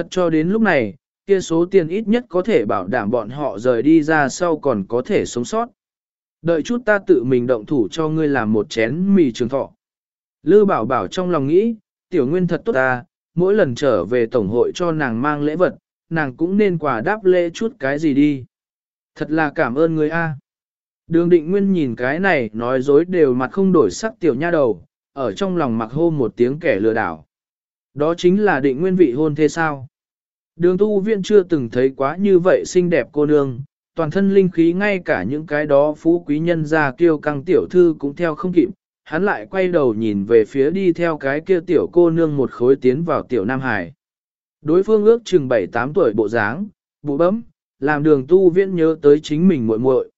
Thật cho đến lúc này, kia số tiền ít nhất có thể bảo đảm bọn họ rời đi ra sau còn có thể sống sót. Đợi chút ta tự mình động thủ cho ngươi làm một chén mì trường thọ. Lư bảo bảo trong lòng nghĩ, tiểu nguyên thật tốt ta, mỗi lần trở về tổng hội cho nàng mang lễ vật, nàng cũng nên quà đáp lễ chút cái gì đi. Thật là cảm ơn người A. Đường định nguyên nhìn cái này nói dối đều mặt không đổi sắc tiểu nha đầu, ở trong lòng mặc hô một tiếng kẻ lừa đảo. Đó chính là định nguyên vị hôn thế sao. Đường tu viên chưa từng thấy quá như vậy xinh đẹp cô nương, toàn thân linh khí ngay cả những cái đó phú quý nhân gia kiêu căng tiểu thư cũng theo không kịp, hắn lại quay đầu nhìn về phía đi theo cái kia tiểu cô nương một khối tiến vào tiểu Nam Hải. Đối phương ước chừng 7-8 tuổi bộ dáng, bụ bấm, làm đường tu viễn nhớ tới chính mình muội muội.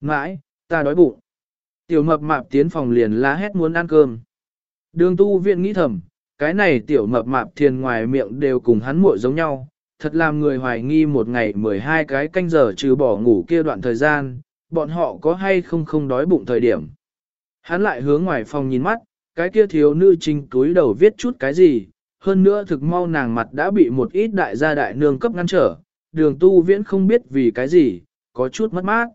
Mãi, ta đói bụng. Tiểu mập mạp tiến phòng liền la hét muốn ăn cơm. Đường tu viễn nghĩ thầm, cái này tiểu mập mạp thiền ngoài miệng đều cùng hắn muội giống nhau, thật làm người hoài nghi một ngày 12 cái canh giờ trừ bỏ ngủ kia đoạn thời gian, bọn họ có hay không không đói bụng thời điểm. Hắn lại hướng ngoài phòng nhìn mắt, cái kia thiếu nữ trinh túi đầu viết chút cái gì, hơn nữa thực mau nàng mặt đã bị một ít đại gia đại nương cấp ngăn trở, đường tu viễn không biết vì cái gì, có chút mất mát.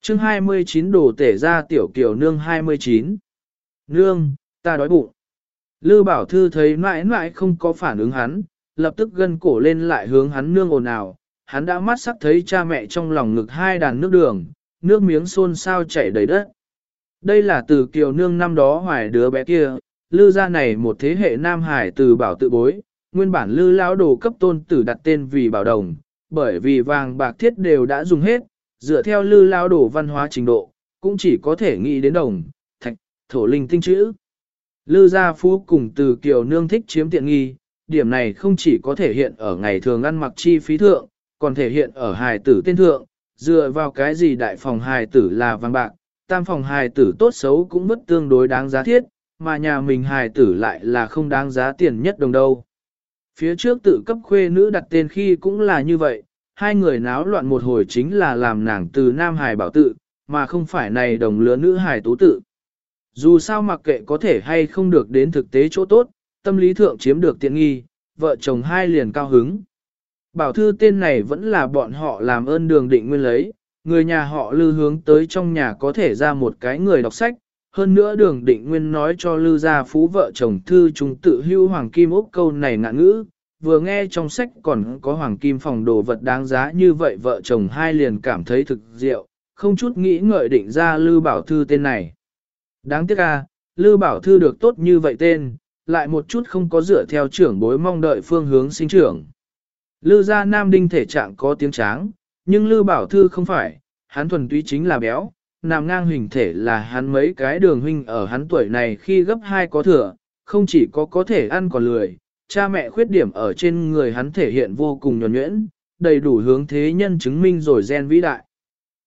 chương 29 đổ tể ra tiểu kiểu nương 29. Nương, ta đói bụng. Lư bảo thư thấy mãi mãi không có phản ứng hắn, lập tức gân cổ lên lại hướng hắn nương ồn ào, hắn đã mắt sắc thấy cha mẹ trong lòng ngực hai đàn nước đường, nước miếng xôn xao chảy đầy đất. Đây là từ kiều nương năm đó hoài đứa bé kia, lư gia này một thế hệ nam hải từ bảo tự bối, nguyên bản lư lão đồ cấp tôn tử đặt tên vì bảo đồng, bởi vì vàng bạc thiết đều đã dùng hết, dựa theo lư lão đồ văn hóa trình độ, cũng chỉ có thể nghĩ đến đồng, thạch, thổ linh tinh chữ. Lư gia phú cùng từ kiều nương thích chiếm tiện nghi, điểm này không chỉ có thể hiện ở ngày thường ăn mặc chi phí thượng, còn thể hiện ở hài tử tên thượng, dựa vào cái gì đại phòng hài tử là vàng bạc, tam phòng hài tử tốt xấu cũng mất tương đối đáng giá thiết, mà nhà mình hài tử lại là không đáng giá tiền nhất đồng đâu. Phía trước tự cấp khuê nữ đặt tên khi cũng là như vậy, hai người náo loạn một hồi chính là làm nàng từ nam hài bảo tự, mà không phải này đồng lứa nữ hài tú tự. Dù sao mặc kệ có thể hay không được đến thực tế chỗ tốt, tâm lý thượng chiếm được tiện nghi, vợ chồng hai liền cao hứng. Bảo thư tên này vẫn là bọn họ làm ơn đường định nguyên lấy, người nhà họ lư hướng tới trong nhà có thể ra một cái người đọc sách, hơn nữa đường định nguyên nói cho lư gia phú vợ chồng thư chúng tự hưu hoàng kim ốc câu này ngạn ngữ, vừa nghe trong sách còn có hoàng kim phòng đồ vật đáng giá như vậy vợ chồng hai liền cảm thấy thực diệu, không chút nghĩ ngợi định ra lư bảo thư tên này. Đáng tiếc à, lư bảo thư được tốt như vậy tên, lại một chút không có dựa theo trưởng bối mong đợi phương hướng sinh trưởng. Lư gia nam đinh thể trạng có tiếng tráng, nhưng Lư Bảo Thư không phải, hắn thuần túy chính là béo, nằm ngang hình thể là hắn mấy cái đường huynh ở hắn tuổi này khi gấp hai có thừa, không chỉ có có thể ăn còn lười, cha mẹ khuyết điểm ở trên người hắn thể hiện vô cùng nhuẩn nhuyễn, đầy đủ hướng thế nhân chứng minh rồi gen vĩ đại.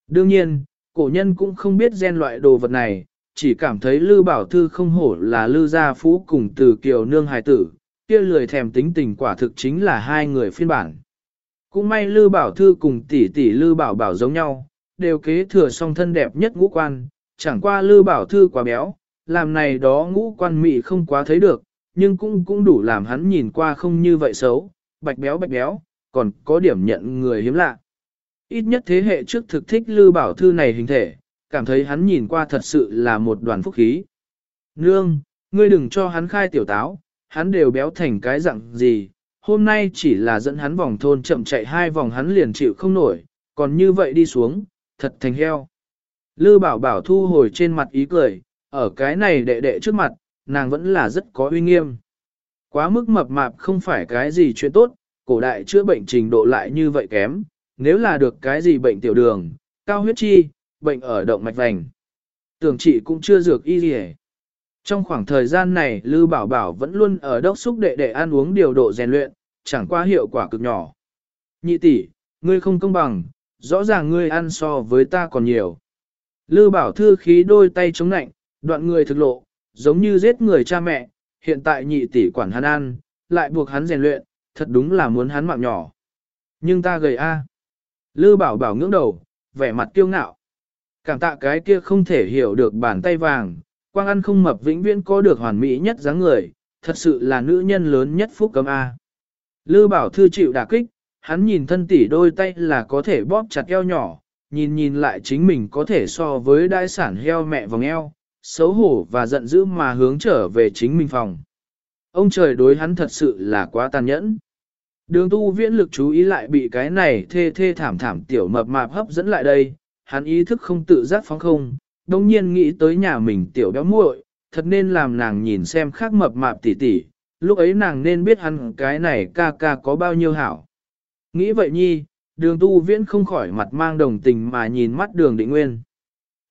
Đương nhiên, cổ nhân cũng không biết gen loại đồ vật này, chỉ cảm thấy Lư Bảo Thư không hổ là Lư gia phú cùng từ kiều nương hài tử, kia lười thèm tính tình quả thực chính là hai người phiên bản. Cũng may Lư Bảo Thư cùng tỷ tỷ Lư Bảo Bảo giống nhau, đều kế thừa song thân đẹp nhất ngũ quan, chẳng qua Lư Bảo Thư quá béo, làm này đó ngũ quan mị không quá thấy được, nhưng cũng cũng đủ làm hắn nhìn qua không như vậy xấu, bạch béo bạch béo, còn có điểm nhận người hiếm lạ. Ít nhất thế hệ trước thực thích Lư Bảo Thư này hình thể, cảm thấy hắn nhìn qua thật sự là một đoàn phúc khí. Nương, ngươi đừng cho hắn khai tiểu táo, hắn đều béo thành cái dạng gì, hôm nay chỉ là dẫn hắn vòng thôn chậm chạy hai vòng hắn liền chịu không nổi, còn như vậy đi xuống, thật thành heo. Lư bảo bảo thu hồi trên mặt ý cười, ở cái này đệ đệ trước mặt, nàng vẫn là rất có uy nghiêm. Quá mức mập mạp không phải cái gì chuyện tốt, cổ đại chữa bệnh trình độ lại như vậy kém, nếu là được cái gì bệnh tiểu đường, cao huyết chi, bệnh ở động mạch vành. Tưởng chị cũng chưa dược y gì Trong khoảng thời gian này Lư Bảo Bảo vẫn luôn ở đốc xúc đệ đệ ăn uống điều độ rèn luyện, chẳng qua hiệu quả cực nhỏ. Nhị tỷ, ngươi không công bằng, rõ ràng ngươi ăn so với ta còn nhiều. Lư Bảo Thư khí đôi tay chống lạnh, đoạn người thực lộ, giống như giết người cha mẹ, hiện tại nhị tỷ quản hắn ăn, lại buộc hắn rèn luyện, thật đúng là muốn hắn mạng nhỏ. Nhưng ta gầy a. Lư Bảo Bảo ngưỡng đầu, vẻ mặt kiêu ngạo. Cảm tạ cái kia không thể hiểu được bàn tay vàng, quang ăn không mập vĩnh viễn có được hoàn mỹ nhất dáng người, thật sự là nữ nhân lớn nhất phúc cấm A. Lư bảo thư chịu đả kích, hắn nhìn thân tỷ đôi tay là có thể bóp chặt eo nhỏ, nhìn nhìn lại chính mình có thể so với đai sản heo mẹ vòng eo, xấu hổ và giận dữ mà hướng trở về chính mình phòng. Ông trời đối hắn thật sự là quá tàn nhẫn. Đường tu viễn lực chú ý lại bị cái này thê thê thảm thảm tiểu mập mạp hấp dẫn lại đây, hắn ý thức không tự giác phóng không, đồng nhiên nghĩ tới nhà mình tiểu béo muội, thật nên làm nàng nhìn xem khác mập mạp tỉ tỉ, lúc ấy nàng nên biết hắn cái này ca ca có bao nhiêu hảo. Nghĩ vậy nhi, đường tu viễn không khỏi mặt mang đồng tình mà nhìn mắt đường định nguyên.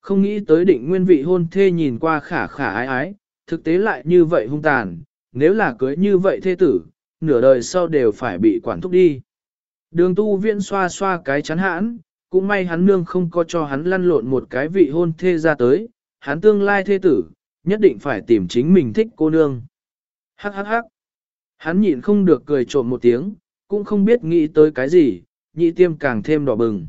Không nghĩ tới định nguyên vị hôn thê nhìn qua khả khả ái ái, thực tế lại như vậy hung tàn, nếu là cưới như vậy thê tử, nửa đời sau đều phải bị quản thúc đi. Đường tu viễn xoa xoa cái chắn hãn, cũng may hắn nương không có cho hắn lăn lộn một cái vị hôn thê ra tới, hắn tương lai thê tử, nhất định phải tìm chính mình thích cô nương. Hắc hắc hắc. Hắn nhịn không được cười trộm một tiếng, cũng không biết nghĩ tới cái gì, nhị tiêm càng thêm đỏ bừng.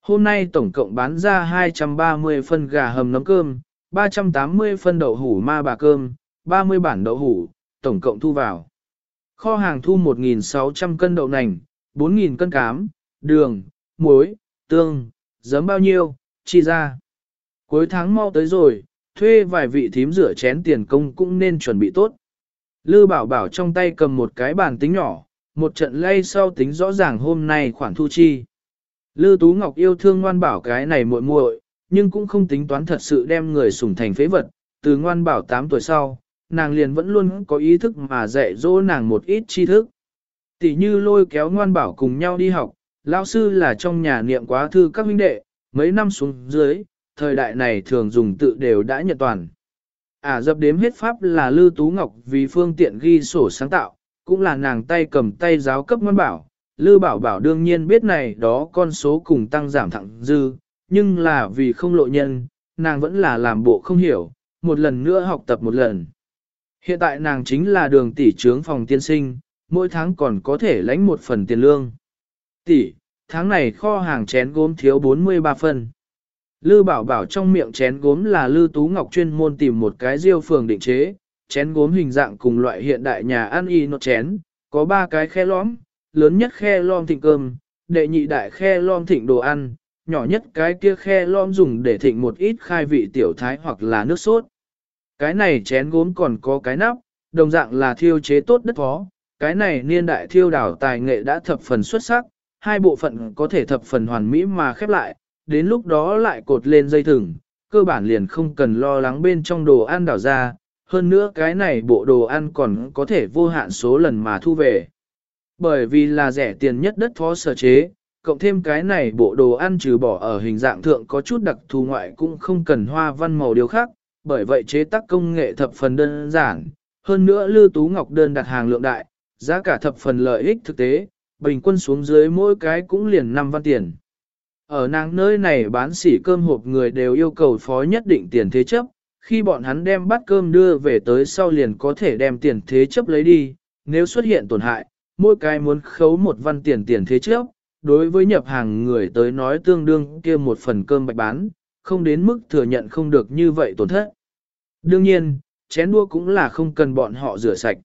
Hôm nay tổng cộng bán ra 230 phân gà hầm nấm cơm, 380 phân đậu hủ ma bà cơm, 30 bản đậu hủ, tổng cộng thu vào. Kho hàng thu 1.600 cân đậu nành, 4.000 cân cám, đường, muối, tương, giấm bao nhiêu, chi ra. Cuối tháng mau tới rồi, thuê vài vị thím rửa chén tiền công cũng nên chuẩn bị tốt. Lư bảo bảo trong tay cầm một cái bàn tính nhỏ, một trận lay sau tính rõ ràng hôm nay khoản thu chi. Lư Tú Ngọc yêu thương ngoan bảo cái này muội muội, nhưng cũng không tính toán thật sự đem người sủng thành phế vật, từ ngoan bảo 8 tuổi sau, nàng liền vẫn luôn có ý thức mà dạy dỗ nàng một ít tri thức. Tỷ như lôi kéo ngoan bảo cùng nhau đi học, lão sư là trong nhà niệm quá thư các huynh đệ, mấy năm xuống dưới, thời đại này thường dùng tự đều đã nhận toàn. Ả à, dập đếm hết pháp là Lư Tú Ngọc vì phương tiện ghi sổ sáng tạo, cũng là nàng tay cầm tay giáo cấp ngoan bảo. Lư Bảo Bảo đương nhiên biết này đó con số cùng tăng giảm thẳng dư, nhưng là vì không lộ nhân, nàng vẫn là làm bộ không hiểu, một lần nữa học tập một lần. Hiện tại nàng chính là đường tỷ trướng phòng tiên sinh, mỗi tháng còn có thể lãnh một phần tiền lương. Tỷ, tháng này kho hàng chén gốm thiếu 43 phần. Lư bảo bảo trong miệng chén gốm là Lư Tú Ngọc chuyên môn tìm một cái diêu phường định chế, chén gốm hình dạng cùng loại hiện đại nhà ăn y nốt chén, có ba cái khe lõm, lớn nhất khe lõm thịnh cơm, đệ nhị đại khe lõm thịnh đồ ăn, nhỏ nhất cái kia khe lõm dùng để thịnh một ít khai vị tiểu thái hoặc là nước sốt. Cái này chén gốm còn có cái nắp, đồng dạng là thiêu chế tốt đất phó, cái này niên đại thiêu đảo tài nghệ đã thập phần xuất sắc, hai bộ phận có thể thập phần hoàn mỹ mà khép lại, đến lúc đó lại cột lên dây thừng, cơ bản liền không cần lo lắng bên trong đồ ăn đảo ra, hơn nữa cái này bộ đồ ăn còn có thể vô hạn số lần mà thu về. Bởi vì là rẻ tiền nhất đất phó sở chế, cộng thêm cái này bộ đồ ăn trừ bỏ ở hình dạng thượng có chút đặc thù ngoại cũng không cần hoa văn màu điều khác, bởi vậy chế tác công nghệ thập phần đơn giản, hơn nữa Lưu Tú Ngọc đơn đặt hàng lượng đại, giá cả thập phần lợi ích thực tế, bình quân xuống dưới mỗi cái cũng liền 5 văn tiền. Ở nàng nơi này bán sỉ cơm hộp người đều yêu cầu phó nhất định tiền thế chấp, khi bọn hắn đem bát cơm đưa về tới sau liền có thể đem tiền thế chấp lấy đi, nếu xuất hiện tổn hại, mỗi cái muốn khấu một văn tiền tiền thế chấp, đối với nhập hàng người tới nói tương đương kia một phần cơm bạch bán, không đến mức thừa nhận không được như vậy tổn thất. Đương nhiên, chén đua cũng là không cần bọn họ rửa sạch.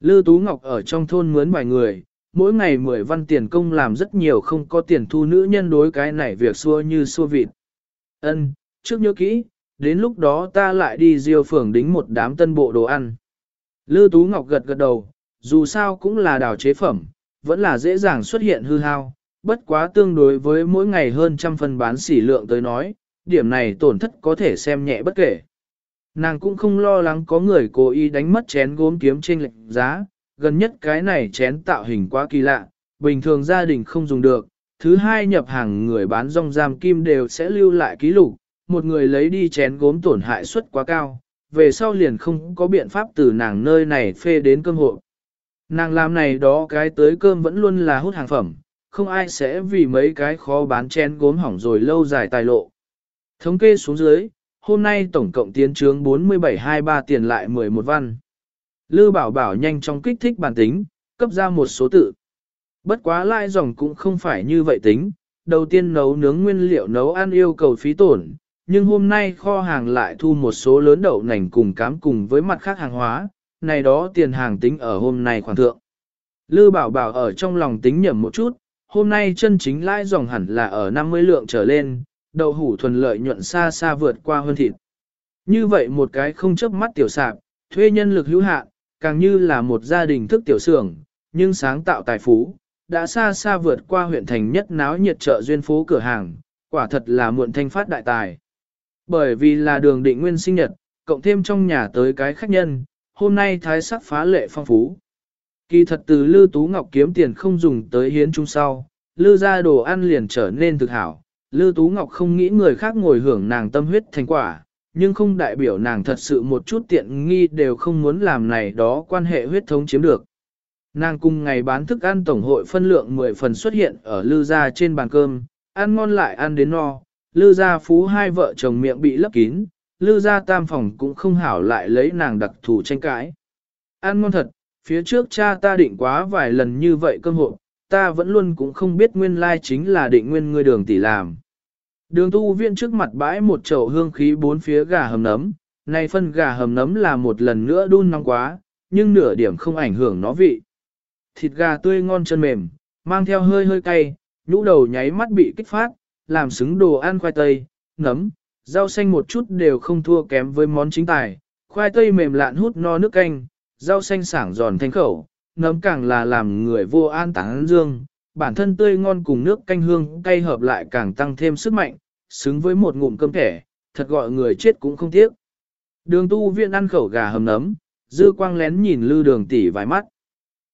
Lư Tú Ngọc ở trong thôn mướn vài người, mỗi ngày 10 văn tiền công làm rất nhiều không có tiền thu nữ nhân đối cái này việc xua như xua vịt. Ân, trước nhớ kỹ, đến lúc đó ta lại đi diêu phường đính một đám tân bộ đồ ăn. Lư Tú Ngọc gật gật đầu, dù sao cũng là đào chế phẩm, vẫn là dễ dàng xuất hiện hư hao, bất quá tương đối với mỗi ngày hơn trăm phần bán sỉ lượng tới nói, điểm này tổn thất có thể xem nhẹ bất kể. Nàng cũng không lo lắng có người cố ý đánh mất chén gốm kiếm trên lệnh giá, gần nhất cái này chén tạo hình quá kỳ lạ, bình thường gia đình không dùng được, thứ hai nhập hàng người bán rong giam kim đều sẽ lưu lại ký lục, một người lấy đi chén gốm tổn hại suất quá cao, về sau liền không có biện pháp từ nàng nơi này phê đến cơm hộ. Nàng làm này đó cái tới cơm vẫn luôn là hút hàng phẩm, không ai sẽ vì mấy cái khó bán chén gốm hỏng rồi lâu dài tài lộ. Thống kê xuống dưới, hôm nay tổng cộng tiến trướng 4723 tiền lại 11 văn. Lư bảo bảo nhanh chóng kích thích bản tính, cấp ra một số tự. Bất quá lai dòng cũng không phải như vậy tính, đầu tiên nấu nướng nguyên liệu nấu ăn yêu cầu phí tổn, nhưng hôm nay kho hàng lại thu một số lớn đậu nành cùng cám cùng với mặt khác hàng hóa, này đó tiền hàng tính ở hôm nay khoản thượng. Lư bảo bảo ở trong lòng tính nhầm một chút, hôm nay chân chính lai dòng hẳn là ở 50 lượng trở lên, đậu hủ thuần lợi nhuận xa xa vượt qua hơn thịt. Như vậy một cái không chấp mắt tiểu sạp, thuê nhân lực hữu hạn, càng như là một gia đình thức tiểu xưởng, nhưng sáng tạo tài phú, đã xa xa vượt qua huyện thành nhất náo nhiệt chợ duyên phố cửa hàng, quả thật là muộn thanh phát đại tài. Bởi vì là đường định nguyên sinh nhật, cộng thêm trong nhà tới cái khách nhân, hôm nay thái sắc phá lệ phong phú. Kỳ thật từ Lư Tú Ngọc kiếm tiền không dùng tới hiến chung sau, Lư ra đồ ăn liền trở nên thực hảo. Lư Tú Ngọc không nghĩ người khác ngồi hưởng nàng tâm huyết thành quả, nhưng không đại biểu nàng thật sự một chút tiện nghi đều không muốn làm này đó quan hệ huyết thống chiếm được. Nàng cùng ngày bán thức ăn tổng hội phân lượng 10 phần xuất hiện ở Lư gia trên bàn cơm, ăn ngon lại ăn đến no, Lư gia phú hai vợ chồng miệng bị lấp kín, Lư gia tam phòng cũng không hảo lại lấy nàng đặc thù tranh cãi. Ăn ngon thật, phía trước cha ta định quá vài lần như vậy cơm hộ, ta vẫn luôn cũng không biết nguyên lai chính là định nguyên người đường tỷ làm. Đường tu viên trước mặt bãi một chậu hương khí bốn phía gà hầm nấm, này phân gà hầm nấm là một lần nữa đun nóng quá, nhưng nửa điểm không ảnh hưởng nó vị. Thịt gà tươi ngon chân mềm, mang theo hơi hơi cay, nhũ đầu nháy mắt bị kích phát, làm xứng đồ ăn khoai tây, nấm, rau xanh một chút đều không thua kém với món chính tài. Khoai tây mềm lạn hút no nước canh, rau xanh sảng giòn thanh khẩu, nấm càng là làm người vô an táng dương, bản thân tươi ngon cùng nước canh hương cay hợp lại càng tăng thêm sức mạnh, xứng với một ngụm cơm thẻ, thật gọi người chết cũng không tiếc. Đường tu viện ăn khẩu gà hầm nấm, dư quang lén nhìn lư đường tỷ vài mắt.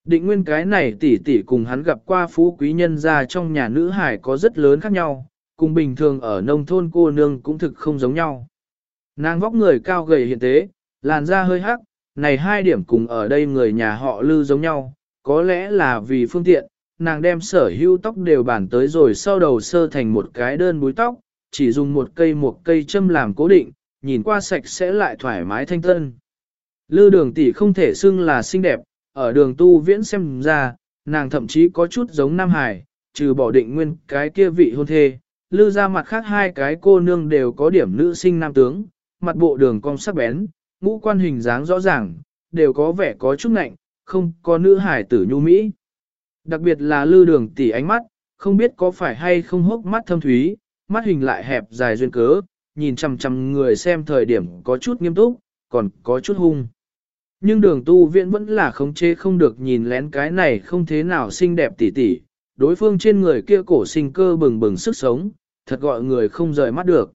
Định nguyên cái này tỷ tỷ cùng hắn gặp qua phú quý nhân ra trong nhà nữ hải có rất lớn khác nhau, cùng bình thường ở nông thôn cô nương cũng thực không giống nhau. Nàng vóc người cao gầy hiện tế, làn da hơi hắc, này hai điểm cùng ở đây người nhà họ lư giống nhau, có lẽ là vì phương tiện, nàng đem sở hữu tóc đều bản tới rồi sau đầu sơ thành một cái đơn búi tóc, chỉ dùng một cây một cây châm làm cố định, nhìn qua sạch sẽ lại thoải mái thanh tân. Lư đường tỷ không thể xưng là xinh đẹp, ở đường tu viễn xem ra, nàng thậm chí có chút giống Nam Hải, trừ bỏ định nguyên cái kia vị hôn thê, lư ra mặt khác hai cái cô nương đều có điểm nữ sinh nam tướng, mặt bộ đường cong sắc bén, ngũ quan hình dáng rõ ràng, đều có vẻ có chút nạnh, không có nữ hải tử nhu mỹ. Đặc biệt là lư đường tỉ ánh mắt, không biết có phải hay không hốc mắt thâm thúy, mắt hình lại hẹp dài duyên cớ, nhìn chằm chằm người xem thời điểm có chút nghiêm túc, còn có chút hung. Nhưng đường tu viện vẫn là khống chế không được nhìn lén cái này không thế nào xinh đẹp tỉ tỉ, đối phương trên người kia cổ sinh cơ bừng bừng sức sống, thật gọi người không rời mắt được.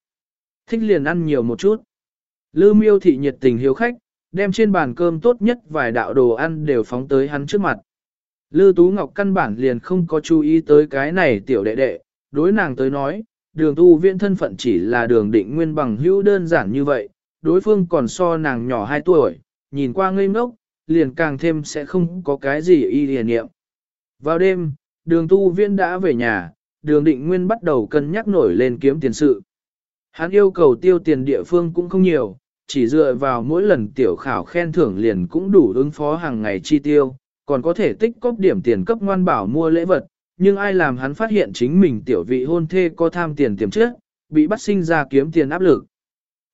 Thích liền ăn nhiều một chút. Lư miêu thị nhiệt tình hiếu khách, đem trên bàn cơm tốt nhất vài đạo đồ ăn đều phóng tới hắn trước mặt. Lư Tú Ngọc căn bản liền không có chú ý tới cái này tiểu đệ đệ, đối nàng tới nói, đường tu viện thân phận chỉ là đường định nguyên bằng hữu đơn giản như vậy, đối phương còn so nàng nhỏ 2 tuổi, nhìn qua ngây ngốc, liền càng thêm sẽ không có cái gì y liền niệm. Vào đêm, đường tu viện đã về nhà, đường định nguyên bắt đầu cân nhắc nổi lên kiếm tiền sự. Hắn yêu cầu tiêu tiền địa phương cũng không nhiều, chỉ dựa vào mỗi lần tiểu khảo khen thưởng liền cũng đủ ứng phó hàng ngày chi tiêu, còn có thể tích cóp điểm tiền cấp ngoan bảo mua lễ vật, nhưng ai làm hắn phát hiện chính mình tiểu vị hôn thê có tham tiền tiềm trước, bị bắt sinh ra kiếm tiền áp lực.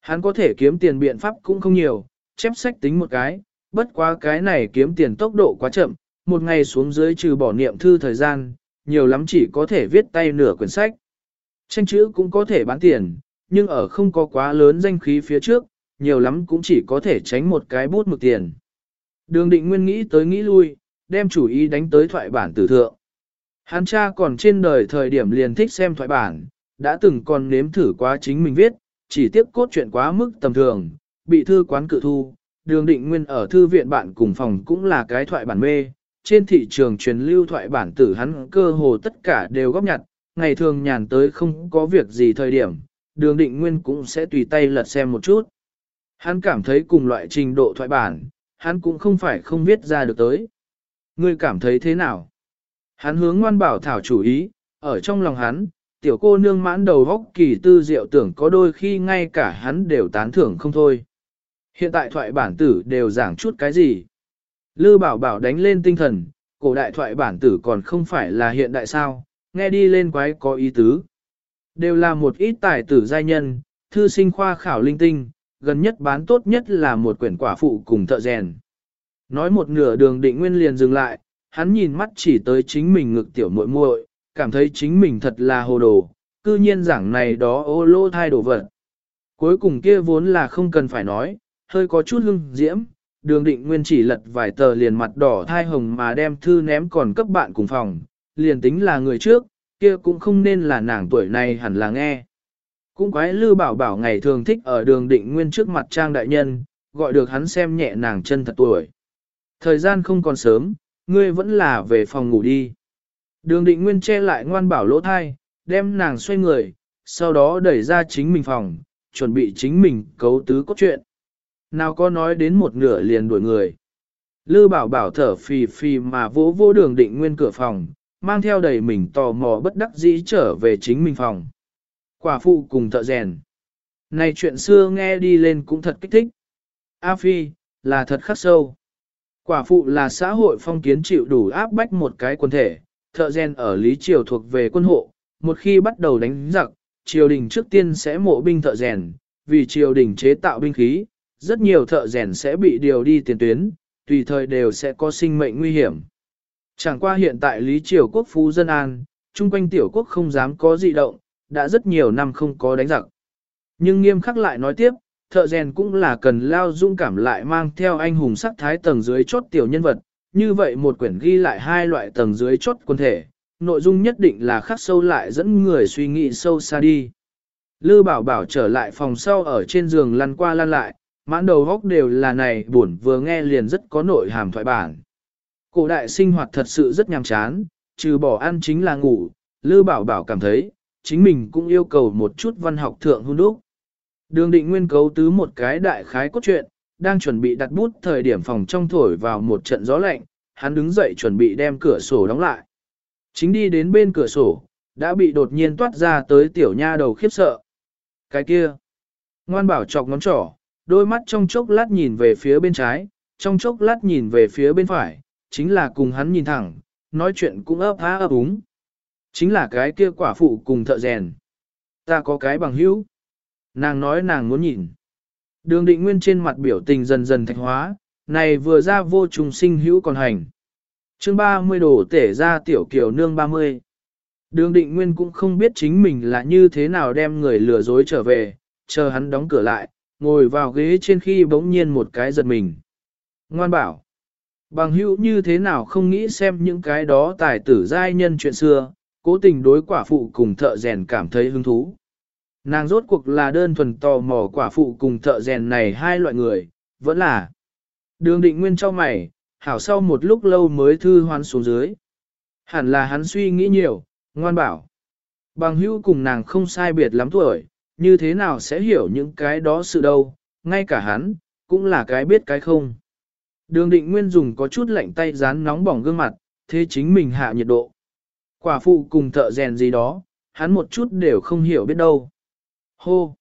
Hắn có thể kiếm tiền biện pháp cũng không nhiều, chép sách tính một cái, bất quá cái này kiếm tiền tốc độ quá chậm, một ngày xuống dưới trừ bỏ niệm thư thời gian, nhiều lắm chỉ có thể viết tay nửa quyển sách. Tranh chữ cũng có thể bán tiền, nhưng ở không có quá lớn danh khí phía trước, nhiều lắm cũng chỉ có thể tránh một cái bút mực tiền. Đường định nguyên nghĩ tới nghĩ lui, đem chủ ý đánh tới thoại bản tử thượng. Hắn cha còn trên đời thời điểm liền thích xem thoại bản, đã từng còn nếm thử quá chính mình viết, chỉ tiếc cốt truyện quá mức tầm thường, bị thư quán cự thu. Đường định nguyên ở thư viện bạn cùng phòng cũng là cái thoại bản mê, trên thị trường truyền lưu thoại bản tử hắn cơ hồ tất cả đều góp nhặt, ngày thường nhàn tới không có việc gì thời điểm, đường định nguyên cũng sẽ tùy tay lật xem một chút. Hắn cảm thấy cùng loại trình độ thoại bản, hắn cũng không phải không viết ra được tới. Ngươi cảm thấy thế nào? Hắn hướng ngoan bảo thảo chủ ý, ở trong lòng hắn, tiểu cô nương mãn đầu góc kỳ tư diệu tưởng có đôi khi ngay cả hắn đều tán thưởng không thôi. Hiện tại thoại bản tử đều giảng chút cái gì? Lư bảo bảo đánh lên tinh thần, cổ đại thoại bản tử còn không phải là hiện đại sao, nghe đi lên quái có ý tứ. Đều là một ít tài tử giai nhân, thư sinh khoa khảo linh tinh, gần nhất bán tốt nhất là một quyển quả phụ cùng thợ rèn. Nói một nửa đường định nguyên liền dừng lại, hắn nhìn mắt chỉ tới chính mình ngực tiểu muội muội, cảm thấy chính mình thật là hồ đồ, cư nhiên giảng này đó ô lô thai đồ vật. Cuối cùng kia vốn là không cần phải nói, hơi có chút hưng diễm, đường định nguyên chỉ lật vài tờ liền mặt đỏ thai hồng mà đem thư ném còn cấp bạn cùng phòng, liền tính là người trước, kia cũng không nên là nàng tuổi này hẳn là nghe. Cũng quái lư bảo bảo ngày thường thích ở đường định nguyên trước mặt trang đại nhân, gọi được hắn xem nhẹ nàng chân thật tuổi. Thời gian không còn sớm, ngươi vẫn là về phòng ngủ đi. Đường định nguyên che lại ngoan bảo lỗ thai, đem nàng xoay người, sau đó đẩy ra chính mình phòng, chuẩn bị chính mình cấu tứ cốt truyện. Nào có nói đến một nửa liền đuổi người. Lư bảo bảo thở phì phì mà vỗ vỗ đường định nguyên cửa phòng, mang theo đầy mình tò mò bất đắc dĩ trở về chính mình phòng. Quả phụ cùng thợ rèn. Này chuyện xưa nghe đi lên cũng thật kích thích. A Phi, là thật khắc sâu. Quả phụ là xã hội phong kiến chịu đủ áp bách một cái quân thể, thợ rèn ở Lý Triều thuộc về quân hộ, một khi bắt đầu đánh giặc, triều đình trước tiên sẽ mộ binh thợ rèn, vì triều đình chế tạo binh khí, rất nhiều thợ rèn sẽ bị điều đi tiền tuyến, tùy thời đều sẽ có sinh mệnh nguy hiểm. Chẳng qua hiện tại Lý Triều quốc phú dân an, chung quanh tiểu quốc không dám có dị động, đã rất nhiều năm không có đánh giặc. Nhưng nghiêm khắc lại nói tiếp, thợ rèn cũng là cần lao dung cảm lại mang theo anh hùng sắc thái tầng dưới chốt tiểu nhân vật, như vậy một quyển ghi lại hai loại tầng dưới chốt quân thể, nội dung nhất định là khắc sâu lại dẫn người suy nghĩ sâu xa đi. Lư bảo bảo trở lại phòng sau ở trên giường lăn qua lăn lại, mãn đầu góc đều là này buồn vừa nghe liền rất có nội hàm thoại bản. Cổ đại sinh hoạt thật sự rất nhàm chán, trừ bỏ ăn chính là ngủ, Lư bảo bảo cảm thấy, chính mình cũng yêu cầu một chút văn học thượng hôn đúc. Đường định nguyên cấu tứ một cái đại khái cốt truyện, đang chuẩn bị đặt bút thời điểm phòng trong thổi vào một trận gió lạnh, hắn đứng dậy chuẩn bị đem cửa sổ đóng lại. Chính đi đến bên cửa sổ, đã bị đột nhiên toát ra tới tiểu nha đầu khiếp sợ. Cái kia, ngoan bảo chọc ngón trỏ, đôi mắt trong chốc lát nhìn về phía bên trái, trong chốc lát nhìn về phía bên phải, chính là cùng hắn nhìn thẳng, nói chuyện cũng ấp há ấp úng. Chính là cái kia quả phụ cùng thợ rèn. Ta có cái bằng hữu. Nàng nói nàng muốn nhìn. Đường định nguyên trên mặt biểu tình dần dần thạch hóa, này vừa ra vô trùng sinh hữu còn hành. chương 30 đổ tể ra tiểu kiểu nương 30. Đường định nguyên cũng không biết chính mình là như thế nào đem người lừa dối trở về, chờ hắn đóng cửa lại, ngồi vào ghế trên khi bỗng nhiên một cái giật mình. Ngoan bảo, bằng hữu như thế nào không nghĩ xem những cái đó tài tử giai nhân chuyện xưa, cố tình đối quả phụ cùng thợ rèn cảm thấy hứng thú. Nàng rốt cuộc là đơn thuần tò mò quả phụ cùng thợ rèn này hai loại người, vẫn là. Đường định nguyên cho mày, hảo sau một lúc lâu mới thư hoan xuống dưới. Hẳn là hắn suy nghĩ nhiều, ngoan bảo. Bằng hữu cùng nàng không sai biệt lắm tuổi, như thế nào sẽ hiểu những cái đó sự đâu, ngay cả hắn, cũng là cái biết cái không. Đường định nguyên dùng có chút lạnh tay dán nóng bỏng gương mặt, thế chính mình hạ nhiệt độ. Quả phụ cùng thợ rèn gì đó, hắn một chút đều không hiểu biết đâu. Hô!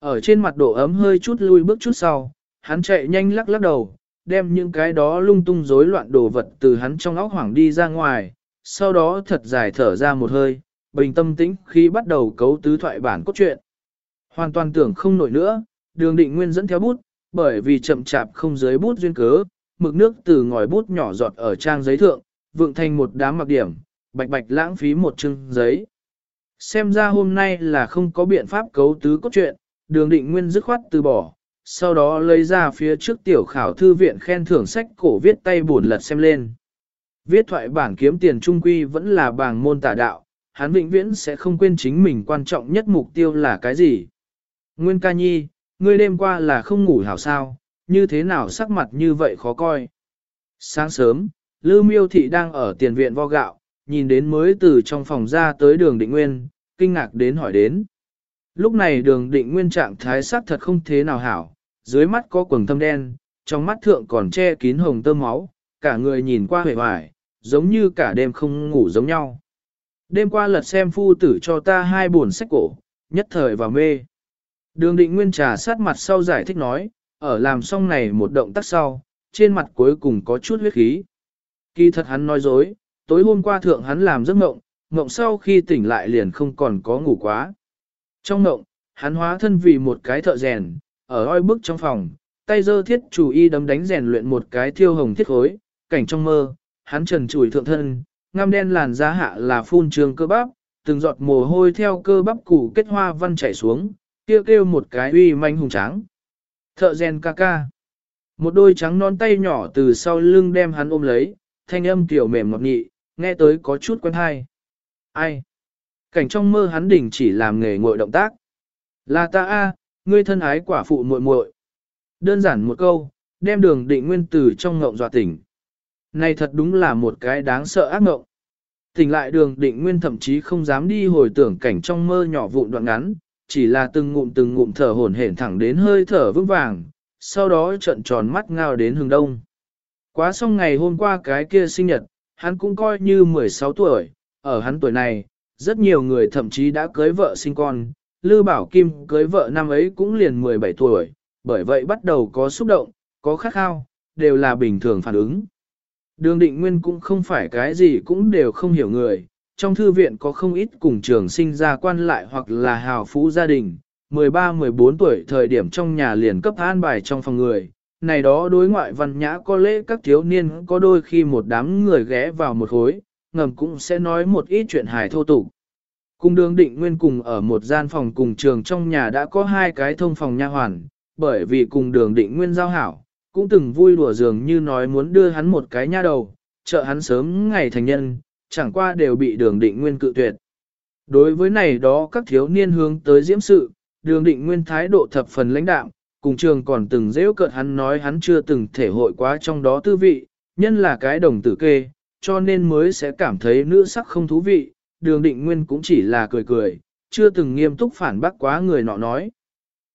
Ở trên mặt độ ấm hơi chút lui bước chút sau, hắn chạy nhanh lắc lắc đầu, đem những cái đó lung tung rối loạn đồ vật từ hắn trong óc hoảng đi ra ngoài, sau đó thật dài thở ra một hơi, bình tâm tĩnh khi bắt đầu cấu tứ thoại bản cốt truyện. Hoàn toàn tưởng không nổi nữa, đường định nguyên dẫn theo bút, bởi vì chậm chạp không dưới bút duyên cớ, mực nước từ ngòi bút nhỏ giọt ở trang giấy thượng, vượng thành một đám mặc điểm, bạch bạch lãng phí một chương giấy. Xem ra hôm nay là không có biện pháp cấu tứ cốt truyện, đường định nguyên dứt khoát từ bỏ, sau đó lấy ra phía trước tiểu khảo thư viện khen thưởng sách cổ viết tay buồn lật xem lên. Viết thoại bản kiếm tiền trung quy vẫn là bảng môn tả đạo, hắn vĩnh viễn sẽ không quên chính mình quan trọng nhất mục tiêu là cái gì. Nguyên ca nhi, ngươi đêm qua là không ngủ hảo sao, như thế nào sắc mặt như vậy khó coi. Sáng sớm, Lư Miêu Thị đang ở tiền viện vo gạo, nhìn đến mới từ trong phòng ra tới đường định nguyên, kinh ngạc đến hỏi đến. Lúc này đường định nguyên trạng thái sắc thật không thế nào hảo, dưới mắt có quầng thâm đen, trong mắt thượng còn che kín hồng tơ máu, cả người nhìn qua hề hoài, giống như cả đêm không ngủ giống nhau. Đêm qua lật xem phu tử cho ta hai buồn sách cổ, nhất thời và mê. Đường định nguyên trà sát mặt sau giải thích nói, ở làm xong này một động tác sau, trên mặt cuối cùng có chút huyết khí. Kỳ thật hắn nói dối, tối hôm qua thượng hắn làm giấc mộng, mộng sau khi tỉnh lại liền không còn có ngủ quá. Trong mộng, hắn hóa thân vì một cái thợ rèn, ở oi bức trong phòng, tay dơ thiết chủ y đấm đánh rèn luyện một cái thiêu hồng thiết khối, cảnh trong mơ, hắn trần trùi thượng thân, ngăm đen làn da hạ là phun trường cơ bắp, từng giọt mồ hôi theo cơ bắp củ kết hoa văn chảy xuống, kêu kêu một cái uy manh hùng tráng. Thợ rèn ca ca. Một đôi trắng non tay nhỏ từ sau lưng đem hắn ôm lấy, thanh âm tiểu mềm ngọt nhị, nghe tới có chút quen hay. Ai? Cảnh trong mơ hắn đỉnh chỉ làm nghề ngội động tác. Là ta a, ngươi thân ái quả phụ muội muội. Đơn giản một câu, đem đường định nguyên tử trong ngộng dọa tỉnh. Này thật đúng là một cái đáng sợ ác ngộng. Tỉnh lại đường định nguyên thậm chí không dám đi hồi tưởng cảnh trong mơ nhỏ vụn đoạn ngắn, chỉ là từng ngụm từng ngụm thở hổn hển thẳng đến hơi thở vững vàng, sau đó trận tròn mắt ngao đến hừng đông. Quá xong ngày hôm qua cái kia sinh nhật, hắn cũng coi như 16 tuổi, ở hắn tuổi này, rất nhiều người thậm chí đã cưới vợ sinh con, Lư Bảo Kim cưới vợ năm ấy cũng liền 17 tuổi, bởi vậy bắt đầu có xúc động, có khát khao, đều là bình thường phản ứng. Đường định nguyên cũng không phải cái gì cũng đều không hiểu người, trong thư viện có không ít cùng trường sinh ra quan lại hoặc là hào phú gia đình, 13-14 tuổi thời điểm trong nhà liền cấp an bài trong phòng người, này đó đối ngoại văn nhã có lẽ các thiếu niên có đôi khi một đám người ghé vào một khối, ngầm cũng sẽ nói một ít chuyện hài thô tục. Cùng đường định nguyên cùng ở một gian phòng cùng trường trong nhà đã có hai cái thông phòng nha hoàn, bởi vì cùng đường định nguyên giao hảo, cũng từng vui đùa dường như nói muốn đưa hắn một cái nha đầu, trợ hắn sớm ngày thành nhân, chẳng qua đều bị đường định nguyên cự tuyệt. Đối với này đó các thiếu niên hướng tới diễm sự, đường định nguyên thái độ thập phần lãnh đạm, cùng trường còn từng dễ cợt hắn nói hắn chưa từng thể hội quá trong đó tư vị, nhân là cái đồng tử kê, cho nên mới sẽ cảm thấy nữ sắc không thú vị, đường định nguyên cũng chỉ là cười cười, chưa từng nghiêm túc phản bác quá người nọ nói.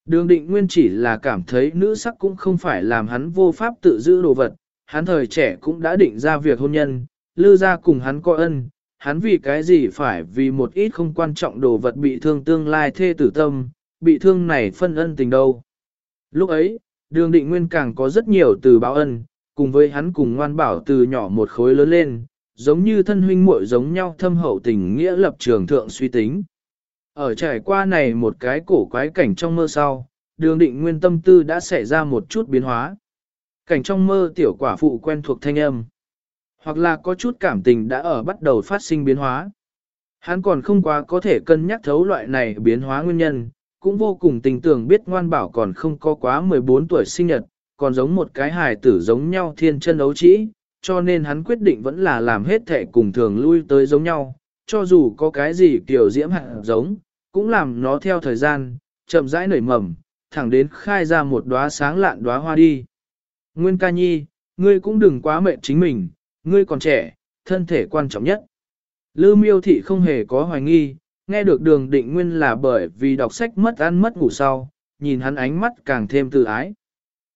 Đường định nguyên chỉ là cảm thấy nữ sắc cũng không phải làm hắn vô pháp tự giữ đồ vật, hắn thời trẻ cũng đã định ra việc hôn nhân, lư ra cùng hắn có ân, hắn vì cái gì phải vì một ít không quan trọng đồ vật bị thương tương lai thê tử tâm, bị thương này phân ân tình đâu. Lúc ấy, đường định nguyên càng có rất nhiều từ báo ân, cùng với hắn cùng ngoan bảo từ nhỏ một khối lớn lên, giống như thân huynh muội giống nhau thâm hậu tình nghĩa lập trường thượng suy tính. Ở trải qua này một cái cổ quái cảnh trong mơ sau, đường định nguyên tâm tư đã xảy ra một chút biến hóa. Cảnh trong mơ tiểu quả phụ quen thuộc thanh âm. Hoặc là có chút cảm tình đã ở bắt đầu phát sinh biến hóa. Hắn còn không quá có thể cân nhắc thấu loại này biến hóa nguyên nhân, cũng vô cùng tình tưởng biết ngoan bảo còn không có quá 14 tuổi sinh nhật, còn giống một cái hài tử giống nhau thiên chân đấu trĩ, cho nên hắn quyết định vẫn là làm hết thể cùng thường lui tới giống nhau, cho dù có cái gì kiểu diễm hạt giống, cũng làm nó theo thời gian, chậm rãi nảy mầm, thẳng đến khai ra một đóa sáng lạn đóa hoa đi. Nguyên ca nhi, ngươi cũng đừng quá mệt chính mình, ngươi còn trẻ, thân thể quan trọng nhất. Lư miêu thị không hề có hoài nghi, nghe được đường định nguyên là bởi vì đọc sách mất ăn mất ngủ sau, nhìn hắn ánh mắt càng thêm tự ái.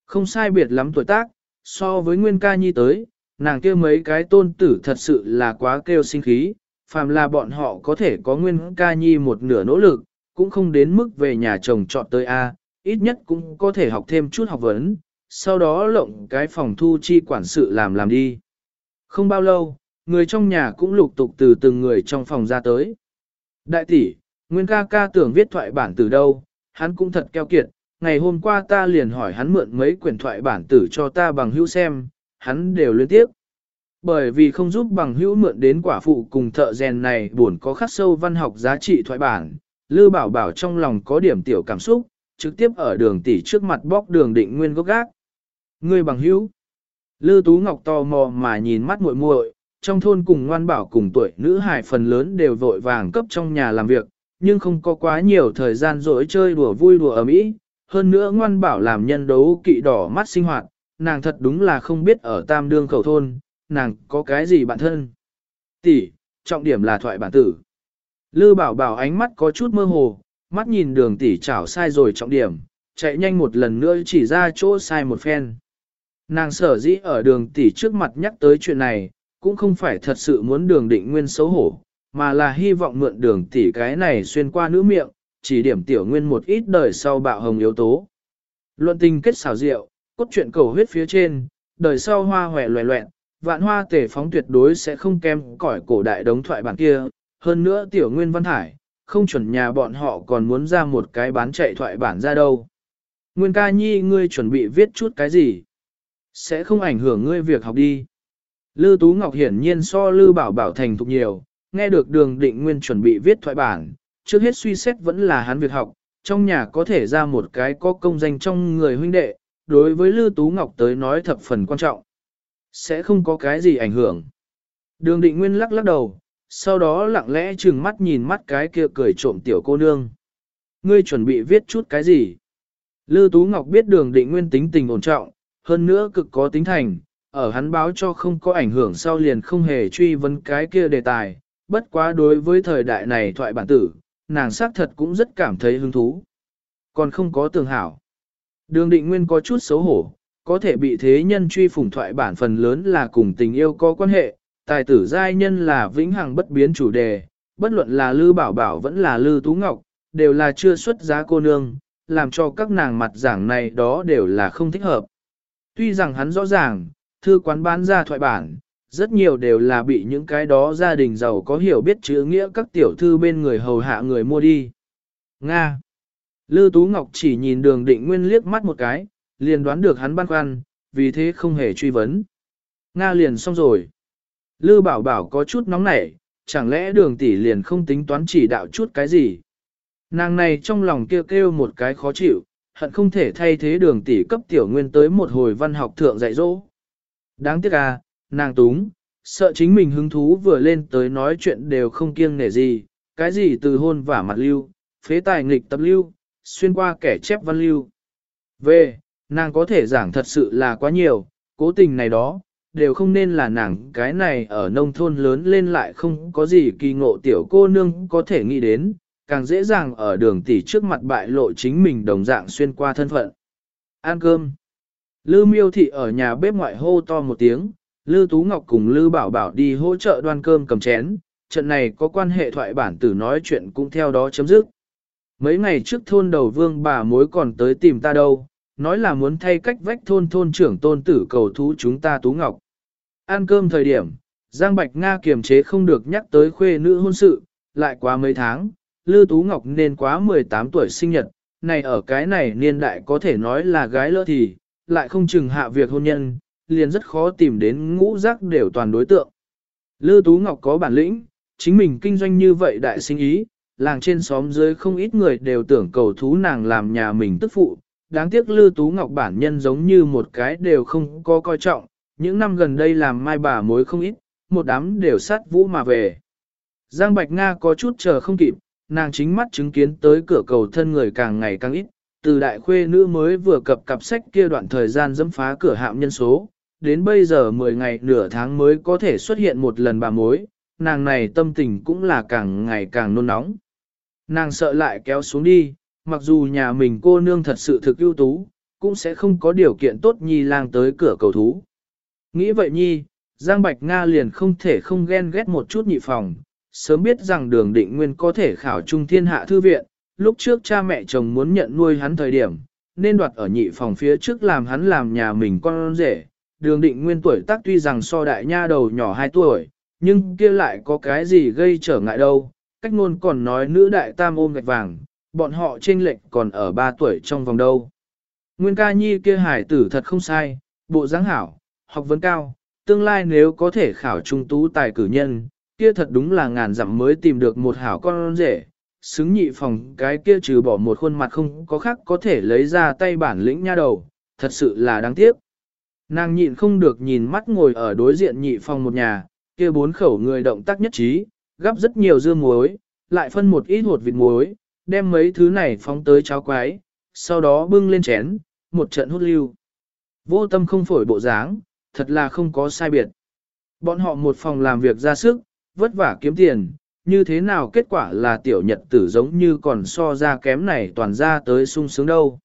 Không sai biệt lắm tuổi tác, so với nguyên ca nhi tới, nàng kia mấy cái tôn tử thật sự là quá kêu sinh khí, phàm là bọn họ có thể có nguyên ca nhi một nửa nỗ lực, cũng không đến mức về nhà chồng chọn tới A, ít nhất cũng có thể học thêm chút học vấn, sau đó lộng cái phòng thu chi quản sự làm làm đi. Không bao lâu, người trong nhà cũng lục tục từ từng người trong phòng ra tới. Đại tỷ, Nguyên ca ca tưởng viết thoại bản từ đâu, hắn cũng thật keo kiệt, ngày hôm qua ta liền hỏi hắn mượn mấy quyển thoại bản tử cho ta bằng hữu xem, hắn đều liên tiếp. Bởi vì không giúp bằng hữu mượn đến quả phụ cùng thợ rèn này buồn có khắc sâu văn học giá trị thoại bản, Lư Bảo Bảo trong lòng có điểm tiểu cảm xúc, trực tiếp ở đường tỷ trước mặt bóc đường định nguyên gốc gác. Người bằng hữu. Lư Tú Ngọc tò mò mà nhìn mắt muội muội, trong thôn cùng ngoan bảo cùng tuổi nữ hải phần lớn đều vội vàng cấp trong nhà làm việc, nhưng không có quá nhiều thời gian rỗi chơi đùa vui đùa ở mỹ. Hơn nữa ngoan bảo làm nhân đấu kỵ đỏ mắt sinh hoạt, nàng thật đúng là không biết ở tam đương khẩu thôn, nàng có cái gì bản thân. Tỷ, trọng điểm là thoại bản tử. Lư bảo bảo ánh mắt có chút mơ hồ, mắt nhìn đường tỷ chảo sai rồi trọng điểm, chạy nhanh một lần nữa chỉ ra chỗ sai một phen. Nàng sở dĩ ở đường tỷ trước mặt nhắc tới chuyện này, cũng không phải thật sự muốn đường định nguyên xấu hổ, mà là hy vọng mượn đường tỷ cái này xuyên qua nữ miệng, chỉ điểm tiểu nguyên một ít đời sau bạo hồng yếu tố. Luận tình kết xảo diệu, cốt truyện cầu huyết phía trên, đời sau hoa hòe loẹ loẹn, vạn hoa tể phóng tuyệt đối sẽ không kém cỏi cổ đại đống thoại bản kia. Hơn nữa tiểu nguyên văn hải, không chuẩn nhà bọn họ còn muốn ra một cái bán chạy thoại bản ra đâu. Nguyên ca nhi ngươi chuẩn bị viết chút cái gì? Sẽ không ảnh hưởng ngươi việc học đi. Lư Tú Ngọc hiển nhiên so Lư Bảo Bảo thành thục nhiều, nghe được đường định nguyên chuẩn bị viết thoại bản, trước hết suy xét vẫn là hắn việc học, trong nhà có thể ra một cái có công danh trong người huynh đệ, đối với Lư Tú Ngọc tới nói thập phần quan trọng. Sẽ không có cái gì ảnh hưởng. Đường định nguyên lắc lắc đầu, sau đó lặng lẽ trừng mắt nhìn mắt cái kia cười trộm tiểu cô nương. Ngươi chuẩn bị viết chút cái gì? Lư Tú Ngọc biết đường định nguyên tính tình ổn trọng, hơn nữa cực có tính thành, ở hắn báo cho không có ảnh hưởng sau liền không hề truy vấn cái kia đề tài, bất quá đối với thời đại này thoại bản tử, nàng xác thật cũng rất cảm thấy hứng thú. Còn không có tường hảo. Đường định nguyên có chút xấu hổ, có thể bị thế nhân truy phủng thoại bản phần lớn là cùng tình yêu có quan hệ, tài tử giai nhân là vĩnh hằng bất biến chủ đề, bất luận là Lư Bảo Bảo vẫn là Lư Tú Ngọc, đều là chưa xuất giá cô nương, làm cho các nàng mặt giảng này đó đều là không thích hợp. Tuy rằng hắn rõ ràng, thư quán bán ra thoại bản, rất nhiều đều là bị những cái đó gia đình giàu có hiểu biết chữ nghĩa các tiểu thư bên người hầu hạ người mua đi. Nga Lư Tú Ngọc chỉ nhìn đường định nguyên liếc mắt một cái, liền đoán được hắn băn khoăn, vì thế không hề truy vấn. Nga liền xong rồi. Lư bảo bảo có chút nóng nảy, chẳng lẽ đường tỷ liền không tính toán chỉ đạo chút cái gì. Nàng này trong lòng kêu kêu một cái khó chịu, hận không thể thay thế đường tỷ cấp tiểu nguyên tới một hồi văn học thượng dạy dỗ. Đáng tiếc à, nàng túng, sợ chính mình hứng thú vừa lên tới nói chuyện đều không kiêng nể gì, cái gì từ hôn vả mặt lưu, phế tài nghịch tập lưu, xuyên qua kẻ chép văn lưu. Về, nàng có thể giảng thật sự là quá nhiều, cố tình này đó, đều không nên là nàng cái này ở nông thôn lớn lên lại không có gì kỳ ngộ tiểu cô nương có thể nghĩ đến, càng dễ dàng ở đường tỷ trước mặt bại lộ chính mình đồng dạng xuyên qua thân phận. Ăn cơm. Lư miêu thị ở nhà bếp ngoại hô to một tiếng, Lư Tú Ngọc cùng Lư Bảo Bảo đi hỗ trợ đoan cơm cầm chén, trận này có quan hệ thoại bản tử nói chuyện cũng theo đó chấm dứt. Mấy ngày trước thôn đầu vương bà mối còn tới tìm ta đâu, nói là muốn thay cách vách thôn thôn trưởng tôn tử cầu thú chúng ta Tú Ngọc. Ăn cơm thời điểm, Giang Bạch Nga kiềm chế không được nhắc tới khuê nữ hôn sự, lại quá mấy tháng, Lư Tú Ngọc nên quá 18 tuổi sinh nhật, này ở cái này niên đại có thể nói là gái lỡ thì, lại không chừng hạ việc hôn nhân, liền rất khó tìm đến ngũ giác đều toàn đối tượng. Lư Tú Ngọc có bản lĩnh, chính mình kinh doanh như vậy đại sinh ý, làng trên xóm dưới không ít người đều tưởng cầu thú nàng làm nhà mình tức phụ. Đáng tiếc Lư Tú Ngọc bản nhân giống như một cái đều không có coi trọng, những năm gần đây làm mai bà mối không ít, một đám đều sát vũ mà về. Giang Bạch Nga có chút chờ không kịp, nàng chính mắt chứng kiến tới cửa cầu thân người càng ngày càng ít, từ đại khuê nữ mới vừa cập cặp sách kia đoạn thời gian dẫm phá cửa hạm nhân số, đến bây giờ 10 ngày nửa tháng mới có thể xuất hiện một lần bà mối, nàng này tâm tình cũng là càng ngày càng nôn nóng. Nàng sợ lại kéo xuống đi, mặc dù nhà mình cô nương thật sự thực ưu tú, cũng sẽ không có điều kiện tốt nhi lang tới cửa cầu thú. Nghĩ vậy nhi, Giang Bạch Nga liền không thể không ghen ghét một chút nhị phòng, sớm biết rằng đường định nguyên có thể khảo trung thiên hạ thư viện, lúc trước cha mẹ chồng muốn nhận nuôi hắn thời điểm, nên đoạt ở nhị phòng phía trước làm hắn làm nhà mình con rể. Đường định nguyên tuổi tác tuy rằng so đại nha đầu nhỏ 2 tuổi, nhưng kia lại có cái gì gây trở ngại đâu, cách ngôn còn nói nữ đại tam ôm gạch vàng, bọn họ chênh lệch còn ở 3 tuổi trong vòng đâu. Nguyên ca nhi kia hải tử thật không sai, bộ dáng hảo, học vấn cao, tương lai nếu có thể khảo trung tú tài cử nhân, kia thật đúng là ngàn dặm mới tìm được một hảo con rể, xứng nhị phòng cái kia trừ bỏ một khuôn mặt không có khác có thể lấy ra tay bản lĩnh nha đầu, thật sự là đáng tiếc. Nàng nhịn không được nhìn mắt ngồi ở đối diện nhị phòng một nhà, kia bốn khẩu người động tác nhất trí, gắp rất nhiều dưa muối, lại phân một ít hột vịt muối, đem mấy thứ này phóng tới cháo quái, sau đó bưng lên chén, một trận hút lưu. Vô tâm không phổi bộ dáng, thật là không có sai biệt. Bọn họ một phòng làm việc ra sức, vất vả kiếm tiền, như thế nào kết quả là tiểu nhật tử giống như còn so ra kém này toàn ra tới sung sướng đâu.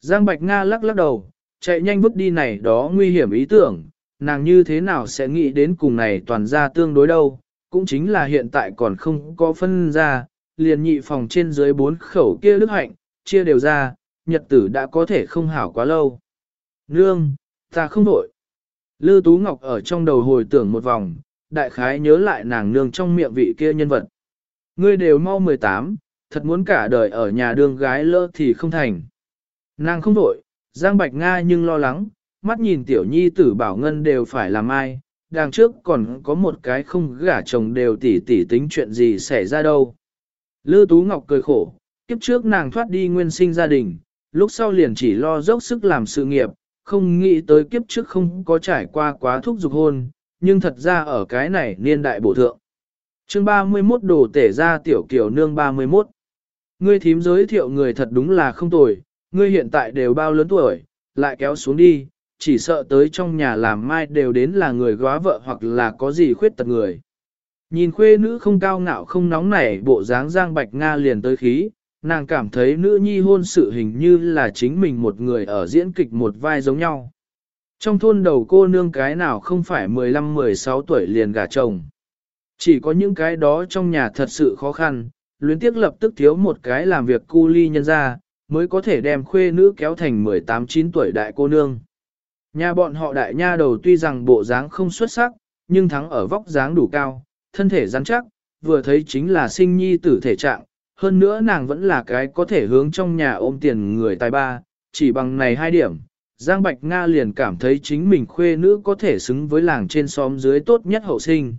Giang Bạch Nga lắc lắc đầu, chạy nhanh vứt đi này đó nguy hiểm ý tưởng, nàng như thế nào sẽ nghĩ đến cùng này toàn ra tương đối đâu, cũng chính là hiện tại còn không có phân ra, liền nhị phòng trên dưới bốn khẩu kia đức hạnh, chia đều ra, nhật tử đã có thể không hảo quá lâu. Nương, ta không đổi. Lư Tú Ngọc ở trong đầu hồi tưởng một vòng, đại khái nhớ lại nàng nương trong miệng vị kia nhân vật. Ngươi đều mau 18, thật muốn cả đời ở nhà đương gái lỡ thì không thành. Nàng không đổi, Giang Bạch Nga nhưng lo lắng, mắt nhìn tiểu nhi tử bảo ngân đều phải làm ai, đằng trước còn có một cái không gả chồng đều tỉ tỉ tính chuyện gì xảy ra đâu. Lư Tú Ngọc cười khổ, kiếp trước nàng thoát đi nguyên sinh gia đình, lúc sau liền chỉ lo dốc sức làm sự nghiệp, không nghĩ tới kiếp trước không có trải qua quá thúc dục hôn, nhưng thật ra ở cái này niên đại bổ thượng. chương 31 đồ tể ra tiểu kiểu nương 31. Ngươi thím giới thiệu người thật đúng là không tồi, ngươi hiện tại đều bao lớn tuổi, lại kéo xuống đi, chỉ sợ tới trong nhà làm mai đều đến là người góa vợ hoặc là có gì khuyết tật người. Nhìn khuê nữ không cao ngạo không nóng nảy bộ dáng giang bạch Nga liền tới khí, nàng cảm thấy nữ nhi hôn sự hình như là chính mình một người ở diễn kịch một vai giống nhau. Trong thôn đầu cô nương cái nào không phải 15-16 tuổi liền gả chồng. Chỉ có những cái đó trong nhà thật sự khó khăn, luyến tiếc lập tức thiếu một cái làm việc cu ly nhân ra, mới có thể đem khuê nữ kéo thành 18-9 tuổi đại cô nương. Nhà bọn họ đại nha đầu tuy rằng bộ dáng không xuất sắc, nhưng thắng ở vóc dáng đủ cao, thân thể rắn chắc, vừa thấy chính là sinh nhi tử thể trạng, hơn nữa nàng vẫn là cái có thể hướng trong nhà ôm tiền người tài ba, chỉ bằng này hai điểm, Giang Bạch Nga liền cảm thấy chính mình khuê nữ có thể xứng với làng trên xóm dưới tốt nhất hậu sinh.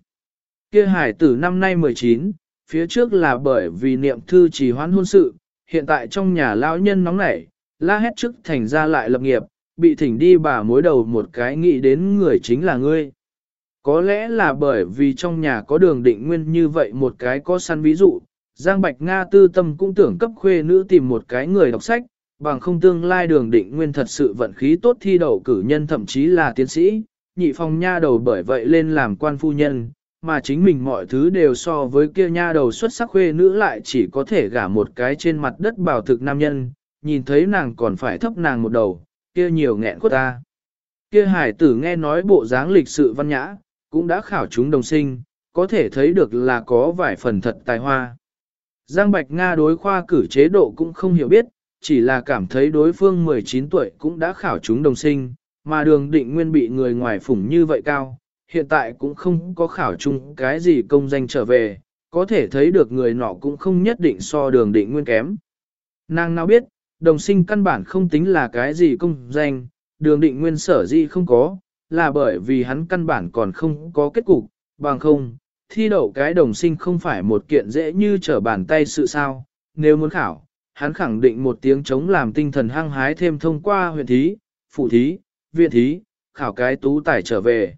Kia hải tử năm nay 19, phía trước là bởi vì niệm thư trì hoãn hôn sự, hiện tại trong nhà lão nhân nóng nảy, la hét trước thành ra lại lập nghiệp, bị thỉnh đi bà mối đầu một cái nghĩ đến người chính là ngươi. Có lẽ là bởi vì trong nhà có đường định nguyên như vậy một cái có săn ví dụ, Giang Bạch Nga tư tâm cũng tưởng cấp khuê nữ tìm một cái người đọc sách, bằng không tương lai đường định nguyên thật sự vận khí tốt thi đậu cử nhân thậm chí là tiến sĩ, nhị phòng nha đầu bởi vậy lên làm quan phu nhân, mà chính mình mọi thứ đều so với kia nha đầu xuất sắc khuê nữ lại chỉ có thể gả một cái trên mặt đất bảo thực nam nhân, nhìn thấy nàng còn phải thấp nàng một đầu, kia nhiều nghẹn khuất ta. Kia hải tử nghe nói bộ dáng lịch sự văn nhã, cũng đã khảo chúng đồng sinh, có thể thấy được là có vài phần thật tài hoa. Giang Bạch Nga đối khoa cử chế độ cũng không hiểu biết, chỉ là cảm thấy đối phương 19 tuổi cũng đã khảo chúng đồng sinh, mà đường định nguyên bị người ngoài phủng như vậy cao, hiện tại cũng không có khảo chung cái gì công danh trở về, có thể thấy được người nọ cũng không nhất định so đường định nguyên kém. Nàng nào biết, đồng sinh căn bản không tính là cái gì công danh, đường định nguyên sở gì không có, là bởi vì hắn căn bản còn không có kết cục, bằng không, thi đậu cái đồng sinh không phải một kiện dễ như trở bàn tay sự sao, nếu muốn khảo, hắn khẳng định một tiếng chống làm tinh thần hăng hái thêm thông qua huyện thí, phụ thí, viện thí, khảo cái tú tài trở về.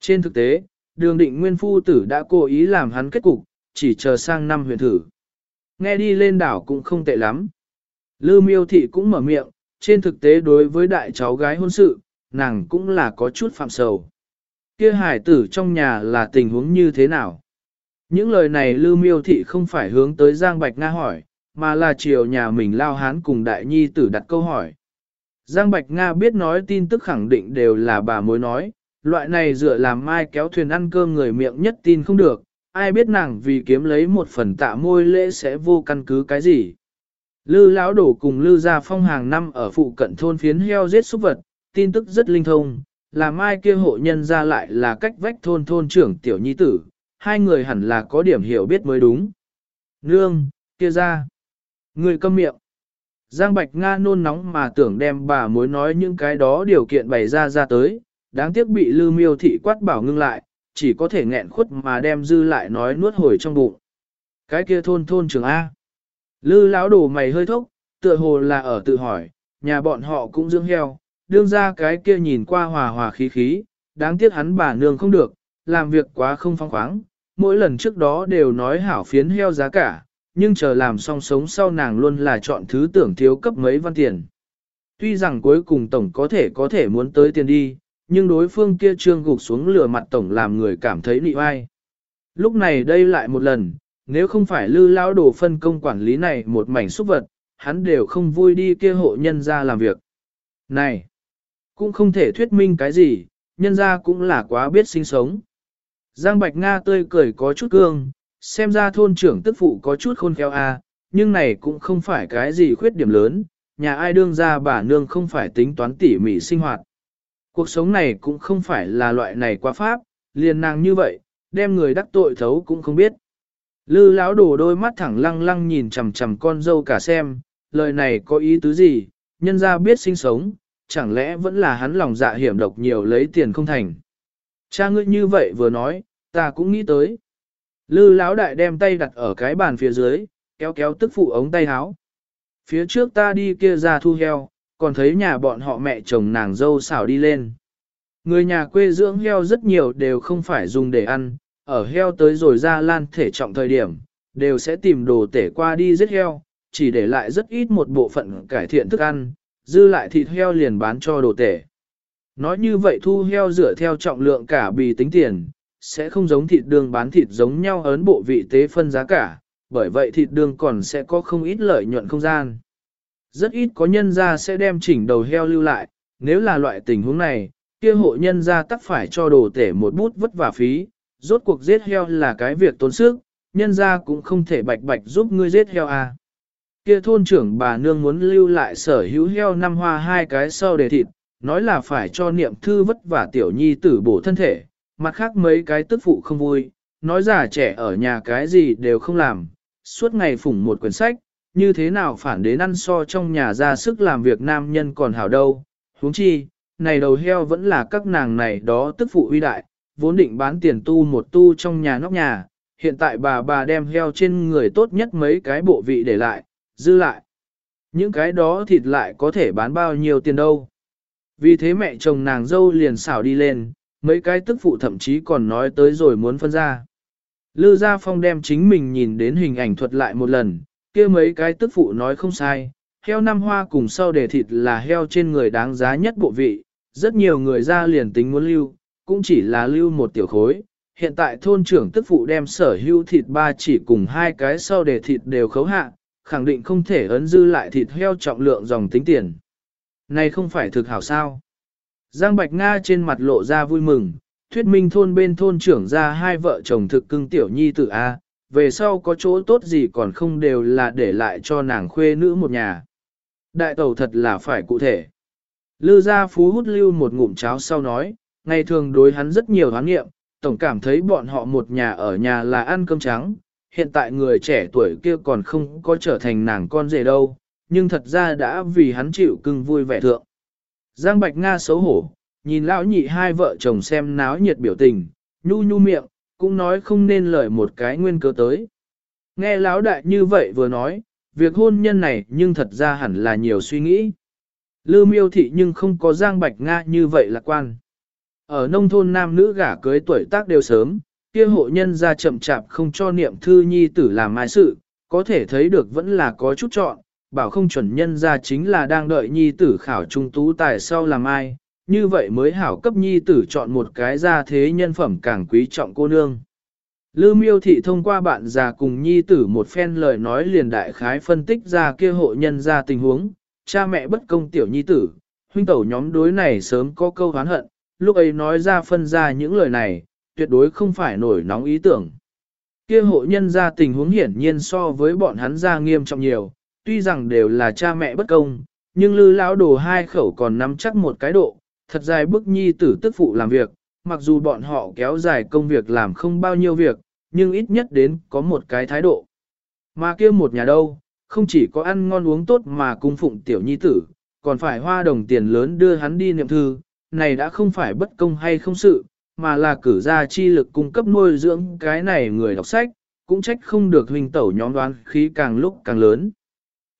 Trên thực tế, đường định nguyên phu tử đã cố ý làm hắn kết cục, chỉ chờ sang năm huyện thử. Nghe đi lên đảo cũng không tệ lắm. Lư miêu thị cũng mở miệng, trên thực tế đối với đại cháu gái hôn sự, nàng cũng là có chút phạm sầu. Kia hải tử trong nhà là tình huống như thế nào? Những lời này Lư miêu thị không phải hướng tới Giang Bạch Nga hỏi, mà là chiều nhà mình lao hán cùng đại nhi tử đặt câu hỏi. Giang Bạch Nga biết nói tin tức khẳng định đều là bà mối nói, loại này dựa làm mai kéo thuyền ăn cơm người miệng nhất tin không được, ai biết nàng vì kiếm lấy một phần tạ môi lễ sẽ vô căn cứ cái gì. Lư lão đổ cùng lư gia phong hàng năm ở phụ cận thôn phiến heo giết súc vật, tin tức rất linh thông, là mai kia hộ nhân ra lại là cách vách thôn thôn trưởng tiểu nhi tử, hai người hẳn là có điểm hiểu biết mới đúng. Nương, kia ra. Người câm miệng. Giang Bạch Nga nôn nóng mà tưởng đem bà mối nói những cái đó điều kiện bày ra ra tới, đáng tiếc bị lư miêu thị quát bảo ngưng lại, chỉ có thể nghẹn khuất mà đem dư lại nói nuốt hồi trong bụng. Cái kia thôn thôn trường A. Lư lão đồ mày hơi thốc, tựa hồ là ở tự hỏi, nhà bọn họ cũng dưỡng heo, đương ra cái kia nhìn qua hòa hòa khí khí, đáng tiếc hắn bà nương không được, làm việc quá không phong khoáng, mỗi lần trước đó đều nói hảo phiến heo giá cả, nhưng chờ làm xong sống sau nàng luôn là chọn thứ tưởng thiếu cấp mấy văn tiền. Tuy rằng cuối cùng tổng có thể có thể muốn tới tiền đi, nhưng đối phương kia trương gục xuống lửa mặt tổng làm người cảm thấy nị oai. Lúc này đây lại một lần, nếu không phải lư lão đồ phân công quản lý này một mảnh xúc vật, hắn đều không vui đi kia hộ nhân ra làm việc. Này, cũng không thể thuyết minh cái gì, nhân ra cũng là quá biết sinh sống. Giang Bạch Nga tươi cười có chút cương, xem ra thôn trưởng tức phụ có chút khôn khéo a, à, nhưng này cũng không phải cái gì khuyết điểm lớn, nhà ai đương ra bà nương không phải tính toán tỉ mỉ sinh hoạt. Cuộc sống này cũng không phải là loại này quá pháp, liền nàng như vậy, đem người đắc tội thấu cũng không biết. Lư lão đổ đôi mắt thẳng lăng lăng nhìn chằm chằm con dâu cả xem, lời này có ý tứ gì, nhân ra biết sinh sống, chẳng lẽ vẫn là hắn lòng dạ hiểm độc nhiều lấy tiền không thành. Cha ngươi như vậy vừa nói, ta cũng nghĩ tới. Lư lão đại đem tay đặt ở cái bàn phía dưới, kéo kéo tức phụ ống tay áo. Phía trước ta đi kia ra thu heo, còn thấy nhà bọn họ mẹ chồng nàng dâu xảo đi lên. Người nhà quê dưỡng heo rất nhiều đều không phải dùng để ăn, ở heo tới rồi ra lan thể trọng thời điểm, đều sẽ tìm đồ tể qua đi giết heo, chỉ để lại rất ít một bộ phận cải thiện thức ăn, dư lại thịt heo liền bán cho đồ tể. Nói như vậy thu heo dựa theo trọng lượng cả bì tính tiền, sẽ không giống thịt đường bán thịt giống nhau ấn bộ vị tế phân giá cả, bởi vậy thịt đường còn sẽ có không ít lợi nhuận không gian. Rất ít có nhân gia sẽ đem chỉnh đầu heo lưu lại, nếu là loại tình huống này, kia hộ nhân gia tắc phải cho đồ tể một bút vất vả phí, rốt cuộc giết heo là cái việc tốn sức, nhân gia cũng không thể bạch bạch giúp ngươi giết heo à. Kia thôn trưởng bà nương muốn lưu lại sở hữu heo năm hoa hai cái sau để thịt, nói là phải cho niệm thư vất vả tiểu nhi tử bổ thân thể, mặt khác mấy cái tức phụ không vui, nói già trẻ ở nhà cái gì đều không làm, suốt ngày phủng một quyển sách, như thế nào phản đến ăn so trong nhà ra sức làm việc nam nhân còn hảo đâu, huống chi, này đầu heo vẫn là các nàng này đó tức phụ uy đại, vốn định bán tiền tu một tu trong nhà nóc nhà, hiện tại bà bà đem heo trên người tốt nhất mấy cái bộ vị để lại, dư lại. Những cái đó thịt lại có thể bán bao nhiêu tiền đâu. Vì thế mẹ chồng nàng dâu liền xảo đi lên, mấy cái tức phụ thậm chí còn nói tới rồi muốn phân ra. Lư Gia Phong đem chính mình nhìn đến hình ảnh thuật lại một lần, kia mấy cái tức phụ nói không sai, heo năm hoa cùng sau để thịt là heo trên người đáng giá nhất bộ vị, rất nhiều người ra liền tính muốn lưu, cũng chỉ là lưu một tiểu khối. Hiện tại thôn trưởng tức phụ đem sở hữu thịt ba chỉ cùng hai cái sau để thịt đều khấu hạ, khẳng định không thể ấn dư lại thịt heo trọng lượng dòng tính tiền. Này không phải thực hảo sao. Giang Bạch Nga trên mặt lộ ra vui mừng, thuyết minh thôn bên thôn trưởng ra hai vợ chồng thực cưng tiểu nhi tử A, về sau có chỗ tốt gì còn không đều là để lại cho nàng khuê nữ một nhà. Đại tẩu thật là phải cụ thể. Lư gia phú hút lưu một ngụm cháo sau nói, ngày thường đối hắn rất nhiều hoán nghiệm, tổng cảm thấy bọn họ một nhà ở nhà là ăn cơm trắng, hiện tại người trẻ tuổi kia còn không có trở thành nàng con rể đâu, nhưng thật ra đã vì hắn chịu cưng vui vẻ thượng. Giang Bạch Nga xấu hổ, nhìn lão nhị hai vợ chồng xem náo nhiệt biểu tình, nhu nhu miệng, cũng nói không nên lời một cái nguyên cớ tới. Nghe lão đại như vậy vừa nói, việc hôn nhân này nhưng thật ra hẳn là nhiều suy nghĩ. Lư miêu thị nhưng không có Giang Bạch Nga như vậy lạc quan. Ở nông thôn nam nữ gả cưới tuổi tác đều sớm, kia hộ nhân ra chậm chạp không cho niệm thư nhi tử làm mai sự, có thể thấy được vẫn là có chút chọn, bảo không chuẩn nhân ra chính là đang đợi nhi tử khảo trung tú tài sau làm ai, như vậy mới hảo cấp nhi tử chọn một cái ra thế nhân phẩm càng quý trọng cô nương. Lư miêu thị thông qua bạn già cùng nhi tử một phen lời nói liền đại khái phân tích ra kia hộ nhân ra tình huống, cha mẹ bất công tiểu nhi tử, huynh tẩu nhóm đối này sớm có câu hán hận, lúc ấy nói ra phân ra những lời này, tuyệt đối không phải nổi nóng ý tưởng. Kia hộ nhân ra tình huống hiển nhiên so với bọn hắn ra nghiêm trọng nhiều, tuy rằng đều là cha mẹ bất công, nhưng lư lão đồ hai khẩu còn nắm chắc một cái độ, thật dài bức nhi tử tức phụ làm việc, mặc dù bọn họ kéo dài công việc làm không bao nhiêu việc, nhưng ít nhất đến có một cái thái độ. Mà kia một nhà đâu, không chỉ có ăn ngon uống tốt mà cung phụng tiểu nhi tử, còn phải hoa đồng tiền lớn đưa hắn đi niệm thư, này đã không phải bất công hay không sự, mà là cử ra chi lực cung cấp nuôi dưỡng cái này người đọc sách, cũng trách không được huynh tẩu nhóm đoán khí càng lúc càng lớn.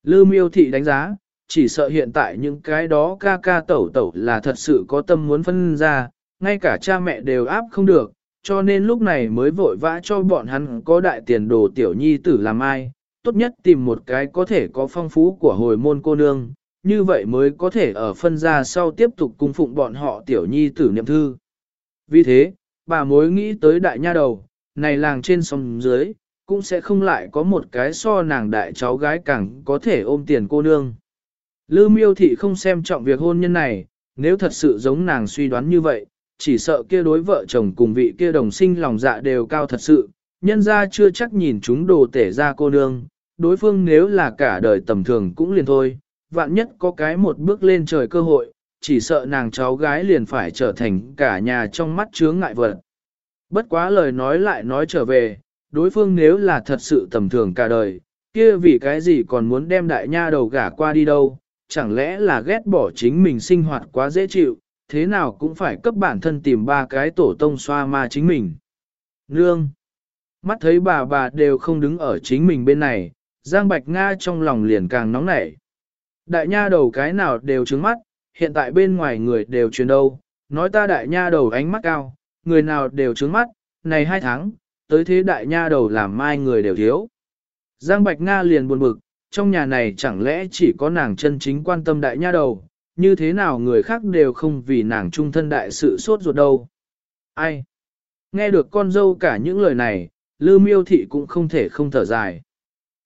Lư miêu thị đánh giá, chỉ sợ hiện tại những cái đó ca ca tẩu tẩu là thật sự có tâm muốn phân ra, ngay cả cha mẹ đều áp không được, cho nên lúc này mới vội vã cho bọn hắn có đại tiền đồ tiểu nhi tử làm ai, tốt nhất tìm một cái có thể có phong phú của hồi môn cô nương, như vậy mới có thể ở phân ra sau tiếp tục cung phụng bọn họ tiểu nhi tử niệm thư. Vì thế, bà mối nghĩ tới đại nha đầu, này làng trên sông dưới, cũng sẽ không lại có một cái so nàng đại cháu gái càng có thể ôm tiền cô nương. Lư miêu thị không xem trọng việc hôn nhân này, nếu thật sự giống nàng suy đoán như vậy, chỉ sợ kia đối vợ chồng cùng vị kia đồng sinh lòng dạ đều cao thật sự, nhân ra chưa chắc nhìn chúng đồ tể ra cô nương, đối phương nếu là cả đời tầm thường cũng liền thôi, vạn nhất có cái một bước lên trời cơ hội, chỉ sợ nàng cháu gái liền phải trở thành cả nhà trong mắt chướng ngại vật. Bất quá lời nói lại nói trở về, đối phương nếu là thật sự tầm thường cả đời, kia vì cái gì còn muốn đem đại nha đầu gả qua đi đâu, chẳng lẽ là ghét bỏ chính mình sinh hoạt quá dễ chịu, thế nào cũng phải cấp bản thân tìm ba cái tổ tông xoa ma chính mình. Nương! Mắt thấy bà bà đều không đứng ở chính mình bên này, Giang Bạch Nga trong lòng liền càng nóng nảy. Đại nha đầu cái nào đều trứng mắt, hiện tại bên ngoài người đều truyền đâu, nói ta đại nha đầu ánh mắt cao, người nào đều trứng mắt, này hai tháng, tới thế đại nha đầu làm mai người đều thiếu. Giang Bạch Nga liền buồn bực, trong nhà này chẳng lẽ chỉ có nàng chân chính quan tâm đại nha đầu, như thế nào người khác đều không vì nàng trung thân đại sự sốt ruột đâu. Ai? Nghe được con dâu cả những lời này, Lư Miêu Thị cũng không thể không thở dài.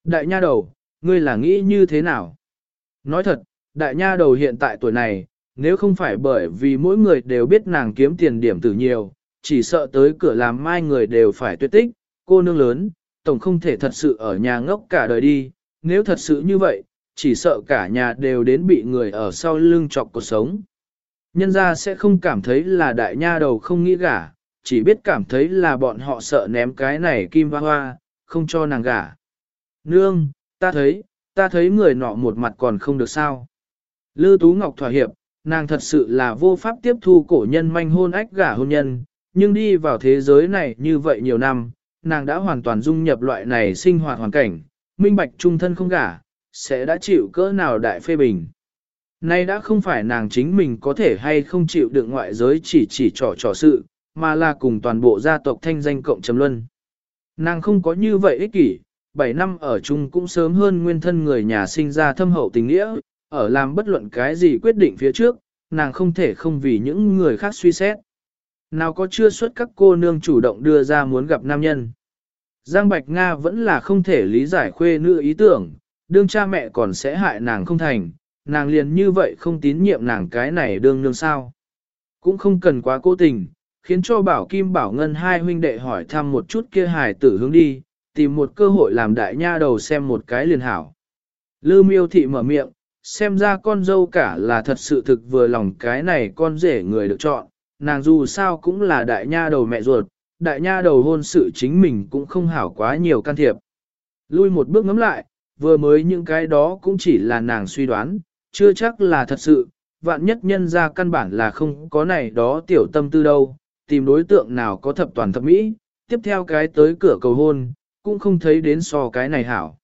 Đại nha đầu, ngươi là nghĩ như thế nào? Nói thật, đại nha đầu hiện tại tuổi này, nếu không phải bởi vì mỗi người đều biết nàng kiếm tiền điểm tử nhiều, chỉ sợ tới cửa làm mai người đều phải tuyệt tích, cô nương lớn, tổng không thể thật sự ở nhà ngốc cả đời đi, nếu thật sự như vậy, chỉ sợ cả nhà đều đến bị người ở sau lưng chọc cuộc sống. Nhân ra sẽ không cảm thấy là đại nha đầu không nghĩ gả, chỉ biết cảm thấy là bọn họ sợ ném cái này kim hoa hoa, không cho nàng gả. Nương, ta thấy, ta thấy người nọ một mặt còn không được sao. Lư Tú Ngọc thỏa hiệp, nàng thật sự là vô pháp tiếp thu cổ nhân manh hôn ách gả hôn nhân, nhưng đi vào thế giới này như vậy nhiều năm, nàng đã hoàn toàn dung nhập loại này sinh hoạt hoàn cảnh, minh bạch trung thân không gả, sẽ đã chịu cỡ nào đại phê bình. Nay đã không phải nàng chính mình có thể hay không chịu được ngoại giới chỉ chỉ trò trò sự, mà là cùng toàn bộ gia tộc thanh danh cộng chấm luân. Nàng không có như vậy ích kỷ, 7 năm ở chung cũng sớm hơn nguyên thân người nhà sinh ra thâm hậu tình nghĩa, ở làm bất luận cái gì quyết định phía trước, nàng không thể không vì những người khác suy xét. Nào có chưa xuất các cô nương chủ động đưa ra muốn gặp nam nhân. Giang Bạch Nga vẫn là không thể lý giải khuê nữ ý tưởng, đương cha mẹ còn sẽ hại nàng không thành, nàng liền như vậy không tín nhiệm nàng cái này đương nương sao. Cũng không cần quá cố tình, khiến cho Bảo Kim Bảo Ngân hai huynh đệ hỏi thăm một chút kia hài tử hướng đi, tìm một cơ hội làm đại nha đầu xem một cái liền hảo. Lư miêu thị mở miệng, xem ra con dâu cả là thật sự thực vừa lòng cái này con rể người được chọn, nàng dù sao cũng là đại nha đầu mẹ ruột, đại nha đầu hôn sự chính mình cũng không hảo quá nhiều can thiệp. Lui một bước ngắm lại, vừa mới những cái đó cũng chỉ là nàng suy đoán, chưa chắc là thật sự, vạn nhất nhân ra căn bản là không có này đó tiểu tâm tư đâu, tìm đối tượng nào có thập toàn thập mỹ, tiếp theo cái tới cửa cầu hôn, cũng không thấy đến so cái này hảo.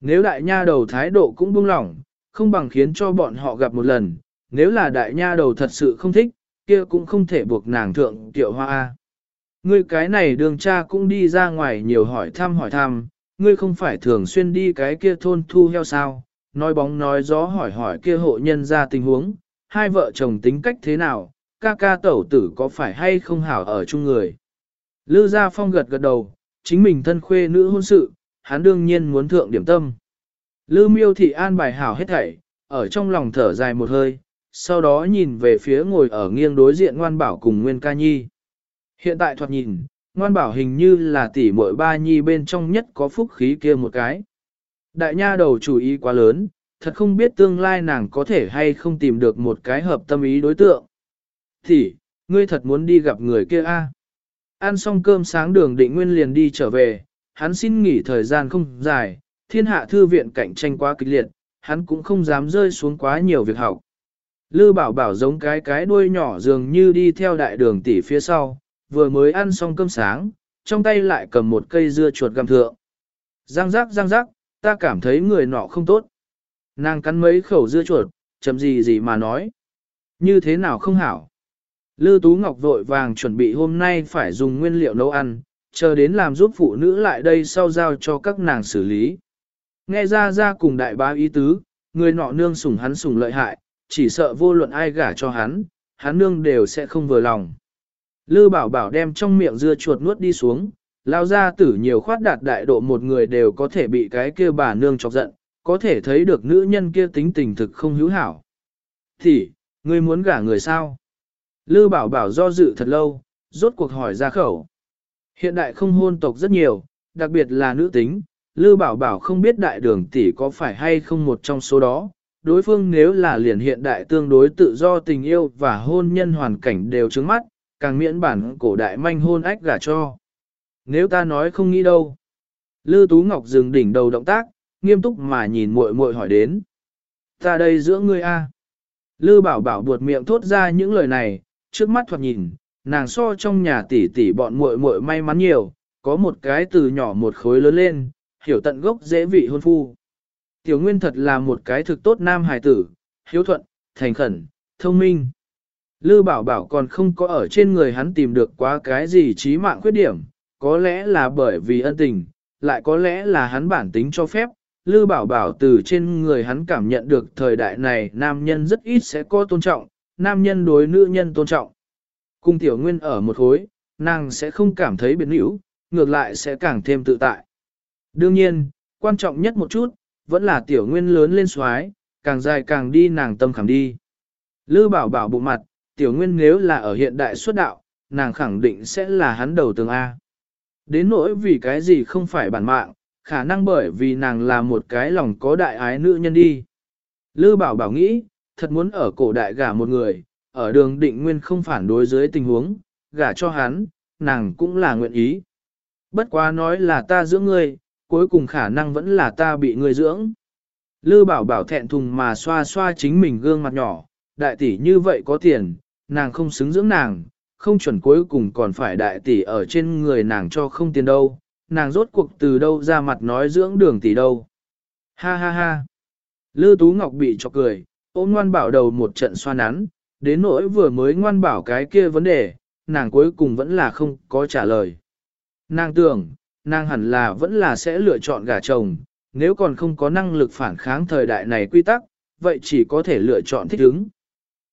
Nếu đại nha đầu thái độ cũng buông lỏng, không bằng khiến cho bọn họ gặp một lần, nếu là đại nha đầu thật sự không thích, kia cũng không thể buộc nàng thượng tiệu hoa. Ngươi cái này đường cha cũng đi ra ngoài nhiều hỏi thăm hỏi thăm, ngươi không phải thường xuyên đi cái kia thôn thu heo sao, nói bóng nói gió hỏi hỏi kia hộ nhân ra tình huống, hai vợ chồng tính cách thế nào, ca ca tẩu tử có phải hay không hảo ở chung người. Lư Gia Phong gật gật đầu, chính mình thân khuê nữ hôn sự, hắn đương nhiên muốn thượng điểm tâm. Lư miêu thị an bài hảo hết thảy, ở trong lòng thở dài một hơi, sau đó nhìn về phía ngồi ở nghiêng đối diện ngoan bảo cùng Nguyên Ca Nhi. Hiện tại thoạt nhìn, ngoan bảo hình như là tỷ muội ba nhi bên trong nhất có phúc khí kia một cái. Đại nha đầu chủ ý quá lớn, thật không biết tương lai nàng có thể hay không tìm được một cái hợp tâm ý đối tượng. Thì, ngươi thật muốn đi gặp người kia a? Ăn xong cơm sáng đường định nguyên liền đi trở về, hắn xin nghỉ thời gian không dài, thiên hạ thư viện cạnh tranh quá kịch liệt, hắn cũng không dám rơi xuống quá nhiều việc học. Lư bảo bảo giống cái cái đuôi nhỏ dường như đi theo đại đường tỷ phía sau, vừa mới ăn xong cơm sáng, trong tay lại cầm một cây dưa chuột găm thượng. Giang giác giang giác, ta cảm thấy người nọ không tốt. Nàng cắn mấy khẩu dưa chuột, chậm gì gì mà nói. Như thế nào không hảo. Lư Tú Ngọc vội vàng chuẩn bị hôm nay phải dùng nguyên liệu nấu ăn, chờ đến làm giúp phụ nữ lại đây sau giao cho các nàng xử lý. Nghe ra ra cùng đại bá ý tứ, người nọ nương sủng hắn sủng lợi hại, chỉ sợ vô luận ai gả cho hắn, hắn nương đều sẽ không vừa lòng. Lư bảo bảo đem trong miệng dưa chuột nuốt đi xuống, lao ra tử nhiều khoát đạt đại độ một người đều có thể bị cái kia bà nương chọc giận, có thể thấy được nữ nhân kia tính tình thực không hữu hảo. Thì, ngươi muốn gả người sao? Lư bảo bảo do dự thật lâu, rốt cuộc hỏi ra khẩu. Hiện đại không hôn tộc rất nhiều, đặc biệt là nữ tính, Lư bảo bảo không biết đại đường tỷ có phải hay không một trong số đó. Đối phương nếu là liền hiện đại tương đối tự do tình yêu và hôn nhân hoàn cảnh đều trứng mắt, càng miễn bản cổ đại manh hôn ách gả cho. Nếu ta nói không nghĩ đâu. Lư Tú Ngọc dừng đỉnh đầu động tác, nghiêm túc mà nhìn muội muội hỏi đến. Ta đây giữa ngươi a. Lư bảo bảo buột miệng thốt ra những lời này, trước mắt thoạt nhìn, nàng so trong nhà tỷ tỷ bọn muội muội may mắn nhiều, có một cái từ nhỏ một khối lớn lên, hiểu tận gốc dễ vị hôn phu. Tiểu Nguyên thật là một cái thực tốt nam hài tử, hiếu thuận, thành khẩn, thông minh. Lư bảo bảo còn không có ở trên người hắn tìm được quá cái gì trí mạng khuyết điểm, có lẽ là bởi vì ân tình, lại có lẽ là hắn bản tính cho phép. Lư bảo bảo từ trên người hắn cảm nhận được thời đại này nam nhân rất ít sẽ có tôn trọng, nam nhân đối nữ nhân tôn trọng. Cung tiểu nguyên ở một khối, nàng sẽ không cảm thấy biến hữu, ngược lại sẽ càng thêm tự tại. Đương nhiên, quan trọng nhất một chút, vẫn là tiểu nguyên lớn lên xoái, càng dài càng đi nàng tâm khảm đi. Lư bảo bảo bụng mặt, tiểu nguyên nếu là ở hiện đại xuất đạo, nàng khẳng định sẽ là hắn đầu tường A. Đến nỗi vì cái gì không phải bản mạng, khả năng bởi vì nàng là một cái lòng có đại ái nữ nhân đi. Lư bảo bảo nghĩ, thật muốn ở cổ đại gả một người, ở đường định nguyên không phản đối dưới tình huống, gả cho hắn, nàng cũng là nguyện ý. Bất quá nói là ta dưỡng ngươi, cuối cùng khả năng vẫn là ta bị ngươi dưỡng. Lư bảo bảo thẹn thùng mà xoa xoa chính mình gương mặt nhỏ, đại tỷ như vậy có tiền, nàng không xứng dưỡng nàng, không chuẩn cuối cùng còn phải đại tỷ ở trên người nàng cho không tiền đâu, nàng rốt cuộc từ đâu ra mặt nói dưỡng đường tỷ đâu. Ha ha ha. Lư Tú Ngọc bị cho cười, ôm ngoan bảo đầu một trận xoa nắn, đến nỗi vừa mới ngoan bảo cái kia vấn đề, nàng cuối cùng vẫn là không có trả lời. Nàng tưởng, nàng hẳn là vẫn là sẽ lựa chọn gả chồng, nếu còn không có năng lực phản kháng thời đại này quy tắc, vậy chỉ có thể lựa chọn thích ứng.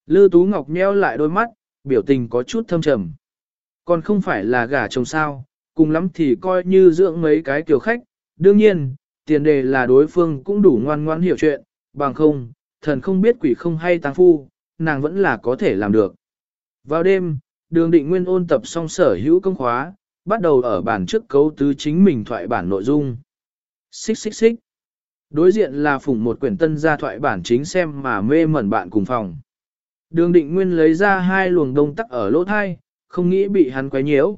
Lư Tú Ngọc nheo lại đôi mắt, biểu tình có chút thâm trầm. Còn không phải là gả chồng sao, cùng lắm thì coi như dưỡng mấy cái kiểu khách, đương nhiên, tiền đề là đối phương cũng đủ ngoan ngoan hiểu chuyện, bằng không, thần không biết quỷ không hay tăng phu, nàng vẫn là có thể làm được. Vào đêm, đường định nguyên ôn tập xong sở hữu công khóa, bắt đầu ở bản trước cấu tứ chính mình thoại bản nội dung. Xích xích xích. Đối diện là phủng một quyển tân gia thoại bản chính xem mà mê mẩn bạn cùng phòng. Đường định nguyên lấy ra hai luồng đông tắc ở lỗ thai, không nghĩ bị hắn quấy nhiễu.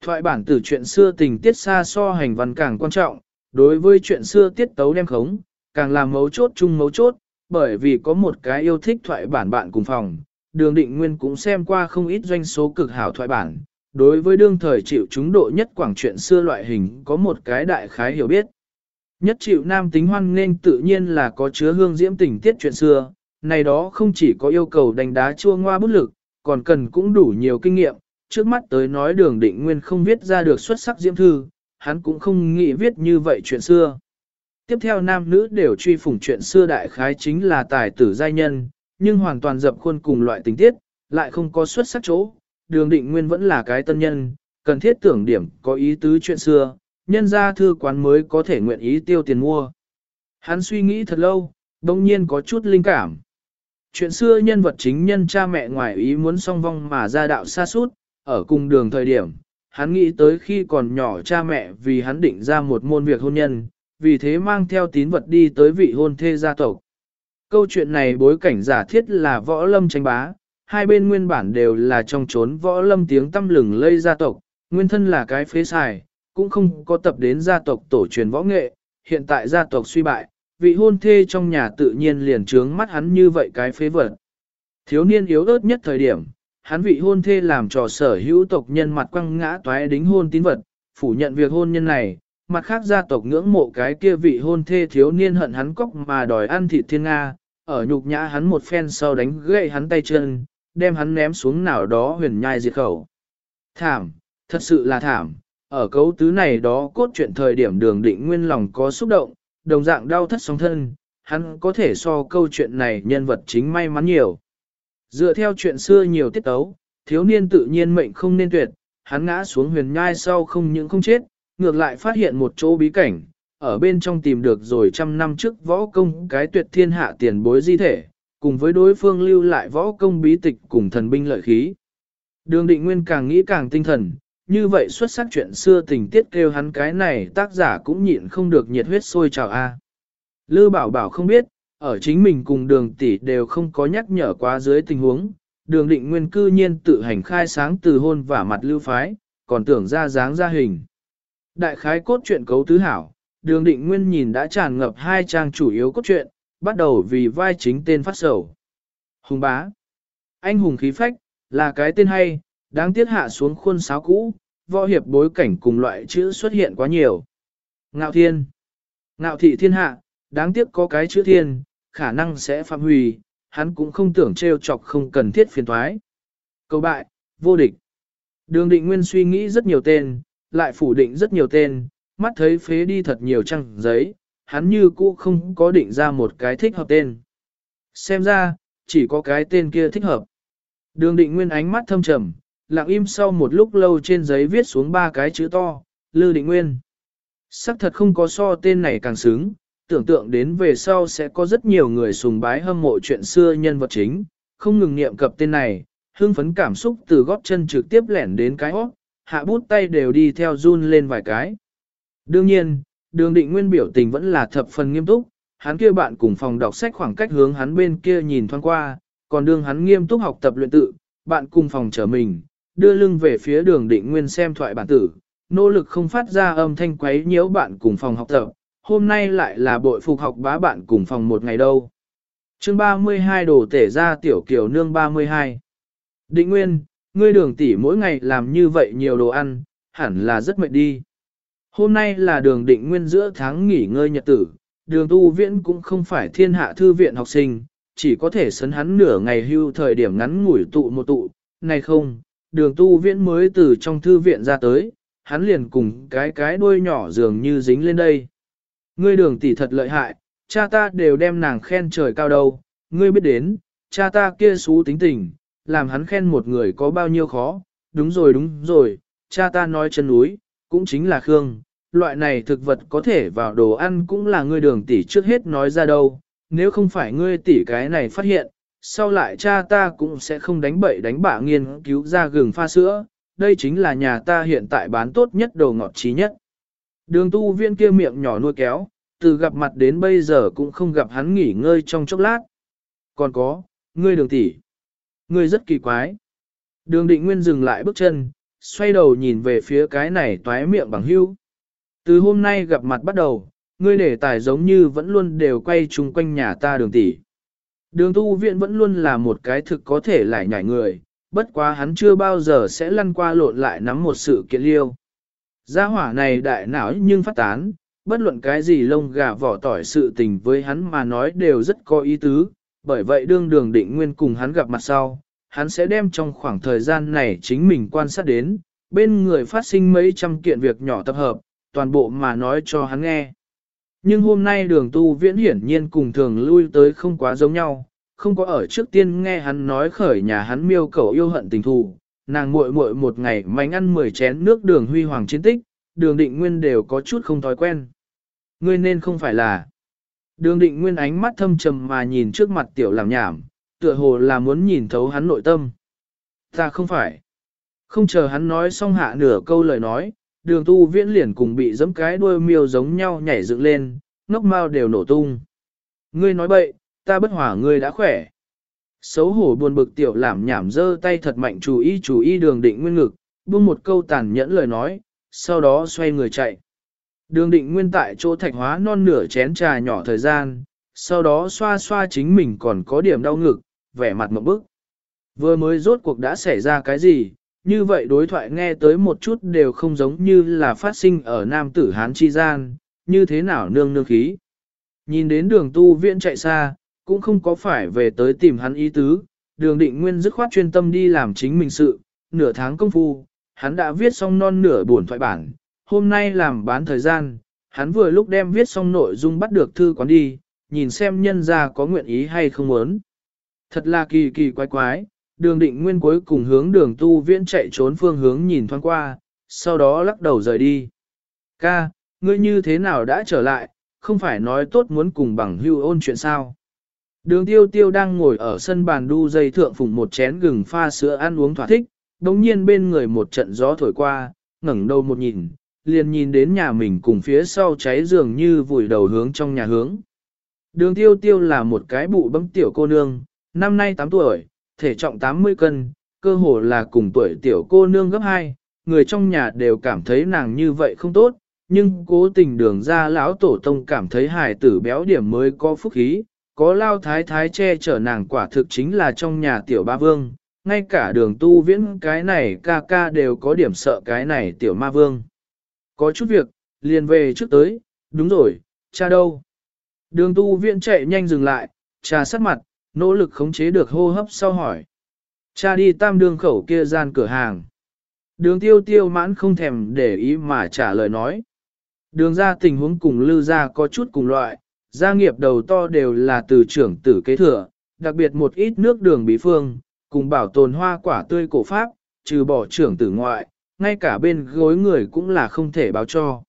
Thoại bản từ chuyện xưa tình tiết xa so hành văn càng quan trọng, đối với chuyện xưa tiết tấu đem khống, càng làm mấu chốt chung mấu chốt, bởi vì có một cái yêu thích thoại bản bạn cùng phòng. Đường định nguyên cũng xem qua không ít doanh số cực hảo thoại bản, đối với đương thời chịu chúng độ nhất quảng chuyện xưa loại hình có một cái đại khái hiểu biết. Nhất chịu nam tính hoan nên tự nhiên là có chứa hương diễm tình tiết chuyện xưa, này đó không chỉ có yêu cầu đánh đá chua ngoa bút lực, còn cần cũng đủ nhiều kinh nghiệm, trước mắt tới nói đường định nguyên không viết ra được xuất sắc diễm thư, hắn cũng không nghĩ viết như vậy chuyện xưa. Tiếp theo nam nữ đều truy phủng chuyện xưa đại khái chính là tài tử giai nhân, nhưng hoàn toàn dập khuôn cùng loại tình tiết, lại không có xuất sắc chỗ. Đường định nguyên vẫn là cái tân nhân, cần thiết tưởng điểm có ý tứ chuyện xưa, nhân ra thư quán mới có thể nguyện ý tiêu tiền mua. Hắn suy nghĩ thật lâu, đồng nhiên có chút linh cảm. Chuyện xưa nhân vật chính nhân cha mẹ ngoài ý muốn song vong mà ra đạo xa suốt, ở cùng đường thời điểm, hắn nghĩ tới khi còn nhỏ cha mẹ vì hắn định ra một môn việc hôn nhân, vì thế mang theo tín vật đi tới vị hôn thê gia tộc. Câu chuyện này bối cảnh giả thiết là võ lâm tranh bá, hai bên nguyên bản đều là trong trốn võ lâm tiếng tâm lừng lây gia tộc, nguyên thân là cái phế xài, cũng không có tập đến gia tộc tổ truyền võ nghệ, hiện tại gia tộc suy bại, vị hôn thê trong nhà tự nhiên liền trướng mắt hắn như vậy cái phế vật. Thiếu niên yếu ớt nhất thời điểm, hắn vị hôn thê làm trò sở hữu tộc nhân mặt quăng ngã toái đính hôn tín vật, phủ nhận việc hôn nhân này, mặt khác gia tộc ngưỡng mộ cái kia vị hôn thê thiếu niên hận hắn cóc mà đòi ăn thịt thiên Nga, ở nhục nhã hắn một phen sau đánh gậy hắn tay chân, đem hắn ném xuống nào đó huyền nhai diệt khẩu. Thảm, thật sự là thảm, ở cấu tứ này đó cốt truyện thời điểm đường định nguyên lòng có xúc động, đồng dạng đau thất sóng thân, hắn có thể so câu chuyện này nhân vật chính may mắn nhiều. Dựa theo chuyện xưa nhiều tiết tấu, thiếu niên tự nhiên mệnh không nên tuyệt, hắn ngã xuống huyền nhai sau không những không chết, ngược lại phát hiện một chỗ bí cảnh, ở bên trong tìm được rồi trăm năm trước võ công cái tuyệt thiên hạ tiền bối di thể, cùng với đối phương lưu lại võ công bí tịch cùng thần binh lợi khí. Đường định nguyên càng nghĩ càng tinh thần, như vậy xuất sắc chuyện xưa tình tiết kêu hắn cái này tác giả cũng nhịn không được nhiệt huyết sôi trào a. Lư bảo bảo không biết, ở chính mình cùng đường tỷ đều không có nhắc nhở quá dưới tình huống, đường định nguyên cư nhiên tự hành khai sáng từ hôn và mặt lưu phái, còn tưởng ra dáng ra hình. Đại khái cốt truyện cấu tứ hảo, đường định nguyên nhìn đã tràn ngập hai trang chủ yếu cốt truyện, bắt đầu vì vai chính tên phát sầu. Hùng bá. Anh hùng khí phách, là cái tên hay, đáng tiếc hạ xuống khuôn sáo cũ, võ hiệp bối cảnh cùng loại chữ xuất hiện quá nhiều. Ngạo thiên. Ngạo thị thiên hạ, đáng tiếc có cái chữ thiên, khả năng sẽ phạm hủy, hắn cũng không tưởng trêu chọc không cần thiết phiền thoái. Câu bại, vô địch. Đường định nguyên suy nghĩ rất nhiều tên, lại phủ định rất nhiều tên, mắt thấy phế đi thật nhiều trang giấy, hắn như cũ không có định ra một cái thích hợp tên. Xem ra, chỉ có cái tên kia thích hợp. Đường định nguyên ánh mắt thâm trầm, lặng im sau một lúc lâu trên giấy viết xuống ba cái chữ to, Lư Định Nguyên. Sắc thật không có so tên này càng xứng, tưởng tượng đến về sau sẽ có rất nhiều người sùng bái hâm mộ chuyện xưa nhân vật chính, không ngừng niệm cập tên này, hương phấn cảm xúc từ gót chân trực tiếp lẻn đến cái hót, hạ bút tay đều đi theo run lên vài cái. Đương nhiên, đường định nguyên biểu tình vẫn là thập phần nghiêm túc, hắn kia bạn cùng phòng đọc sách khoảng cách hướng hắn bên kia nhìn thoáng qua, còn đương hắn nghiêm túc học tập luyện tự, bạn cùng phòng trở mình, đưa lưng về phía đường định nguyên xem thoại bản tử, nỗ lực không phát ra âm thanh quấy nhiễu bạn cùng phòng học tập, hôm nay lại là bội phục học bá bạn cùng phòng một ngày đâu. chương 32 đồ tể ra tiểu kiểu nương 32. Định nguyên, ngươi đường tỷ mỗi ngày làm như vậy nhiều đồ ăn, hẳn là rất mệt đi. Hôm nay là đường định nguyên giữa tháng nghỉ ngơi nhật tử, đường tu viện cũng không phải thiên hạ thư viện học sinh, chỉ có thể sấn hắn nửa ngày hưu thời điểm ngắn ngủi tụ một tụ, này không, đường tu viễn mới từ trong thư viện ra tới, hắn liền cùng cái cái đuôi nhỏ dường như dính lên đây. Ngươi đường tỷ thật lợi hại, cha ta đều đem nàng khen trời cao đâu, ngươi biết đến, cha ta kia xú tính tình, làm hắn khen một người có bao nhiêu khó, đúng rồi đúng rồi, cha ta nói chân núi, cũng chính là Khương, loại này thực vật có thể vào đồ ăn cũng là ngươi đường tỷ trước hết nói ra đâu, nếu không phải ngươi tỷ cái này phát hiện, sau lại cha ta cũng sẽ không đánh bậy đánh bạ nghiên cứu ra gừng pha sữa, đây chính là nhà ta hiện tại bán tốt nhất đồ ngọt trí nhất. Đường tu viên kia miệng nhỏ nuôi kéo, từ gặp mặt đến bây giờ cũng không gặp hắn nghỉ ngơi trong chốc lát. Còn có, ngươi đường tỷ, ngươi rất kỳ quái. Đường định nguyên dừng lại bước chân, xoay đầu nhìn về phía cái này toái miệng bằng hưu. Từ hôm nay gặp mặt bắt đầu, ngươi để tài giống như vẫn luôn đều quay chung quanh nhà ta đường tỷ. Đường tu viện vẫn luôn là một cái thực có thể lại nhảy người, bất quá hắn chưa bao giờ sẽ lăn qua lộn lại nắm một sự kiện liêu. Gia hỏa này đại não nhưng phát tán, bất luận cái gì lông gà vỏ tỏi sự tình với hắn mà nói đều rất có ý tứ, bởi vậy đương đường định nguyên cùng hắn gặp mặt sau, hắn sẽ đem trong khoảng thời gian này chính mình quan sát đến, bên người phát sinh mấy trăm kiện việc nhỏ tập hợp, toàn bộ mà nói cho hắn nghe. Nhưng hôm nay đường tu viễn hiển nhiên cùng thường lui tới không quá giống nhau, không có ở trước tiên nghe hắn nói khởi nhà hắn miêu cầu yêu hận tình thù, nàng muội muội một ngày mánh ăn 10 chén nước đường huy hoàng chiến tích, đường định nguyên đều có chút không thói quen. Ngươi nên không phải là. Đường định nguyên ánh mắt thâm trầm mà nhìn trước mặt tiểu làm nhảm, tựa hồ là muốn nhìn thấu hắn nội tâm. Ta không phải. Không chờ hắn nói xong hạ nửa câu lời nói, đường tu viễn liền cùng bị giẫm cái đuôi miêu giống nhau nhảy dựng lên, ngốc mau đều nổ tung. Ngươi nói bậy, ta bất hỏa ngươi đã khỏe. Xấu hổ buồn bực tiểu làm nhảm dơ tay thật mạnh chú ý chú ý đường định nguyên ngực, buông một câu tàn nhẫn lời nói, sau đó xoay người chạy. Đường định nguyên tại chỗ thạch hóa non nửa chén trà nhỏ thời gian, sau đó xoa xoa chính mình còn có điểm đau ngực, vẻ mặt mộng bức. Vừa mới rốt cuộc đã xảy ra cái gì, như vậy đối thoại nghe tới một chút đều không giống như là phát sinh ở nam tử Hán chi gian, như thế nào nương nương khí. Nhìn đến đường tu viện chạy xa, cũng không có phải về tới tìm hắn ý tứ, đường định nguyên dứt khoát chuyên tâm đi làm chính mình sự, nửa tháng công phu, hắn đã viết xong non nửa buồn thoại bản, hôm nay làm bán thời gian, hắn vừa lúc đem viết xong nội dung bắt được thư quán đi, nhìn xem nhân ra có nguyện ý hay không muốn. Thật là kỳ kỳ quái quái, đường định nguyên cuối cùng hướng đường tu viễn chạy trốn phương hướng nhìn thoáng qua, sau đó lắc đầu rời đi. Ca, ngươi như thế nào đã trở lại, không phải nói tốt muốn cùng bằng hưu ôn chuyện sao. Đường tiêu tiêu đang ngồi ở sân bàn đu dây thượng phùng một chén gừng pha sữa ăn uống thỏa thích, đồng nhiên bên người một trận gió thổi qua, ngẩng đầu một nhìn, liền nhìn đến nhà mình cùng phía sau cháy dường như vùi đầu hướng trong nhà hướng. Đường tiêu tiêu là một cái bụ bấm tiểu cô nương, năm nay 8 tuổi, thể trọng 80 cân, cơ hồ là cùng tuổi tiểu cô nương gấp 2, người trong nhà đều cảm thấy nàng như vậy không tốt, nhưng cố tình đường ra lão tổ tông cảm thấy hài tử béo điểm mới có phúc khí, có lao thái thái che chở nàng quả thực chính là trong nhà tiểu ba vương, ngay cả đường tu viễn cái này ca ca đều có điểm sợ cái này tiểu ma vương. Có chút việc, liền về trước tới, đúng rồi, cha đâu? Đường tu viễn chạy nhanh dừng lại, trà sát mặt, nỗ lực khống chế được hô hấp sau hỏi. Cha đi tam đường khẩu kia gian cửa hàng. Đường tiêu tiêu mãn không thèm để ý mà trả lời nói. Đường ra tình huống cùng lư ra có chút cùng loại, gia nghiệp đầu to đều là từ trưởng tử kế thừa, đặc biệt một ít nước đường bí phương, cùng bảo tồn hoa quả tươi cổ pháp, trừ bỏ trưởng tử ngoại, ngay cả bên gối người cũng là không thể báo cho.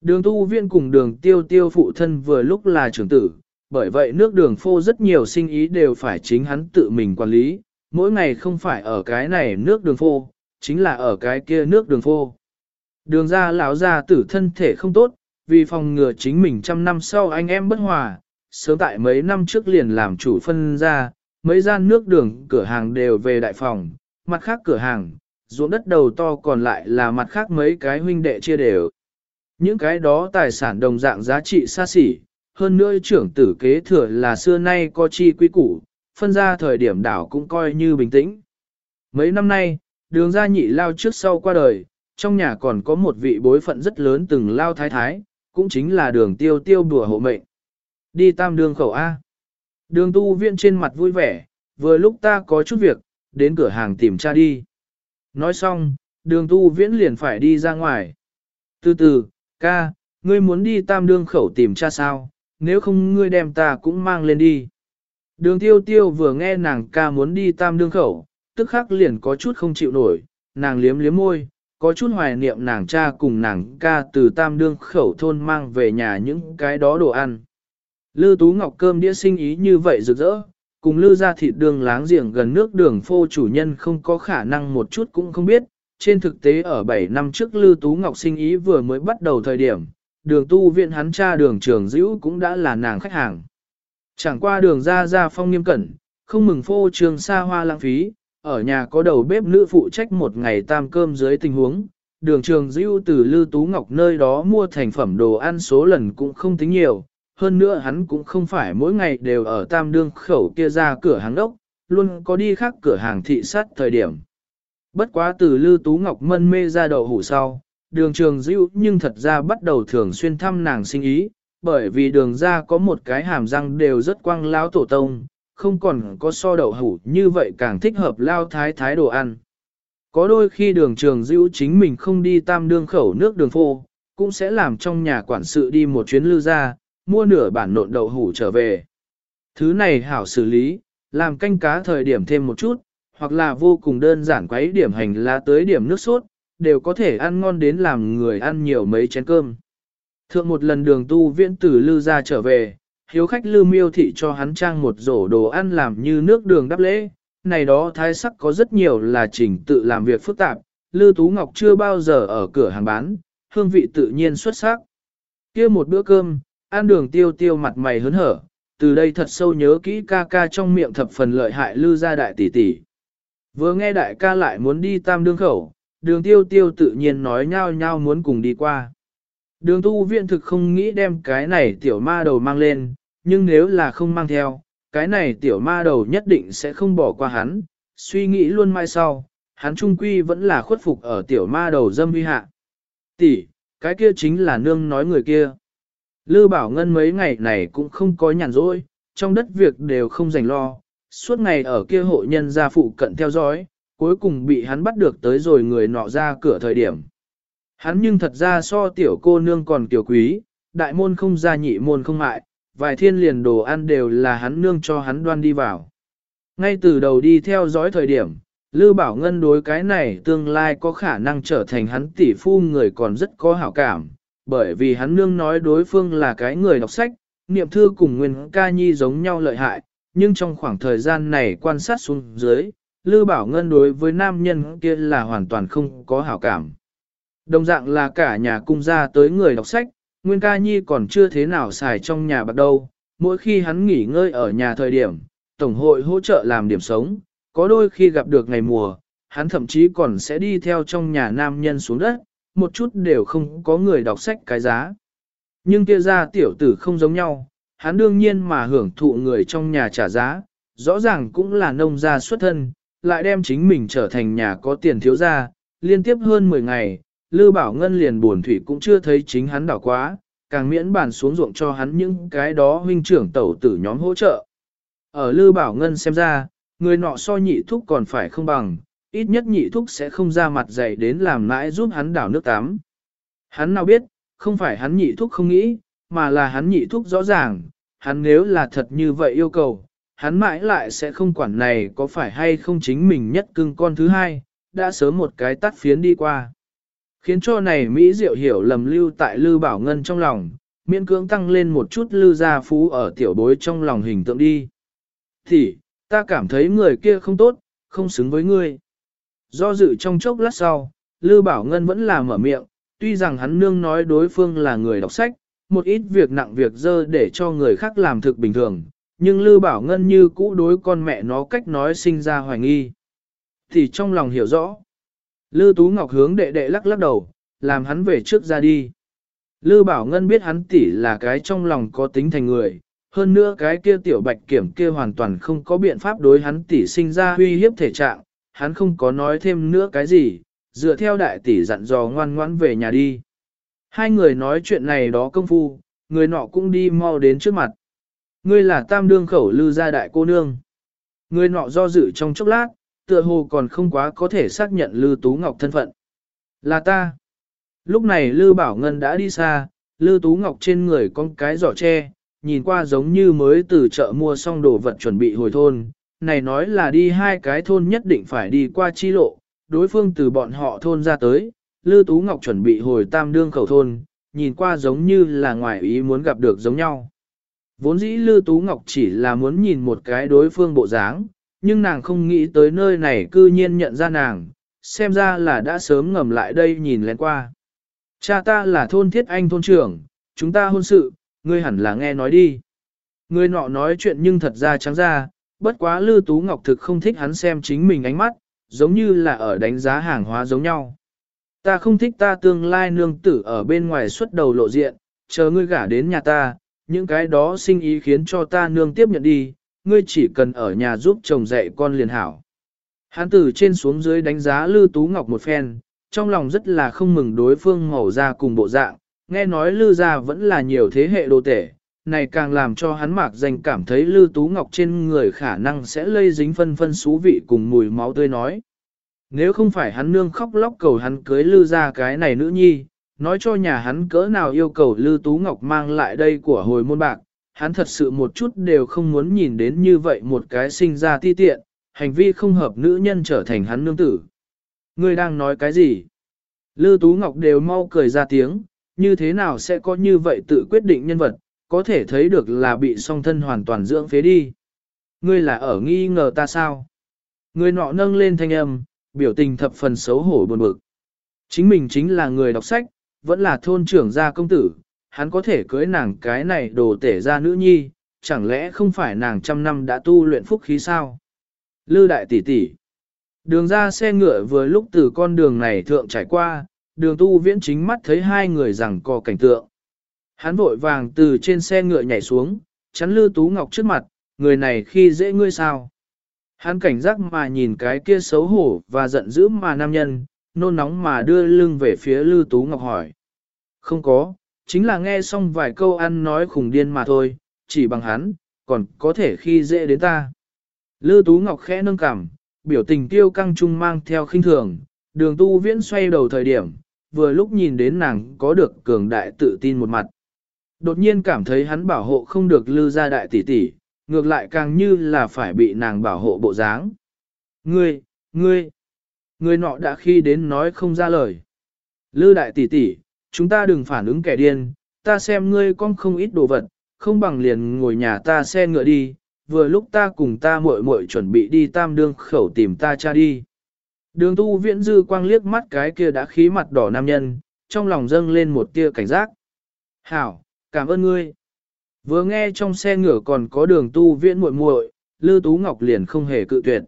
Đường tu viên cùng đường tiêu tiêu phụ thân vừa lúc là trưởng tử, bởi vậy nước đường phô rất nhiều sinh ý đều phải chính hắn tự mình quản lý, mỗi ngày không phải ở cái này nước đường phô, chính là ở cái kia nước đường phô. Đường ra lão ra tử thân thể không tốt, vì phòng ngừa chính mình trăm năm sau anh em bất hòa, sớm tại mấy năm trước liền làm chủ phân ra, mấy gian nước đường cửa hàng đều về đại phòng, mặt khác cửa hàng, ruộng đất đầu to còn lại là mặt khác mấy cái huynh đệ chia đều. Những cái đó tài sản đồng dạng giá trị xa xỉ, hơn nữa trưởng tử kế thừa là xưa nay có chi quý củ, phân ra thời điểm đảo cũng coi như bình tĩnh. Mấy năm nay, đường gia nhị lao trước sau qua đời, trong nhà còn có một vị bối phận rất lớn từng lao thái thái, cũng chính là đường tiêu tiêu đùa hộ mệnh. Đi tam đường khẩu A. Đường tu viện trên mặt vui vẻ, vừa lúc ta có chút việc, đến cửa hàng tìm cha đi. Nói xong, đường tu viễn liền phải đi ra ngoài. Từ từ, ca, ngươi muốn đi tam đương khẩu tìm cha sao, nếu không ngươi đem ta cũng mang lên đi. Đường tiêu tiêu vừa nghe nàng ca muốn đi tam đương khẩu, tức khắc liền có chút không chịu nổi, nàng liếm liếm môi, có chút hoài niệm nàng cha cùng nàng ca từ tam đương khẩu thôn mang về nhà những cái đó đồ ăn. Lư Tú Ngọc cơm đĩa sinh ý như vậy rực rỡ, cùng lư ra thịt đường láng giềng gần nước đường phô chủ nhân không có khả năng một chút cũng không biết. Trên thực tế ở 7 năm trước Lư Tú Ngọc sinh ý vừa mới bắt đầu thời điểm, đường tu viện hắn cha đường trường dữ cũng đã là nàng khách hàng. Chẳng qua đường ra ra phong nghiêm cẩn, không mừng phô trường xa hoa lãng phí, ở nhà có đầu bếp nữ phụ trách một ngày tam cơm dưới tình huống, đường trường dữ từ Lư Tú Ngọc nơi đó mua thành phẩm đồ ăn số lần cũng không tính nhiều, hơn nữa hắn cũng không phải mỗi ngày đều ở tam đương khẩu kia ra cửa hàng đốc, luôn có đi khác cửa hàng thị sát thời điểm. Bất quá từ Lư Tú Ngọc mân mê ra đậu hủ sau, đường trường dữ nhưng thật ra bắt đầu thường xuyên thăm nàng sinh ý, bởi vì đường ra có một cái hàm răng đều rất quang lão tổ tông, không còn có so đậu hủ như vậy càng thích hợp lao thái thái đồ ăn. Có đôi khi đường trường dữ chính mình không đi tam đương khẩu nước đường phô, cũng sẽ làm trong nhà quản sự đi một chuyến lưu ra, mua nửa bản nộn đậu hủ trở về. Thứ này hảo xử lý, làm canh cá thời điểm thêm một chút, hoặc là vô cùng đơn giản quấy điểm hành lá tới điểm nước sốt, đều có thể ăn ngon đến làm người ăn nhiều mấy chén cơm. Thượng một lần đường tu viễn tử lư ra trở về, hiếu khách lư miêu thị cho hắn trang một rổ đồ ăn làm như nước đường đắp lễ, này đó thái sắc có rất nhiều là trình tự làm việc phức tạp, lư tú ngọc chưa bao giờ ở cửa hàng bán, hương vị tự nhiên xuất sắc. kia một bữa cơm, ăn đường tiêu tiêu mặt mày hớn hở, từ đây thật sâu nhớ kỹ ca ca trong miệng thập phần lợi hại lư ra đại tỷ tỷ. Vừa nghe đại ca lại muốn đi tam đương khẩu, đường tiêu tiêu tự nhiên nói nhau nhau muốn cùng đi qua. Đường tu viện thực không nghĩ đem cái này tiểu ma đầu mang lên, nhưng nếu là không mang theo, cái này tiểu ma đầu nhất định sẽ không bỏ qua hắn, suy nghĩ luôn mai sau, hắn trung quy vẫn là khuất phục ở tiểu ma đầu dâm vi hạ. Tỷ, cái kia chính là nương nói người kia. Lư Bảo Ngân mấy ngày này cũng không có nhàn rỗi, trong đất việc đều không dành lo, suốt ngày ở kia hộ nhân gia phụ cận theo dõi, cuối cùng bị hắn bắt được tới rồi người nọ ra cửa thời điểm. Hắn nhưng thật ra so tiểu cô nương còn tiểu quý, đại môn không ra nhị môn không mại, vài thiên liền đồ ăn đều là hắn nương cho hắn đoan đi vào. Ngay từ đầu đi theo dõi thời điểm, Lư Bảo Ngân đối cái này tương lai có khả năng trở thành hắn tỷ phu người còn rất có hảo cảm, bởi vì hắn nương nói đối phương là cái người đọc sách, niệm thư cùng Nguyên Ca Nhi giống nhau lợi hại, nhưng trong khoảng thời gian này quan sát xuống dưới, Lư Bảo Ngân đối với nam nhân kia là hoàn toàn không có hảo cảm. Đồng dạng là cả nhà cung gia tới người đọc sách, Nguyên Ca Nhi còn chưa thế nào xài trong nhà bạc đâu, mỗi khi hắn nghỉ ngơi ở nhà thời điểm, Tổng hội hỗ trợ làm điểm sống, có đôi khi gặp được ngày mùa, hắn thậm chí còn sẽ đi theo trong nhà nam nhân xuống đất, một chút đều không có người đọc sách cái giá. Nhưng kia ra tiểu tử không giống nhau, hắn đương nhiên mà hưởng thụ người trong nhà trả giá, rõ ràng cũng là nông gia xuất thân, lại đem chính mình trở thành nhà có tiền thiếu gia, liên tiếp hơn 10 ngày, Lư Bảo Ngân liền buồn thủy cũng chưa thấy chính hắn đảo quá, càng miễn bàn xuống ruộng cho hắn những cái đó huynh trưởng tẩu tử nhóm hỗ trợ. Ở Lư Bảo Ngân xem ra, người nọ so nhị thúc còn phải không bằng, ít nhất nhị thúc sẽ không ra mặt dày đến làm mãi giúp hắn đảo nước tắm. Hắn nào biết, không phải hắn nhị thúc không nghĩ, mà là hắn nhị thúc rõ ràng, hắn nếu là thật như vậy yêu cầu, hắn mãi lại sẽ không quản này có phải hay không chính mình nhất cưng con thứ hai, đã sớm một cái tắt phiến đi qua. Khiến cho này Mỹ Diệu hiểu lầm lưu tại Lư Bảo Ngân trong lòng, miễn cưỡng tăng lên một chút Lư gia phú ở tiểu bối trong lòng hình tượng đi. Thì, ta cảm thấy người kia không tốt, không xứng với ngươi. Do dự trong chốc lát sau, Lư Bảo Ngân vẫn là mở miệng, tuy rằng hắn nương nói đối phương là người đọc sách, một ít việc nặng việc dơ để cho người khác làm thực bình thường, nhưng Lư Bảo Ngân như cũ đối con mẹ nó cách nói sinh ra hoài nghi. Thì trong lòng hiểu rõ. Lư Tú Ngọc hướng đệ đệ lắc lắc đầu, làm hắn về trước ra đi. Lư Bảo Ngân biết hắn tỷ là cái trong lòng có tính thành người, hơn nữa cái kia tiểu bạch kiểm kia hoàn toàn không có biện pháp đối hắn tỷ sinh ra uy hiếp thể trạng, hắn không có nói thêm nữa cái gì, dựa theo đại tỷ dặn dò ngoan ngoãn về nhà đi. Hai người nói chuyện này đó công phu, người nọ cũng đi mau đến trước mặt. Ngươi là tam đương khẩu lư gia đại cô nương. Ngươi nọ do dự trong chốc lát, tựa hồ còn không quá có thể xác nhận lư tú ngọc thân phận. Là ta. Lúc này lư bảo ngân đã đi xa, lư tú ngọc trên người con cái giỏ tre, nhìn qua giống như mới từ chợ mua xong đồ vật chuẩn bị hồi thôn. Này nói là đi hai cái thôn nhất định phải đi qua chi lộ, đối phương từ bọn họ thôn ra tới, Lư Tú Ngọc chuẩn bị hồi tam đương khẩu thôn, nhìn qua giống như là ngoài ý muốn gặp được giống nhau. Vốn dĩ Lư Tú Ngọc chỉ là muốn nhìn một cái đối phương bộ dáng, nhưng nàng không nghĩ tới nơi này cư nhiên nhận ra nàng, xem ra là đã sớm ngầm lại đây nhìn lên qua. Cha ta là thôn thiết anh thôn trưởng, chúng ta hôn sự, ngươi hẳn là nghe nói đi. Người nọ nói chuyện nhưng thật ra trắng ra, bất quá Lư Tú Ngọc thực không thích hắn xem chính mình ánh mắt, giống như là ở đánh giá hàng hóa giống nhau. Ta không thích ta tương lai nương tử ở bên ngoài xuất đầu lộ diện, chờ ngươi gả đến nhà ta, những cái đó sinh ý khiến cho ta nương tiếp nhận đi, ngươi chỉ cần ở nhà giúp chồng dạy con liền hảo. Hán tử trên xuống dưới đánh giá Lư Tú Ngọc một phen, trong lòng rất là không mừng đối phương màu ra cùng bộ dạng, nghe nói Lư gia vẫn là nhiều thế hệ đồ tể, này càng làm cho hắn mạc danh cảm thấy Lư Tú Ngọc trên người khả năng sẽ lây dính phân phân xú vị cùng mùi máu tươi nói. Nếu không phải hắn nương khóc lóc cầu hắn cưới Lư ra cái này nữ nhi, nói cho nhà hắn cỡ nào yêu cầu Lư Tú Ngọc mang lại đây của hồi môn bạc, hắn thật sự một chút đều không muốn nhìn đến như vậy một cái sinh ra ti tiện, hành vi không hợp nữ nhân trở thành hắn nương tử. Ngươi đang nói cái gì? Lư Tú Ngọc đều mau cười ra tiếng, như thế nào sẽ có như vậy tự quyết định nhân vật, có thể thấy được là bị song thân hoàn toàn dưỡng phế đi. Ngươi là ở nghi ngờ ta sao? Ngươi nọ nâng lên thanh âm, biểu tình thập phần xấu hổ buồn bực. Chính mình chính là người đọc sách, vẫn là thôn trưởng gia công tử, hắn có thể cưới nàng cái này đồ tể ra nữ nhi, chẳng lẽ không phải nàng trăm năm đã tu luyện phúc khí sao? Lư đại tỷ tỷ. Đường ra xe ngựa vừa lúc từ con đường này thượng trải qua, đường tu viễn chính mắt thấy hai người rằng co cảnh tượng. Hắn vội vàng từ trên xe ngựa nhảy xuống, chắn Lư Tú Ngọc trước mặt, người này khi dễ ngươi sao? Hắn cảnh giác mà nhìn cái kia xấu hổ và giận dữ mà nam nhân, nôn nóng mà đưa lưng về phía Lư Tú Ngọc hỏi. Không có, chính là nghe xong vài câu ăn nói khùng điên mà thôi, chỉ bằng hắn, còn có thể khi dễ đến ta. Lư Tú Ngọc khẽ nâng cằm, biểu tình tiêu căng trung mang theo khinh thường, đường tu viễn xoay đầu thời điểm, vừa lúc nhìn đến nàng có được cường đại tự tin một mặt. Đột nhiên cảm thấy hắn bảo hộ không được lư ra đại tỷ tỷ, ngược lại càng như là phải bị nàng bảo hộ bộ dáng. Ngươi, ngươi, Người nọ đã khi đến nói không ra lời. Lư đại tỷ tỷ, chúng ta đừng phản ứng kẻ điên, ta xem ngươi con không ít đồ vật, không bằng liền ngồi nhà ta xe ngựa đi, vừa lúc ta cùng ta muội muội chuẩn bị đi tam đương khẩu tìm ta cha đi. Đường tu viễn dư quang liếc mắt cái kia đã khí mặt đỏ nam nhân, trong lòng dâng lên một tia cảnh giác. Hảo, cảm ơn ngươi. Vừa nghe trong xe ngựa còn có đường tu viễn muội muội, Lư Tú Ngọc liền không hề cự tuyệt.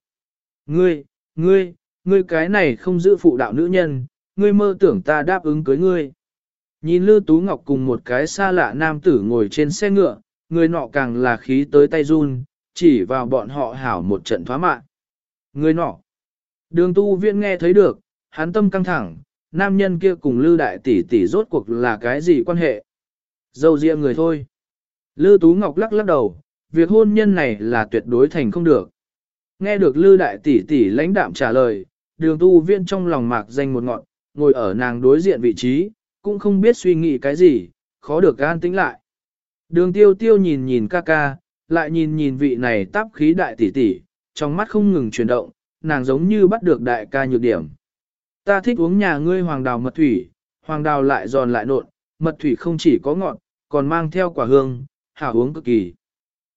Ngươi, ngươi, ngươi cái này không giữ phụ đạo nữ nhân, ngươi mơ tưởng ta đáp ứng cưới ngươi. Nhìn Lư Tú Ngọc cùng một cái xa lạ nam tử ngồi trên xe ngựa, người nọ càng là khí tới tay run, chỉ vào bọn họ hảo một trận thoá mạng. Người nọ, đường tu viện nghe thấy được, hắn tâm căng thẳng, nam nhân kia cùng Lư đại tỷ tỷ rốt cuộc là cái gì quan hệ? Dâu riêng người thôi. Lư Tú Ngọc lắc lắc đầu, việc hôn nhân này là tuyệt đối thành không được. Nghe được Lư đại tỷ tỷ lãnh đạm trả lời, đường tu viên trong lòng mạc danh một ngọn, ngồi ở nàng đối diện vị trí, cũng không biết suy nghĩ cái gì, khó được gan tĩnh lại. Đường tiêu tiêu nhìn nhìn ca ca, lại nhìn nhìn vị này táp khí đại tỷ tỷ, trong mắt không ngừng chuyển động, nàng giống như bắt được đại ca nhược điểm. Ta thích uống nhà ngươi hoàng đào mật thủy, hoàng đào lại giòn lại nộn, mật thủy không chỉ có ngọt, còn mang theo quả hương, hảo uống cực kỳ.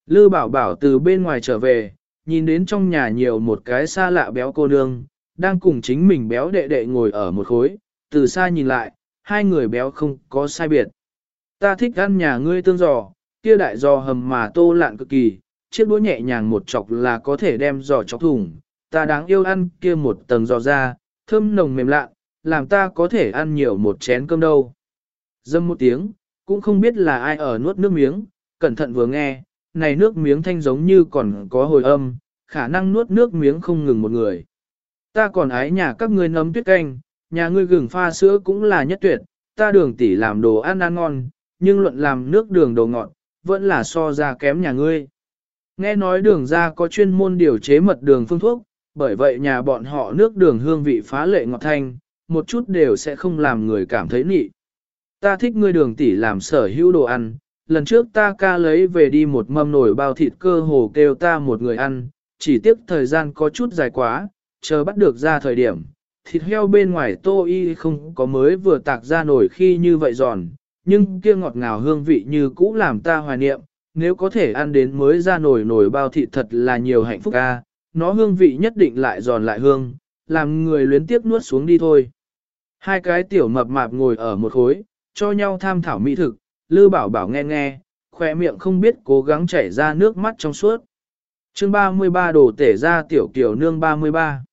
Lư bảo bảo từ bên ngoài trở về, nhìn đến trong nhà nhiều một cái xa lạ béo cô nương, đang cùng chính mình béo đệ đệ ngồi ở một khối, từ xa nhìn lại, hai người béo không có sai biệt. Ta thích ăn nhà ngươi tương giò, kia đại giò hầm mà tô lạn cực kỳ, chiếc đũa nhẹ nhàng một chọc là có thể đem giò chọc thủng, ta đáng yêu ăn kia một tầng giò ra, thơm nồng mềm lạ, làm ta có thể ăn nhiều một chén cơm đâu. Dâm một tiếng, cũng không biết là ai ở nuốt nước miếng, cẩn thận vừa nghe, này nước miếng thanh giống như còn có hồi âm, khả năng nuốt nước miếng không ngừng một người. Ta còn ái nhà các ngươi nấm tuyết canh, nhà ngươi gừng pha sữa cũng là nhất tuyệt, ta đường tỷ làm đồ ăn ăn ngon, nhưng luận làm nước đường đồ ngọt, vẫn là so ra kém nhà ngươi. Nghe nói đường ra có chuyên môn điều chế mật đường phương thuốc, bởi vậy nhà bọn họ nước đường hương vị phá lệ ngọt thanh, một chút đều sẽ không làm người cảm thấy nị. Ta thích ngươi đường tỷ làm sở hữu đồ ăn, lần trước ta ca lấy về đi một mâm nồi bao thịt cơ hồ kêu ta một người ăn, chỉ tiếc thời gian có chút dài quá, chờ bắt được ra thời điểm. Thịt heo bên ngoài tô y không có mới vừa tạc ra nổi khi như vậy giòn, nhưng kia ngọt ngào hương vị như cũ làm ta hoài niệm, nếu có thể ăn đến mới ra nổi nổi bao thịt thật là nhiều hạnh phúc ca, nó hương vị nhất định lại giòn lại hương, làm người luyến tiếp nuốt xuống đi thôi. Hai cái tiểu mập mạp ngồi ở một khối, cho nhau tham thảo mỹ thực, Lư Bảo Bảo nghe nghe, khoe miệng không biết cố gắng chảy ra nước mắt trong suốt. chương 33 đồ tể ra tiểu kiểu nương 33.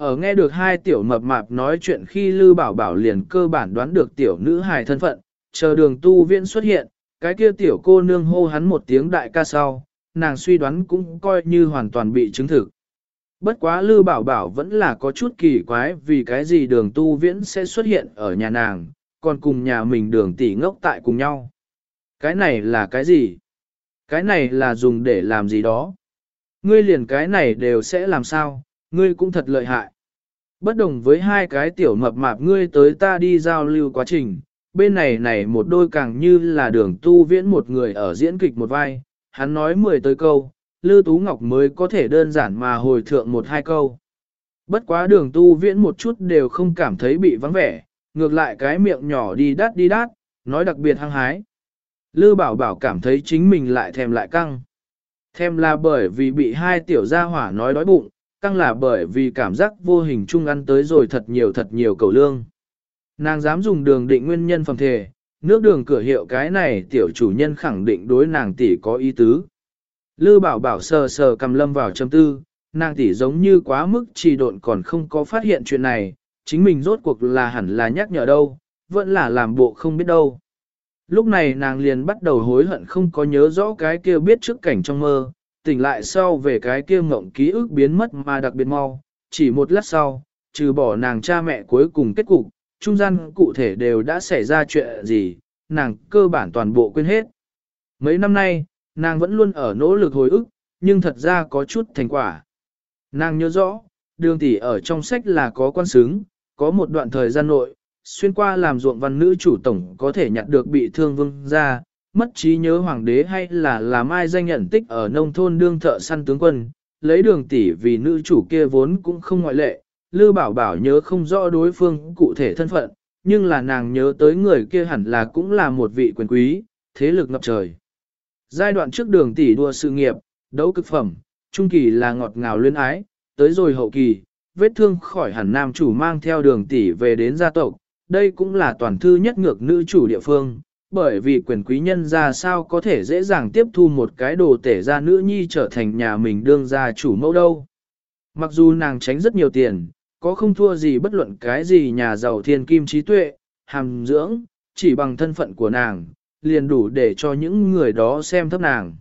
Ở nghe được hai tiểu mập mạp nói chuyện khi Lư Bảo Bảo liền cơ bản đoán được tiểu nữ hài thân phận, chờ đường tu viễn xuất hiện, cái kia tiểu cô nương hô hắn một tiếng đại ca sau, nàng suy đoán cũng coi như hoàn toàn bị chứng thực. Bất quá Lư Bảo Bảo vẫn là có chút kỳ quái vì cái gì đường tu viễn sẽ xuất hiện ở nhà nàng, còn cùng nhà mình đường tỷ ngốc tại cùng nhau. Cái này là cái gì? Cái này là dùng để làm gì đó? Ngươi liền cái này đều sẽ làm sao? Ngươi cũng thật lợi hại. Bất đồng với hai cái tiểu mập mạp ngươi tới ta đi giao lưu quá trình, bên này này một đôi càng như là đường tu viễn một người ở diễn kịch một vai, hắn nói mười tới câu, Lư Tú Ngọc mới có thể đơn giản mà hồi thượng một hai câu. Bất quá đường tu viễn một chút đều không cảm thấy bị vắng vẻ, ngược lại cái miệng nhỏ đi đát đi đát, nói đặc biệt hăng hái. Lư bảo bảo cảm thấy chính mình lại thèm lại căng. Thèm là bởi vì bị hai tiểu gia hỏa nói đói bụng, căng là bởi vì cảm giác vô hình chung ăn tới rồi thật nhiều thật nhiều cầu lương. Nàng dám dùng đường định nguyên nhân phẩm thể, nước đường cửa hiệu cái này tiểu chủ nhân khẳng định đối nàng tỷ có ý tứ. Lư bảo bảo sờ sờ cầm lâm vào châm tư, nàng tỷ giống như quá mức trì độn còn không có phát hiện chuyện này, chính mình rốt cuộc là hẳn là nhắc nhở đâu, vẫn là làm bộ không biết đâu. Lúc này nàng liền bắt đầu hối hận không có nhớ rõ cái kia biết trước cảnh trong mơ, tỉnh lại sau về cái kia mộng ký ức biến mất mà đặc biệt mau, chỉ một lát sau, trừ bỏ nàng cha mẹ cuối cùng kết cục, trung gian cụ thể đều đã xảy ra chuyện gì, nàng cơ bản toàn bộ quên hết. Mấy năm nay, nàng vẫn luôn ở nỗ lực hồi ức, nhưng thật ra có chút thành quả. Nàng nhớ rõ, đường tỷ ở trong sách là có quan xứng, có một đoạn thời gian nội, xuyên qua làm ruộng văn nữ chủ tổng có thể nhặt được bị thương vương ra, mất trí nhớ hoàng đế hay là làm ai danh nhận tích ở nông thôn đương thợ săn tướng quân, lấy đường tỷ vì nữ chủ kia vốn cũng không ngoại lệ, Lư Bảo Bảo nhớ không rõ đối phương cụ thể thân phận, nhưng là nàng nhớ tới người kia hẳn là cũng là một vị quyền quý, thế lực ngập trời. Giai đoạn trước đường tỷ đua sự nghiệp, đấu cực phẩm, trung kỳ là ngọt ngào luyến ái, tới rồi hậu kỳ, vết thương khỏi hẳn nam chủ mang theo đường tỷ về đến gia tộc, đây cũng là toàn thư nhất ngược nữ chủ địa phương, bởi vì quyền quý nhân ra sao có thể dễ dàng tiếp thu một cái đồ tể ra nữ nhi trở thành nhà mình đương gia chủ mẫu đâu. Mặc dù nàng tránh rất nhiều tiền, có không thua gì bất luận cái gì nhà giàu thiên kim trí tuệ, hàm dưỡng, chỉ bằng thân phận của nàng, liền đủ để cho những người đó xem thấp nàng.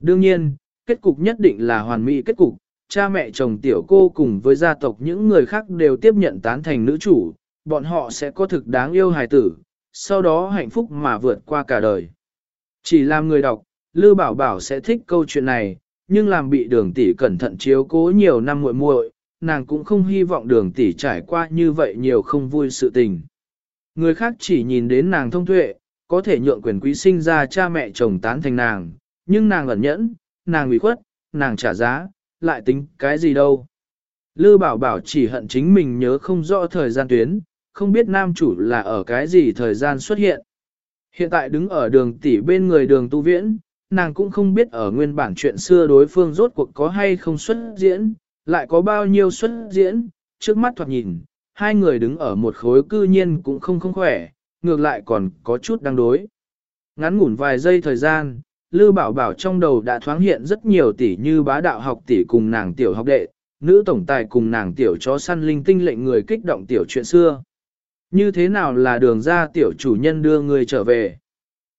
Đương nhiên, kết cục nhất định là hoàn mỹ kết cục, cha mẹ chồng tiểu cô cùng với gia tộc những người khác đều tiếp nhận tán thành nữ chủ, bọn họ sẽ có thực đáng yêu hài tử, sau đó hạnh phúc mà vượt qua cả đời. Chỉ làm người đọc, Lư Bảo Bảo sẽ thích câu chuyện này, nhưng làm bị đường tỷ cẩn thận chiếu cố nhiều năm muội muội, nàng cũng không hy vọng đường tỷ trải qua như vậy nhiều không vui sự tình. Người khác chỉ nhìn đến nàng thông tuệ, có thể nhượng quyền quý sinh ra cha mẹ chồng tán thành nàng, nhưng nàng ẩn nhẫn, nàng ủy khuất, nàng trả giá, lại tính cái gì đâu. Lư bảo bảo chỉ hận chính mình nhớ không rõ thời gian tuyến, không biết nam chủ là ở cái gì thời gian xuất hiện. Hiện tại đứng ở đường tỷ bên người đường tu viễn, nàng cũng không biết ở nguyên bản chuyện xưa đối phương rốt cuộc có hay không xuất diễn, lại có bao nhiêu xuất diễn, trước mắt thoạt nhìn, hai người đứng ở một khối cư nhiên cũng không không khỏe, ngược lại còn có chút đang đối. Ngắn ngủn vài giây thời gian, Lư Bảo Bảo trong đầu đã thoáng hiện rất nhiều tỷ như bá đạo học tỷ cùng nàng tiểu học đệ, nữ tổng tài cùng nàng tiểu chó săn linh tinh lệnh người kích động tiểu chuyện xưa. Như thế nào là đường ra tiểu chủ nhân đưa người trở về?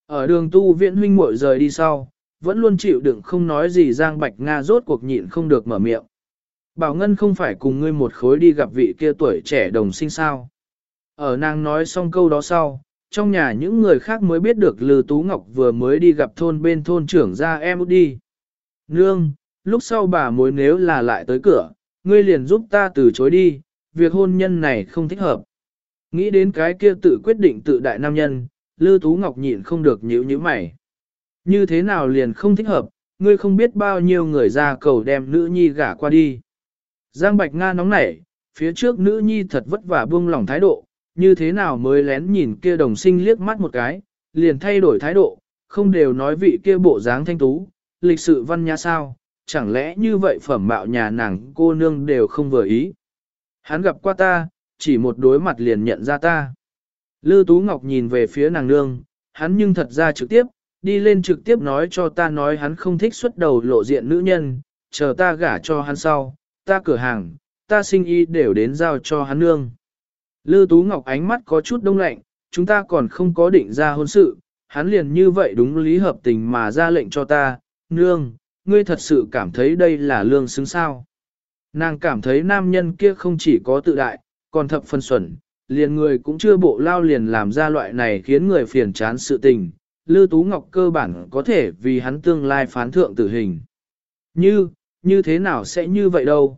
Ở đường tu viện huynh muội rời đi sau, vẫn luôn chịu đựng không nói gì Giang Bạch Nga rốt cuộc nhịn không được mở miệng. Bảo Ngân không phải cùng ngươi một khối đi gặp vị kia tuổi trẻ đồng sinh sao. Ở nàng nói xong câu đó sau, trong nhà những người khác mới biết được Lư Tú Ngọc vừa mới đi gặp thôn bên thôn trưởng ra em đi. Nương, lúc sau bà mối nếu là lại tới cửa, ngươi liền giúp ta từ chối đi, việc hôn nhân này không thích hợp. Nghĩ đến cái kia tự quyết định tự đại nam nhân, Lư Tú Ngọc nhịn không được nhíu nhíu mày. Như thế nào liền không thích hợp, ngươi không biết bao nhiêu người ra cầu đem nữ nhi gả qua đi. Giang Bạch Nga nóng nảy, phía trước nữ nhi thật vất vả buông lỏng thái độ, như thế nào mới lén nhìn kia đồng sinh liếc mắt một cái, liền thay đổi thái độ, không đều nói vị kia bộ dáng thanh tú, lịch sự văn nhã sao, chẳng lẽ như vậy phẩm mạo nhà nàng cô nương đều không vừa ý. Hắn gặp qua ta, chỉ một đối mặt liền nhận ra ta. Lư Tú Ngọc nhìn về phía nàng nương, hắn nhưng thật ra trực tiếp, đi lên trực tiếp nói cho ta nói hắn không thích xuất đầu lộ diện nữ nhân, chờ ta gả cho hắn sau, ta cửa hàng, ta sinh y đều đến giao cho hắn nương. Lư Tú Ngọc ánh mắt có chút đông lạnh, chúng ta còn không có định ra hôn sự, hắn liền như vậy đúng lý hợp tình mà ra lệnh cho ta, nương, ngươi thật sự cảm thấy đây là lương xứng sao. Nàng cảm thấy nam nhân kia không chỉ có tự đại, còn thập phân xuẩn, liền người cũng chưa bộ lao liền làm ra loại này khiến người phiền chán sự tình. Lư Tú Ngọc cơ bản có thể vì hắn tương lai phán thượng tử hình. Như, như thế nào sẽ như vậy đâu?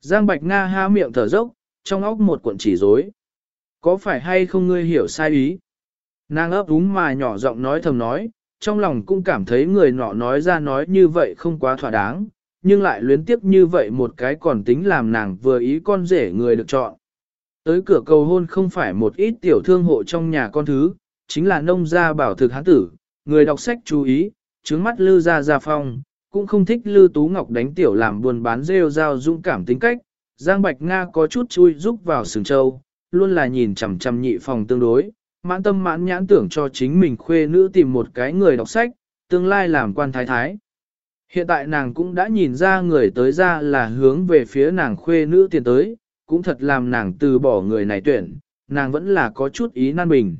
Giang Bạch Nga ha miệng thở dốc, trong óc một cuộn chỉ rối. Có phải hay không ngươi hiểu sai ý? Nàng ấp úng mà nhỏ giọng nói thầm nói, trong lòng cũng cảm thấy người nọ nói ra nói như vậy không quá thỏa đáng, nhưng lại luyến tiếp như vậy một cái còn tính làm nàng vừa ý con rể người được chọn. Tới cửa cầu hôn không phải một ít tiểu thương hộ trong nhà con thứ, chính là nông gia bảo thực hán tử, người đọc sách chú ý, trướng mắt lư gia gia phong, cũng không thích lư tú ngọc đánh tiểu làm buồn bán rêu rao dũng cảm tính cách, Giang Bạch Nga có chút chui rúc vào sừng châu, luôn là nhìn chằm chằm nhị phòng tương đối, mãn tâm mãn nhãn tưởng cho chính mình khuê nữ tìm một cái người đọc sách, tương lai làm quan thái thái. Hiện tại nàng cũng đã nhìn ra người tới ra là hướng về phía nàng khuê nữ tiền tới, cũng thật làm nàng từ bỏ người này tuyển, nàng vẫn là có chút ý nan bình.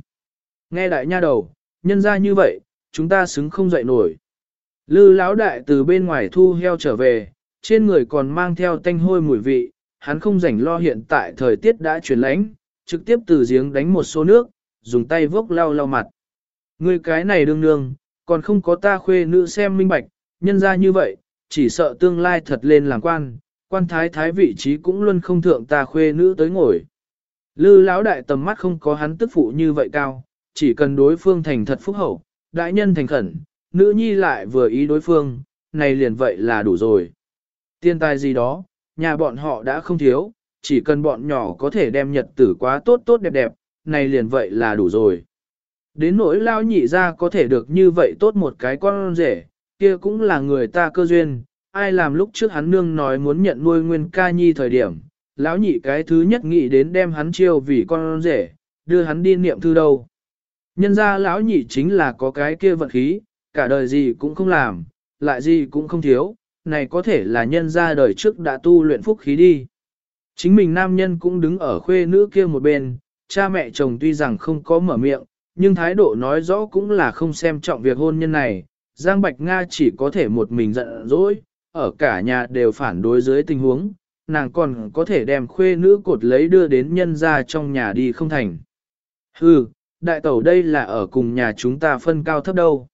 Nghe đại nha đầu, nhân ra như vậy, chúng ta xứng không dậy nổi. Lư lão đại từ bên ngoài thu heo trở về, trên người còn mang theo tanh hôi mùi vị, hắn không rảnh lo hiện tại thời tiết đã chuyển lánh, trực tiếp từ giếng đánh một số nước, dùng tay vốc lau lau mặt. Người cái này đương nương, còn không có ta khuê nữ xem minh bạch, nhân ra như vậy, chỉ sợ tương lai thật lên làm quan, quan thái thái vị trí cũng luôn không thượng ta khuê nữ tới ngồi. Lư lão đại tầm mắt không có hắn tức phụ như vậy cao, chỉ cần đối phương thành thật phúc hậu, đại nhân thành khẩn, nữ nhi lại vừa ý đối phương, này liền vậy là đủ rồi. Tiên tài gì đó, nhà bọn họ đã không thiếu, chỉ cần bọn nhỏ có thể đem nhật tử quá tốt tốt đẹp đẹp, này liền vậy là đủ rồi. Đến nỗi lao nhị ra có thể được như vậy tốt một cái con rể, kia cũng là người ta cơ duyên, ai làm lúc trước hắn nương nói muốn nhận nuôi nguyên ca nhi thời điểm, lão nhị cái thứ nhất nghĩ đến đem hắn chiêu vì con rể, đưa hắn đi niệm thư đâu. Nhân ra lão nhị chính là có cái kia vận khí, cả đời gì cũng không làm, lại gì cũng không thiếu, này có thể là nhân ra đời trước đã tu luyện phúc khí đi. Chính mình nam nhân cũng đứng ở khuê nữ kia một bên, cha mẹ chồng tuy rằng không có mở miệng, nhưng thái độ nói rõ cũng là không xem trọng việc hôn nhân này. Giang Bạch Nga chỉ có thể một mình giận dỗi, ở cả nhà đều phản đối dưới tình huống, nàng còn có thể đem khuê nữ cột lấy đưa đến nhân ra trong nhà đi không thành. Hừ, đại tẩu đây là ở cùng nhà chúng ta phân cao thấp đâu.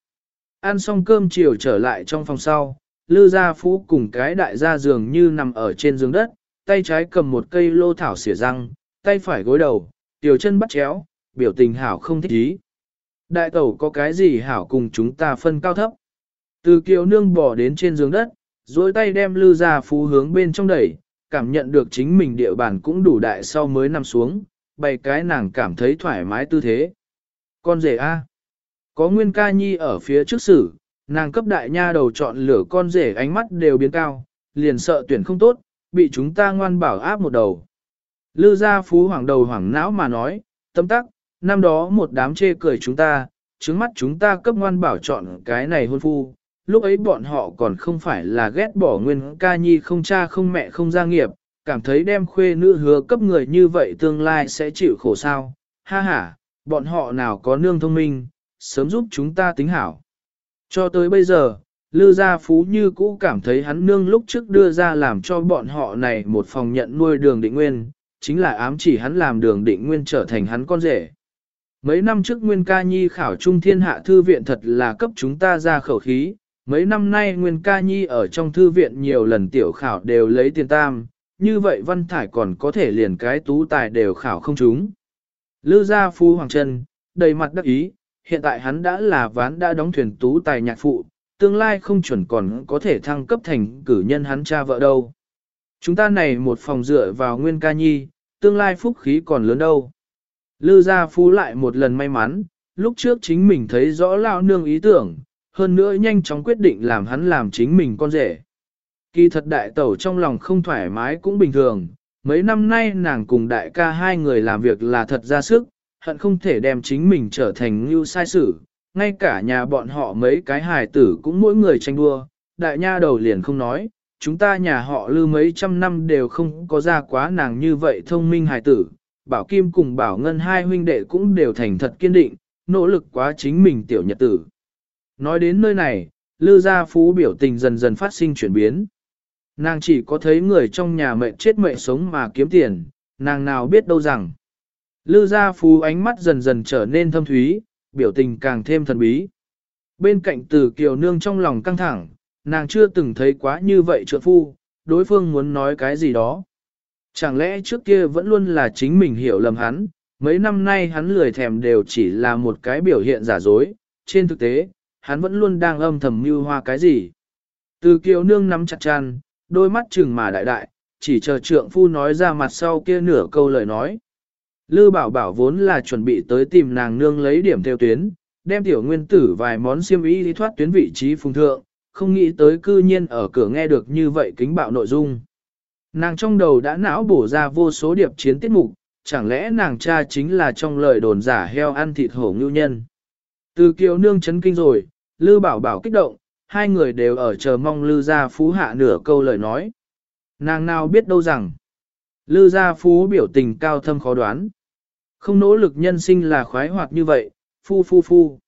Ăn xong cơm chiều trở lại trong phòng sau, Lư Gia Phú cùng cái đại gia giường như nằm ở trên giường đất, tay trái cầm một cây lô thảo xỉa răng, tay phải gối đầu, tiểu chân bắt chéo, biểu tình hảo không thích ý. Đại tẩu có cái gì hảo cùng chúng ta phân cao thấp. Từ kiều nương bỏ đến trên giường đất, duỗi tay đem Lư Gia Phú hướng bên trong đẩy, cảm nhận được chính mình địa bàn cũng đủ đại sau mới nằm xuống, bày cái nàng cảm thấy thoải mái tư thế. Con rể A. Có Nguyên Ca Nhi ở phía trước xử, nàng cấp đại nha đầu chọn lửa con rể ánh mắt đều biến cao, liền sợ tuyển không tốt, bị chúng ta ngoan bảo áp một đầu. Lư gia phú hoàng đầu hoàng não mà nói, tâm tắc, năm đó một đám chê cười chúng ta, trứng mắt chúng ta cấp ngoan bảo chọn cái này hôn phu, lúc ấy bọn họ còn không phải là ghét bỏ nguyên ca nhi không cha không mẹ không gia nghiệp, cảm thấy đem khuê nữ hứa cấp người như vậy tương lai sẽ chịu khổ sao, ha ha, bọn họ nào có nương thông minh, sớm giúp chúng ta tính hảo. Cho tới bây giờ, Lư Gia Phú như cũ cảm thấy hắn nương lúc trước đưa ra làm cho bọn họ này một phòng nhận nuôi đường định nguyên, chính là ám chỉ hắn làm đường định nguyên trở thành hắn con rể. Mấy năm trước Nguyên Ca Nhi khảo trung thiên hạ thư viện thật là cấp chúng ta ra khẩu khí, mấy năm nay Nguyên Ca Nhi ở trong thư viện nhiều lần tiểu khảo đều lấy tiền tam, như vậy Văn Thải còn có thể liền cái tú tài đều khảo không chúng. Lư gia Phú Hoàng Trân, đầy mặt đắc ý, hiện tại hắn đã là ván đã đóng thuyền tú tài nhạc phụ, tương lai không chuẩn còn có thể thăng cấp thành cử nhân hắn cha vợ đâu. Chúng ta này một phòng dựa vào Nguyên Ca Nhi, tương lai phúc khí còn lớn đâu. Lư gia Phú lại một lần may mắn, lúc trước chính mình thấy rõ lao nương ý tưởng, hơn nữa nhanh chóng quyết định làm hắn làm chính mình con rể. Kỳ thật đại tẩu trong lòng không thoải mái cũng bình thường, mấy năm nay nàng cùng đại ca hai người làm việc là thật ra sức, hận không thể đem chính mình trở thành như sai sử, ngay cả nhà bọn họ mấy cái hài tử cũng mỗi người tranh đua, đại nha đầu liền không nói, chúng ta nhà họ lư mấy trăm năm đều không có ra quá nàng như vậy thông minh hài tử, bảo kim cùng bảo ngân hai huynh đệ cũng đều thành thật kiên định, nỗ lực quá chính mình tiểu nhật tử. Nói đến nơi này, lư gia phú biểu tình dần dần phát sinh chuyển biến. Nàng chỉ có thấy người trong nhà mệnh chết mệnh sống mà kiếm tiền, nàng nào biết đâu rằng. Lư gia phú ánh mắt dần dần trở nên thâm thúy, biểu tình càng thêm thần bí. Bên cạnh từ kiều nương trong lòng căng thẳng, nàng chưa từng thấy quá như vậy trượng phu, đối phương muốn nói cái gì đó. Chẳng lẽ trước kia vẫn luôn là chính mình hiểu lầm hắn, mấy năm nay hắn lười thèm đều chỉ là một cái biểu hiện giả dối, trên thực tế, hắn vẫn luôn đang âm thầm mưu hoa cái gì. Từ kiều nương nắm chặt chăn, đôi mắt chừng mà đại đại, chỉ chờ trượng phu nói ra mặt sau kia nửa câu lời nói. Lư bảo bảo vốn là chuẩn bị tới tìm nàng nương lấy điểm theo tuyến, đem tiểu nguyên tử vài món xiêm y đi thoát tuyến vị trí phùng thượng, không nghĩ tới cư nhiên ở cửa nghe được như vậy kính bạo nội dung. Nàng trong đầu đã não bổ ra vô số điệp chiến tiết mục, chẳng lẽ nàng cha chính là trong lời đồn giả heo ăn thịt hổ ngưu nhân. Từ kiều nương chấn kinh rồi, Lư bảo bảo kích động, hai người đều ở chờ mong Lư gia phú hạ nửa câu lời nói. Nàng nào biết đâu rằng, Lư gia phú biểu tình cao thâm khó đoán. Không nỗ lực nhân sinh là khoái hoạt như vậy, phu phu phu.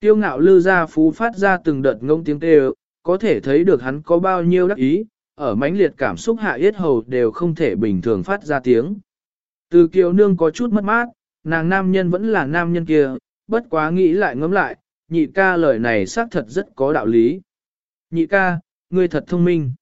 Tiêu ngạo lư gia phú phát ra từng đợt ngông tiếng kêu, có thể thấy được hắn có bao nhiêu đắc ý, ở mãnh liệt cảm xúc hạ yết hầu đều không thể bình thường phát ra tiếng. Từ kiều nương có chút mất mát, nàng nam nhân vẫn là nam nhân kia, bất quá nghĩ lại ngẫm lại, nhị ca lời này xác thật rất có đạo lý. Nhị ca, ngươi thật thông minh.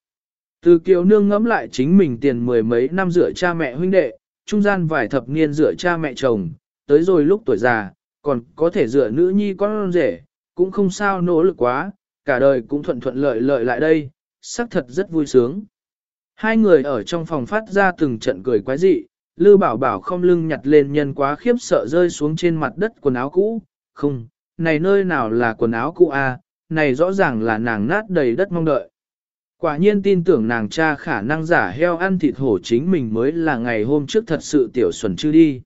Từ kiều nương ngẫm lại chính mình tiền mười mấy năm rửa cha mẹ huynh đệ, trung gian vài thập niên rửa cha mẹ chồng, tới rồi lúc tuổi già, còn có thể rửa nữ nhi con rể, cũng không sao nỗ lực quá, cả đời cũng thuận thuận lợi lợi lại đây, xác thật rất vui sướng. Hai người ở trong phòng phát ra từng trận cười quái dị, Lư Bảo Bảo không lưng nhặt lên nhân quá khiếp sợ rơi xuống trên mặt đất quần áo cũ, không, này nơi nào là quần áo cũ a, à, này rõ ràng là nàng nát đầy đất mong đợi. Quả nhiên tin tưởng nàng cha khả năng giả heo ăn thịt hổ chính mình mới là ngày hôm trước thật sự tiểu xuẩn chưa đi.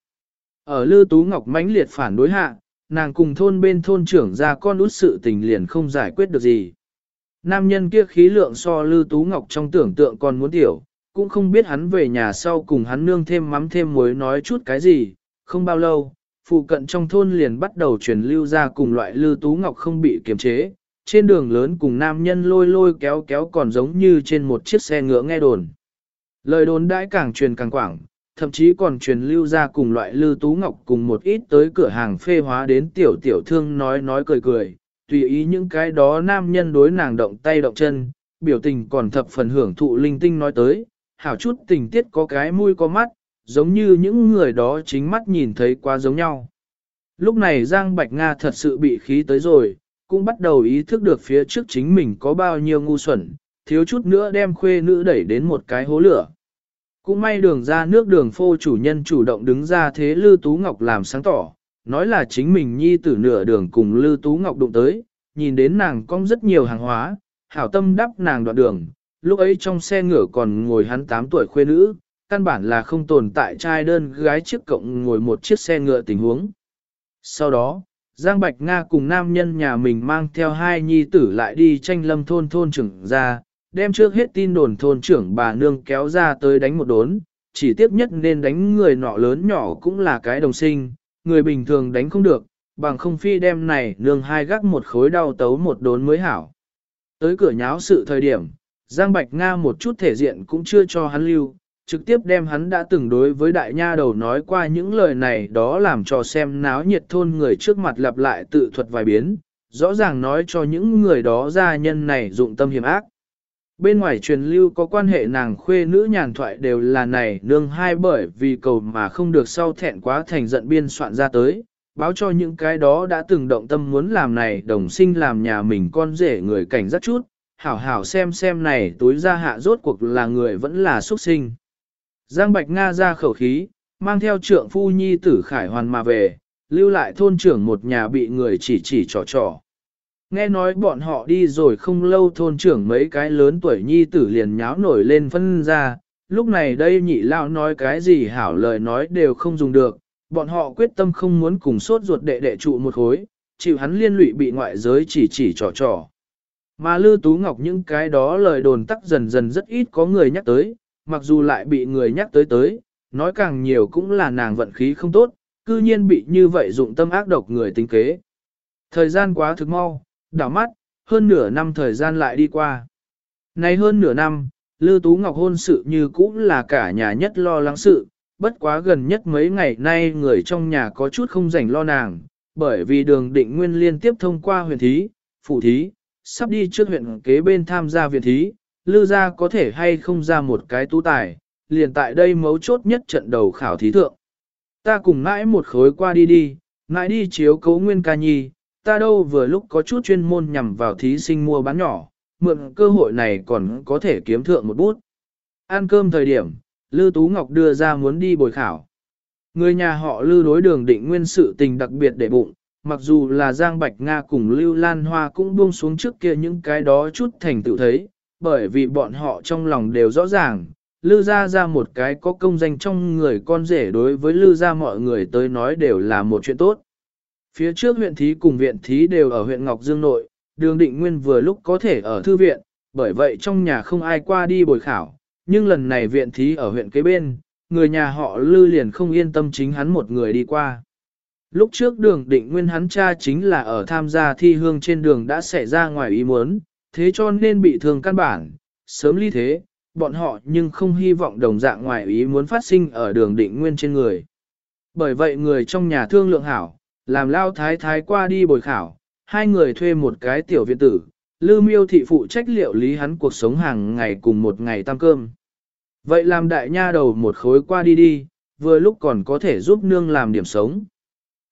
Ở Lư Tú Ngọc mãnh liệt phản đối hạ, nàng cùng thôn bên thôn trưởng ra con út sự tình liền không giải quyết được gì. Nam nhân kia khí lượng so Lư Tú Ngọc trong tưởng tượng còn muốn tiểu, cũng không biết hắn về nhà sau cùng hắn nương thêm mắm thêm muối nói chút cái gì, không bao lâu, phụ cận trong thôn liền bắt đầu truyền lưu ra cùng loại lư tú ngọc không bị kiềm chế, trên đường lớn cùng nam nhân lôi lôi kéo kéo còn giống như trên một chiếc xe ngựa nghe đồn. Lời đồn đãi càng truyền càng quảng, thậm chí còn truyền lưu ra cùng loại lư tú ngọc cùng một ít tới cửa hàng phê hóa đến tiểu tiểu thương nói nói cười cười, tùy ý những cái đó nam nhân đối nàng động tay động chân, biểu tình còn thập phần hưởng thụ linh tinh nói tới, hảo chút tình tiết có cái mũi có mắt, giống như những người đó chính mắt nhìn thấy quá giống nhau. Lúc này Giang Bạch Nga thật sự bị khí tới rồi, cũng bắt đầu ý thức được phía trước chính mình có bao nhiêu ngu xuẩn, thiếu chút nữa đem khuê nữ đẩy đến một cái hố lửa. Cũng may đường ra nước đường phô chủ nhân chủ động đứng ra thế Lư Tú Ngọc làm sáng tỏ, nói là chính mình nhi tử nửa đường cùng Lư Tú Ngọc đụng tới, nhìn đến nàng cong rất nhiều hàng hóa, hảo tâm đắp nàng đoạn đường, lúc ấy trong xe ngựa còn ngồi hắn 8 tuổi khuê nữ, căn bản là không tồn tại trai đơn gái chiếc cộng ngồi một chiếc xe ngựa tình huống. Sau đó, Giang Bạch Nga cùng nam nhân nhà mình mang theo hai nhi tử lại đi tranh lâm thôn thôn trưởng ra, đem trước hết tin đồn thôn trưởng bà nương kéo ra tới đánh một đốn, chỉ tiếp nhất nên đánh người nọ lớn nhỏ cũng là cái đồng sinh, người bình thường đánh không được, bằng không phi đem này nương hai gác một khối đau tấu một đốn mới hảo. Tới cửa nháo sự thời điểm, Giang Bạch Nga một chút thể diện cũng chưa cho hắn lưu, trực tiếp đem hắn đã từng đối với đại nha đầu nói qua những lời này đó làm cho xem náo nhiệt thôn người trước mặt lặp lại tự thuật vài biến, rõ ràng nói cho những người đó gia nhân này dụng tâm hiểm ác. Bên ngoài truyền lưu có quan hệ nàng khuê nữ nhàn thoại đều là này nương hai bởi vì cầu mà không được sau thẹn quá thành giận biên soạn ra tới, báo cho những cái đó đã từng động tâm muốn làm này đồng sinh làm nhà mình con rể người cảnh rất chút, hảo hảo xem xem này tối ra hạ rốt cuộc là người vẫn là xuất sinh. Giang Bạch Nga ra khẩu khí, mang theo trượng phu nhi tử khải hoàn mà về, lưu lại thôn trưởng một nhà bị người chỉ chỉ trò trò. Nghe nói bọn họ đi rồi không lâu thôn trưởng mấy cái lớn tuổi nhi tử liền nháo nổi lên phân ra, lúc này đây nhị lao nói cái gì hảo lời nói đều không dùng được, bọn họ quyết tâm không muốn cùng sốt ruột đệ đệ trụ một khối, chịu hắn liên lụy bị ngoại giới chỉ chỉ trò trò. Mà Lư Tú Ngọc những cái đó lời đồn tắc dần dần rất ít có người nhắc tới, mặc dù lại bị người nhắc tới tới, nói càng nhiều cũng là nàng vận khí không tốt, cư nhiên bị như vậy dụng tâm ác độc người tính kế. Thời gian quá thực mau, đảo mắt, hơn nửa năm thời gian lại đi qua. Nay hơn nửa năm, Lư Tú Ngọc hôn sự như cũng là cả nhà nhất lo lắng sự, bất quá gần nhất mấy ngày nay người trong nhà có chút không rảnh lo nàng, bởi vì đường định nguyên liên tiếp thông qua huyền thí, phụ thí, sắp đi trước huyện kế bên tham gia viện thí, lư ra có thể hay không ra một cái tú tài, liền tại đây mấu chốt nhất trận đầu khảo thí thượng. Ta cùng mãi một khối qua đi đi, mãi đi chiếu cấu nguyên ca nhi, ta đâu vừa lúc có chút chuyên môn nhằm vào thí sinh mua bán nhỏ, mượn cơ hội này còn có thể kiếm thượng một bút. Ăn cơm thời điểm, Lư Tú Ngọc đưa ra muốn đi bồi khảo. Người nhà họ Lư đối đường định nguyên sự tình đặc biệt để bụng, mặc dù là Giang Bạch Nga cùng Lưu Lan Hoa cũng buông xuống trước kia những cái đó chút thành tựu thấy, bởi vì bọn họ trong lòng đều rõ ràng, Lư gia ra một cái có công danh trong người con rể đối với Lư gia mọi người tới nói đều là một chuyện tốt. Phía trước huyện thí cùng viện thí đều ở huyện Ngọc Dương Nội, đường định nguyên vừa lúc có thể ở thư viện, bởi vậy trong nhà không ai qua đi bồi khảo, nhưng lần này viện thí ở huyện kế bên, người nhà họ Lư liền không yên tâm chính hắn một người đi qua. Lúc trước đường định nguyên hắn cha chính là ở tham gia thi hương trên đường đã xảy ra ngoài ý muốn, thế cho nên bị thương căn bản, sớm ly thế, bọn họ nhưng không hy vọng đồng dạng ngoài ý muốn phát sinh ở đường định nguyên trên người. Bởi vậy người trong nhà thương lượng hảo, làm lao thái thái qua đi bồi khảo, hai người thuê một cái tiểu viện tử, Lư miêu thị phụ trách liệu lý hắn cuộc sống hàng ngày cùng một ngày tăng cơm. Vậy làm đại nha đầu một khối qua đi đi, vừa lúc còn có thể giúp nương làm điểm sống.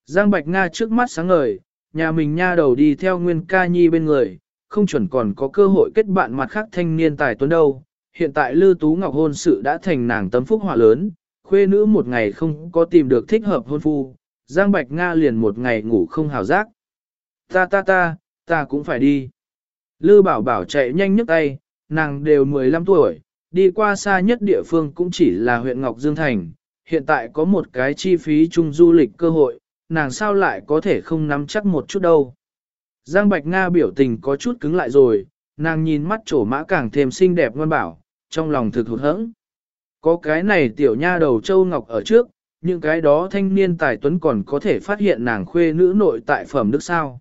Giang Bạch Nga trước mắt sáng ngời, nhà mình nha đầu đi theo Nguyên Ca Nhi bên người, không chuẩn còn có cơ hội kết bạn mặt khác thanh niên tài tuấn đâu. Hiện tại Lư Tú Ngọc hôn sự đã thành nàng tấm phúc họa lớn, khuê nữ một ngày không có tìm được thích hợp hôn phu, Giang Bạch Nga liền một ngày ngủ không hào giác. Ta ta ta, ta cũng phải đi. Lư Bảo Bảo chạy nhanh nhấc tay, nàng đều 15 tuổi, đi qua xa nhất địa phương cũng chỉ là huyện Ngọc Dương Thành, hiện tại có một cái chi phí chung du lịch cơ hội, nàng sao lại có thể không nắm chắc một chút đâu. Giang Bạch Nga biểu tình có chút cứng lại rồi, nàng nhìn mắt trổ mã càng thêm xinh đẹp ngoan bảo, trong lòng thực hụt hẫng. Có cái này tiểu nha đầu châu ngọc ở trước, những cái đó thanh niên tài tuấn còn có thể phát hiện nàng khuê nữ nội tại phẩm đức sao.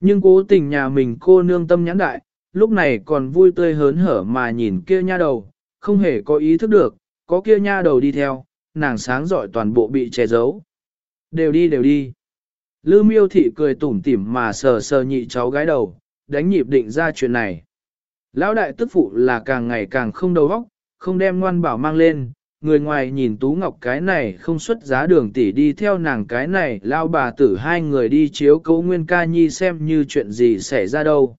Nhưng cố tình nhà mình cô nương tâm nhãn đại, lúc này còn vui tươi hớn hở mà nhìn kia nha đầu, không hề có ý thức được, có kia nha đầu đi theo, nàng sáng giỏi toàn bộ bị che giấu. Đều đi đều đi. Lư miêu thị cười tủm tỉm mà sờ sờ nhị cháu gái đầu, đánh nhịp định ra chuyện này. Lão đại tức phụ là càng ngày càng không đầu óc, không đem ngoan bảo mang lên, người ngoài nhìn Tú Ngọc cái này không xuất giá đường tỷ đi theo nàng cái này, lao bà tử hai người đi chiếu cấu Nguyên Ca Nhi xem như chuyện gì xảy ra đâu.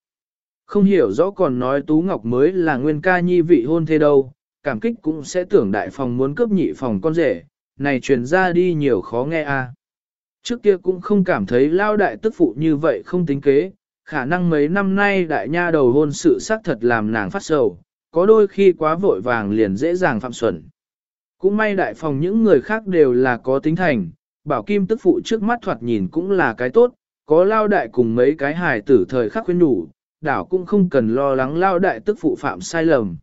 Không hiểu rõ còn nói Tú Ngọc mới là Nguyên Ca Nhi vị hôn thế đâu, cảm kích cũng sẽ tưởng đại phòng muốn cướp nhị phòng con rể, này truyền ra đi nhiều khó nghe a. Trước kia cũng không cảm thấy lao đại tức phụ như vậy không tính kế, khả năng mấy năm nay đại nha đầu hôn sự xác thật làm nàng phát sầu, có đôi khi quá vội vàng liền dễ dàng phạm xuẩn. Cũng may đại phòng những người khác đều là có tính thành, bảo kim tức phụ trước mắt thoạt nhìn cũng là cái tốt, có lao đại cùng mấy cái hài tử thời khắc khuyên đủ, đảo cũng không cần lo lắng lao đại tức phụ phạm sai lầm.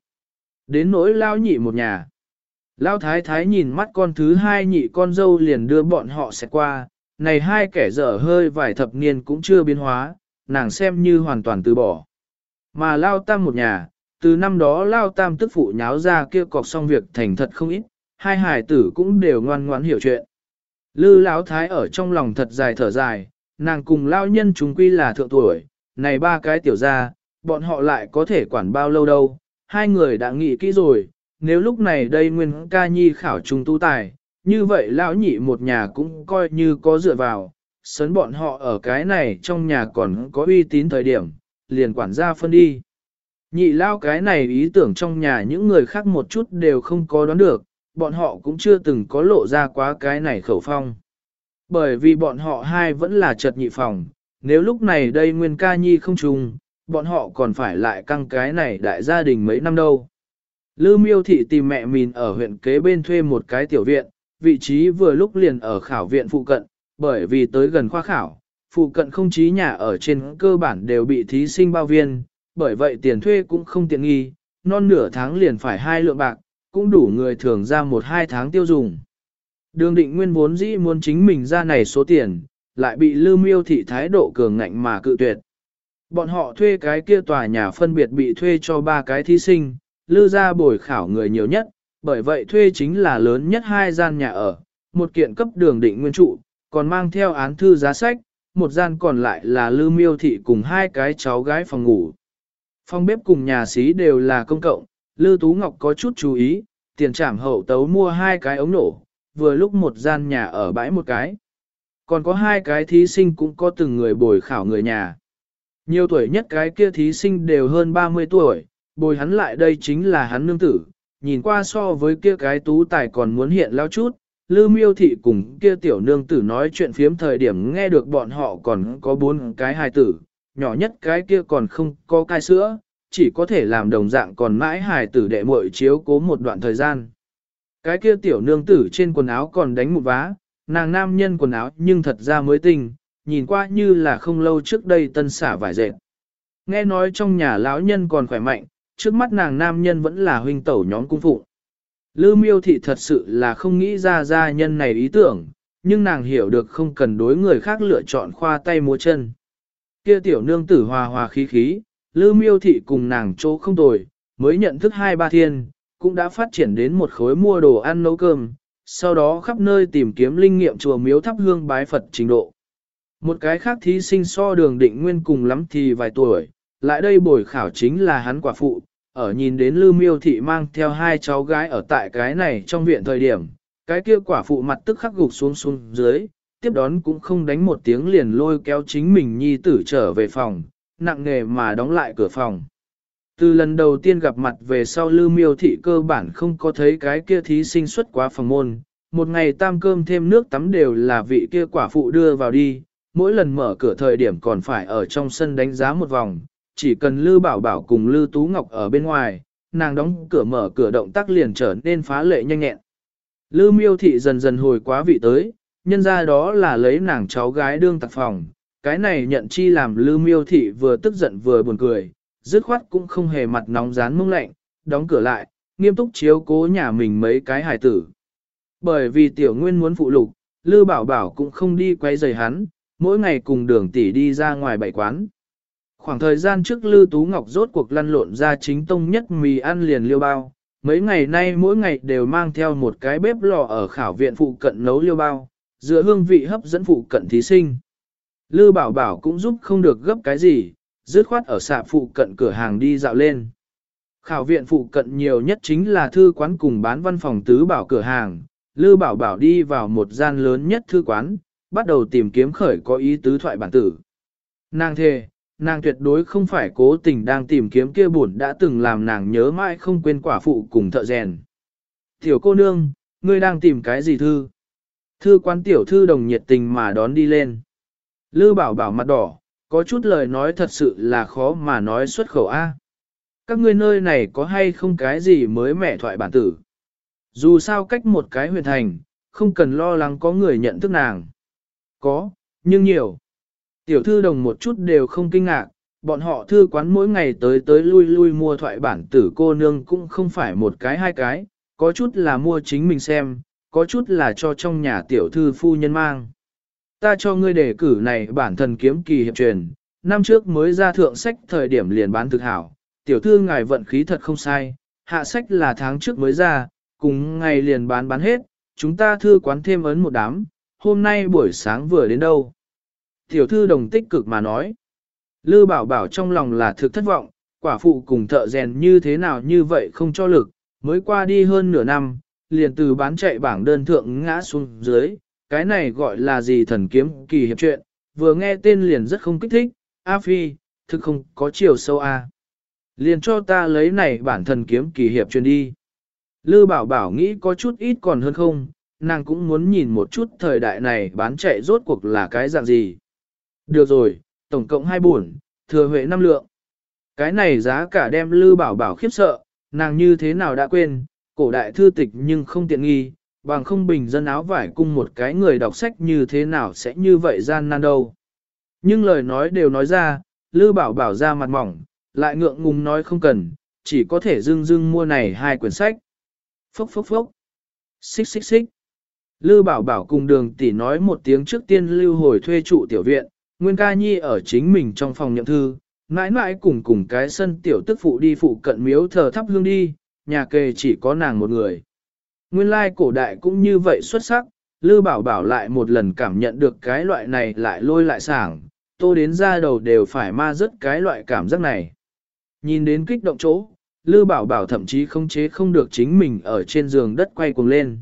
Đến nỗi lao nhị một nhà. Lao thái thái nhìn mắt con thứ hai nhị con dâu liền đưa bọn họ sẽ qua, này hai kẻ dở hơi vài thập niên cũng chưa biến hóa, nàng xem như hoàn toàn từ bỏ. Mà lao tam một nhà, từ năm đó lao tam tức phụ nháo ra kia cọc xong việc thành thật không ít, hai hài tử cũng đều ngoan ngoãn hiểu chuyện. Lư lão thái ở trong lòng thật dài thở dài, nàng cùng lao nhân chúng quy là thượng tuổi, này ba cái tiểu gia, bọn họ lại có thể quản bao lâu đâu, hai người đã nghĩ kỹ rồi, nếu lúc này đây nguyên ca nhi khảo trung tu tài, như vậy lão nhị một nhà cũng coi như có dựa vào, sấn bọn họ ở cái này trong nhà còn có uy tín thời điểm, liền quản gia phân đi. Nhị lao cái này ý tưởng trong nhà những người khác một chút đều không có đoán được, bọn họ cũng chưa từng có lộ ra quá cái này khẩu phong. Bởi vì bọn họ hai vẫn là chật nhị phòng, nếu lúc này đây nguyên ca nhi không trùng, bọn họ còn phải lại căng cái này đại gia đình mấy năm đâu. Lư miêu thị tìm mẹ mình ở huyện kế bên thuê một cái tiểu viện, vị trí vừa lúc liền ở khảo viện phụ cận, bởi vì tới gần khoa khảo, phụ cận không chí nhà ở trên cơ bản đều bị thí sinh bao viên, bởi vậy tiền thuê cũng không tiện nghi, non nửa tháng liền phải hai lượng bạc, cũng đủ người thường ra một hai tháng tiêu dùng. Đường định nguyên vốn dĩ muốn chính mình ra này số tiền, lại bị lưu miêu thị thái độ cường ngạnh mà cự tuyệt. Bọn họ thuê cái kia tòa nhà phân biệt bị thuê cho ba cái thí sinh, lưu ra bồi khảo người nhiều nhất, bởi vậy thuê chính là lớn nhất hai gian nhà ở, một kiện cấp đường định nguyên trụ, còn mang theo án thư giá sách, một gian còn lại là lư miêu thị cùng hai cái cháu gái phòng ngủ. Phòng bếp cùng nhà xí đều là công cộng, lư Tú Ngọc có chút chú ý, tiền trảm hậu tấu mua hai cái ống nổ, vừa lúc một gian nhà ở bãi một cái. Còn có hai cái thí sinh cũng có từng người bồi khảo người nhà. Nhiều tuổi nhất cái kia thí sinh đều hơn 30 tuổi, bồi hắn lại đây chính là hắn nương tử, nhìn qua so với kia cái tú tài còn muốn hiện lao chút, Lư miêu thị cùng kia tiểu nương tử nói chuyện phiếm thời điểm nghe được bọn họ còn có bốn cái hài tử, nhỏ nhất cái kia còn không có cai sữa, chỉ có thể làm đồng dạng còn mãi hài tử đệ muội chiếu cố một đoạn thời gian. Cái kia tiểu nương tử trên quần áo còn đánh một vá, nàng nam nhân quần áo nhưng thật ra mới tình, nhìn qua như là không lâu trước đây tân xả vải dệt. Nghe nói trong nhà lão nhân còn khỏe mạnh, trước mắt nàng nam nhân vẫn là huynh tẩu nhóm cung phụng. Lư miêu thị thật sự là không nghĩ ra gia nhân này ý tưởng, nhưng nàng hiểu được không cần đối người khác lựa chọn khoa tay múa chân. Kia tiểu nương tử hòa hòa khí khí, lư miêu thị cùng nàng chỗ không tồi, mới nhận thức hai ba thiên, cũng đã phát triển đến một khối mua đồ ăn nấu cơm, sau đó khắp nơi tìm kiếm linh nghiệm chùa miếu thắp hương bái Phật trình độ. Một cái khác thí sinh so đường định nguyên cùng lắm thì vài tuổi, lại đây buổi khảo chính là hắn quả phụ, ở nhìn đến Lư Miêu Thị mang theo hai cháu gái ở tại cái này trong viện thời điểm, cái kia quả phụ mặt tức khắc gục xuống xuống dưới, tiếp đón cũng không đánh một tiếng liền lôi kéo chính mình nhi tử trở về phòng, nặng nề mà đóng lại cửa phòng. Từ lần đầu tiên gặp mặt về sau Lư Miêu Thị cơ bản không có thấy cái kia thí sinh xuất quá phòng môn, một ngày tam cơm thêm nước tắm đều là vị kia quả phụ đưa vào đi, mỗi lần mở cửa thời điểm còn phải ở trong sân đánh giá một vòng, chỉ cần Lư Bảo Bảo cùng Lư Tú Ngọc ở bên ngoài, nàng đóng cửa mở cửa động tác liền trở nên phá lệ nhanh nhẹn. Lư Miêu Thị dần dần hồi quá vị tới, nhân ra đó là lấy nàng cháu gái đương tạc phòng, cái này nhận chi làm Lư Miêu Thị vừa tức giận vừa buồn cười, dứt khoát cũng không hề mặt nóng rán mông lạnh, đóng cửa lại, nghiêm túc chiếu cố nhà mình mấy cái hài tử. Bởi vì tiểu nguyên muốn phụ lục, Lư Bảo Bảo cũng không đi quay rời hắn, mỗi ngày cùng đường tỷ đi ra ngoài bảy quán. Khoảng thời gian trước Lư Tú Ngọc rốt cuộc lăn lộn ra chính tông nhất mì ăn liền liêu bao, mấy ngày nay mỗi ngày đều mang theo một cái bếp lò ở khảo viện phụ cận nấu liêu bao, dựa hương vị hấp dẫn phụ cận thí sinh. Lư Bảo Bảo cũng giúp không được gấp cái gì, dứt khoát ở xạ phụ cận cửa hàng đi dạo lên. Khảo viện phụ cận nhiều nhất chính là thư quán cùng bán văn phòng tứ bảo cửa hàng. Lư Bảo Bảo đi vào một gian lớn nhất thư quán, bắt đầu tìm kiếm khởi có ý tứ thoại bản tử. Nàng thề, nàng tuyệt đối không phải cố tình đang tìm kiếm kia buồn đã từng làm nàng nhớ mãi không quên quả phụ cùng thợ rèn. Tiểu cô nương, ngươi đang tìm cái gì thư? Thư quán tiểu thư đồng nhiệt tình mà đón đi lên. Lư bảo bảo mặt đỏ, có chút lời nói thật sự là khó mà nói xuất khẩu A. Các ngươi nơi này có hay không cái gì mới mẻ thoại bản tử? Dù sao cách một cái huyền thành, không cần lo lắng có người nhận thức nàng. Có, nhưng nhiều. Tiểu thư đồng một chút đều không kinh ngạc, bọn họ thư quán mỗi ngày tới tới lui lui mua thoại bản tử cô nương cũng không phải một cái hai cái, có chút là mua chính mình xem, có chút là cho trong nhà tiểu thư phu nhân mang. Ta cho ngươi đề cử này bản thần kiếm kỳ hiệp truyền, năm trước mới ra thượng sách thời điểm liền bán thực hảo, tiểu thư ngài vận khí thật không sai, hạ sách là tháng trước mới ra, cùng ngày liền bán bán hết, chúng ta thư quán thêm ấn một đám, hôm nay buổi sáng vừa đến đâu. Tiểu thư đồng tích cực mà nói. Lư bảo bảo trong lòng là thực thất vọng, quả phụ cùng thợ rèn như thế nào như vậy không cho lực, mới qua đi hơn nửa năm, liền từ bán chạy bảng đơn thượng ngã xuống dưới, cái này gọi là gì thần kiếm kỳ hiệp chuyện, vừa nghe tên liền rất không kích thích, A Phi, thực không có chiều sâu A. Liền cho ta lấy này bản thần kiếm kỳ hiệp truyền đi. Lư bảo bảo nghĩ có chút ít còn hơn không, nàng cũng muốn nhìn một chút thời đại này bán chạy rốt cuộc là cái dạng gì. Được rồi, tổng cộng hai buồn, thừa huệ năm lượng. Cái này giá cả đem lư bảo bảo khiếp sợ, nàng như thế nào đã quên, cổ đại thư tịch nhưng không tiện nghi, bằng không bình dân áo vải cung một cái người đọc sách như thế nào sẽ như vậy gian nan đâu. Nhưng lời nói đều nói ra, lư bảo bảo ra mặt mỏng, lại ngượng ngùng nói không cần, chỉ có thể dưng dưng mua này hai quyển sách. Phốc phốc phốc. Xích xích xích. Lư bảo bảo cùng đường tỷ nói một tiếng trước tiên lưu hồi thuê trụ tiểu viện, Nguyên ca nhi ở chính mình trong phòng nhậm thư, mãi mãi cùng cùng cái sân tiểu tức phụ đi phụ cận miếu thờ thắp hương đi, nhà kề chỉ có nàng một người. Nguyên lai cổ đại cũng như vậy xuất sắc, Lư Bảo Bảo lại một lần cảm nhận được cái loại này lại lôi lại sảng, tô đến ra đầu đều phải ma rớt cái loại cảm giác này. Nhìn đến kích động chỗ, Lư Bảo Bảo thậm chí không chế không được chính mình ở trên giường đất quay cuồng lên.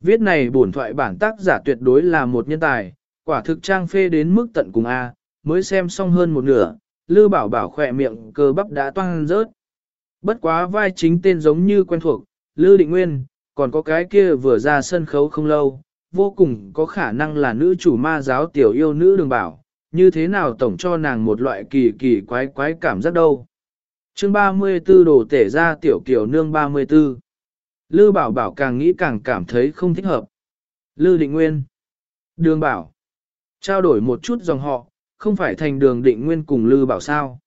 Viết này bổn thoại bản tác giả tuyệt đối là một nhân tài, quả thực trang phê đến mức tận cùng A, mới xem xong hơn một nửa, Lư Bảo Bảo khỏe miệng cơ bắp đã toang rớt. Bất quá vai chính tên giống như quen thuộc, Lư Định Nguyên, còn có cái kia vừa ra sân khấu không lâu, vô cùng có khả năng là nữ chủ ma giáo tiểu yêu nữ đường bảo, như thế nào tổng cho nàng một loại kỳ kỳ quái quái cảm giác đâu. chương 34 đổ tể ra tiểu kiểu nương 34. Lư bảo bảo càng nghĩ càng cảm thấy không thích hợp. Lư định nguyên. Đường bảo. Trao đổi một chút dòng họ, không phải thành đường định nguyên cùng Lư bảo sao.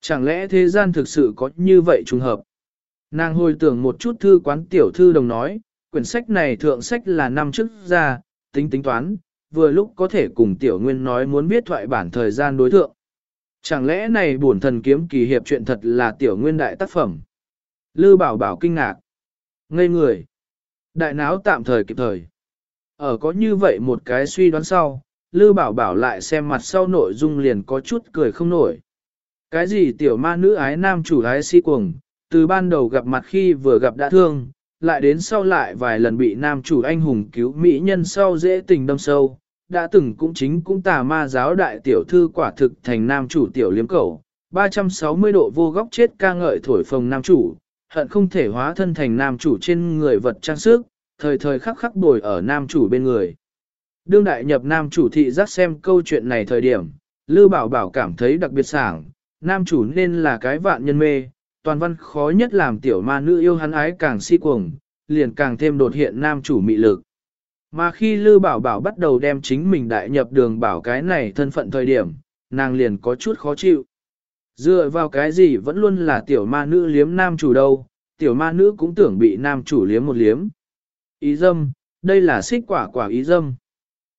Chẳng lẽ thế gian thực sự có như vậy trùng hợp? Nàng hồi tưởng một chút thư quán tiểu thư đồng nói, quyển sách này thượng sách là năm trước ra, tính tính toán, vừa lúc có thể cùng tiểu nguyên nói muốn viết thoại bản thời gian đối thượng. Chẳng lẽ này bổn thần kiếm kỳ hiệp chuyện thật là tiểu nguyên đại tác phẩm? Lư bảo bảo kinh ngạc. Ngây người. Đại náo tạm thời kịp thời. Ở có như vậy một cái suy đoán sau, Lư bảo bảo lại xem mặt sau nội dung liền có chút cười không nổi. Cái gì tiểu ma nữ ái nam chủ ái si cuồng, từ ban đầu gặp mặt khi vừa gặp đã thương, lại đến sau lại vài lần bị nam chủ anh hùng cứu mỹ nhân sau dễ tình đâm sâu, đã từng cũng chính cũng tà ma giáo đại tiểu thư quả thực thành nam chủ tiểu liếm cầu, 360 độ vô góc chết ca ngợi thổi phồng nam chủ, hận không thể hóa thân thành nam chủ trên người vật trang sức, thời thời khắc khắc bồi ở nam chủ bên người. Đương đại nhập nam chủ thị giác xem câu chuyện này thời điểm, Lư Bảo Bảo cảm thấy đặc biệt sảng, nam chủ nên là cái vạn nhân mê, toàn văn khó nhất làm tiểu ma nữ yêu hắn ái càng si cuồng, liền càng thêm đột hiện nam chủ mị lực. Mà khi Lư Bảo Bảo bắt đầu đem chính mình đại nhập đường bảo cái này thân phận thời điểm, nàng liền có chút khó chịu. Dựa vào cái gì vẫn luôn là tiểu ma nữ liếm nam chủ đâu, tiểu ma nữ cũng tưởng bị nam chủ liếm một liếm. Ý dâm, đây là xích quả quả ý dâm.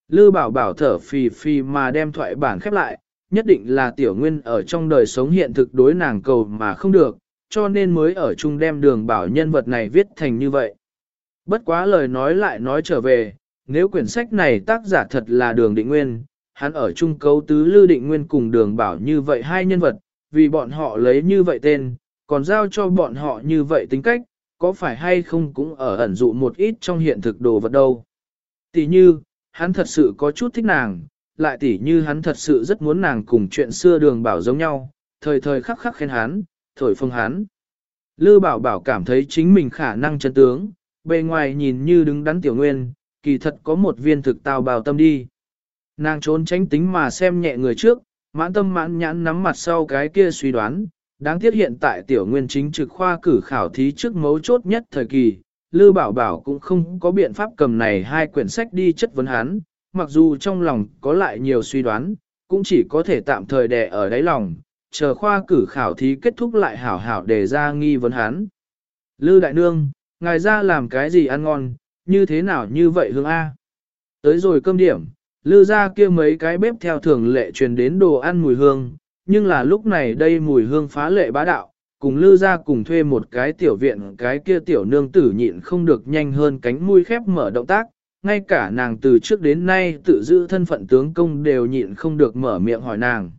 Lư bảo bảo thở phì phì mà đem thoại bản khép lại, nhất định là tiểu nguyên ở trong đời sống hiện thực đối nàng cầu mà không được, cho nên mới ở chung đem đường bảo nhân vật này viết thành như vậy. Bất quá lời nói lại nói trở về, nếu quyển sách này tác giả thật là đường định nguyên, hắn ở chung cấu tứ lưu định nguyên cùng đường bảo như vậy hai nhân vật, vì bọn họ lấy như vậy tên, còn giao cho bọn họ như vậy tính cách, có phải hay không cũng ở ẩn dụ một ít trong hiện thực đồ vật đâu. Tỷ như, hắn thật sự có chút thích nàng, lại tỷ như hắn thật sự rất muốn nàng cùng chuyện xưa đường bảo giống nhau, thời thời khắc khắc khen hắn, thổi phồng hắn. Lư bảo bảo cảm thấy chính mình khả năng chân tướng, bề ngoài nhìn như đứng đắn tiểu nguyên, kỳ thật có một viên thực tào bào tâm đi. Nàng trốn tránh tính mà xem nhẹ người trước, mãn tâm mãn nhãn nắm mặt sau cái kia suy đoán, đáng tiếc hiện tại tiểu nguyên chính trực khoa cử khảo thí trước mấu chốt nhất thời kỳ, Lư Bảo Bảo cũng không có biện pháp cầm này hai quyển sách đi chất vấn hắn, mặc dù trong lòng có lại nhiều suy đoán, cũng chỉ có thể tạm thời đè ở đáy lòng, chờ khoa cử khảo thí kết thúc lại hảo hảo để ra nghi vấn hắn. Lư Đại Nương, ngài ra làm cái gì ăn ngon, như thế nào như vậy hương A? Tới rồi cơm điểm, Lư ra kia mấy cái bếp theo thường lệ truyền đến đồ ăn mùi hương, nhưng là lúc này đây mùi hương phá lệ bá đạo, cùng Lư ra cùng thuê một cái tiểu viện cái kia tiểu nương tử nhịn không được nhanh hơn cánh mũi khép mở động tác, ngay cả nàng từ trước đến nay tự giữ thân phận tướng công đều nhịn không được mở miệng hỏi nàng.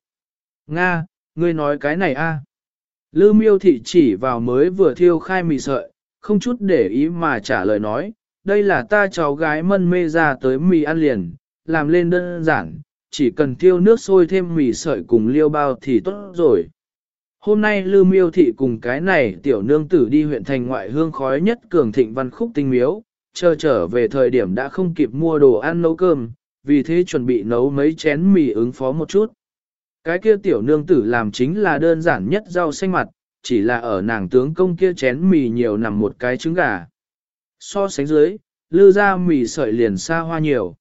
Nga, ngươi nói cái này a? Lư miêu thị chỉ vào mới vừa thiêu khai mì sợi, không chút để ý mà trả lời nói, đây là ta cháu gái mân mê ra tới mì ăn liền, làm lên đơn giản, chỉ cần thiêu nước sôi thêm mì sợi cùng liêu bao thì tốt rồi. Hôm nay Lư Miêu Thị cùng cái này tiểu nương tử đi huyện thành ngoại hương khói nhất cường thịnh văn khúc tinh miếu, chờ trở về thời điểm đã không kịp mua đồ ăn nấu cơm, vì thế chuẩn bị nấu mấy chén mì ứng phó một chút. Cái kia tiểu nương tử làm chính là đơn giản nhất rau xanh mặt, chỉ là ở nàng tướng công kia chén mì nhiều nằm một cái trứng gà. So sánh dưới, lư ra mì sợi liền xa hoa nhiều.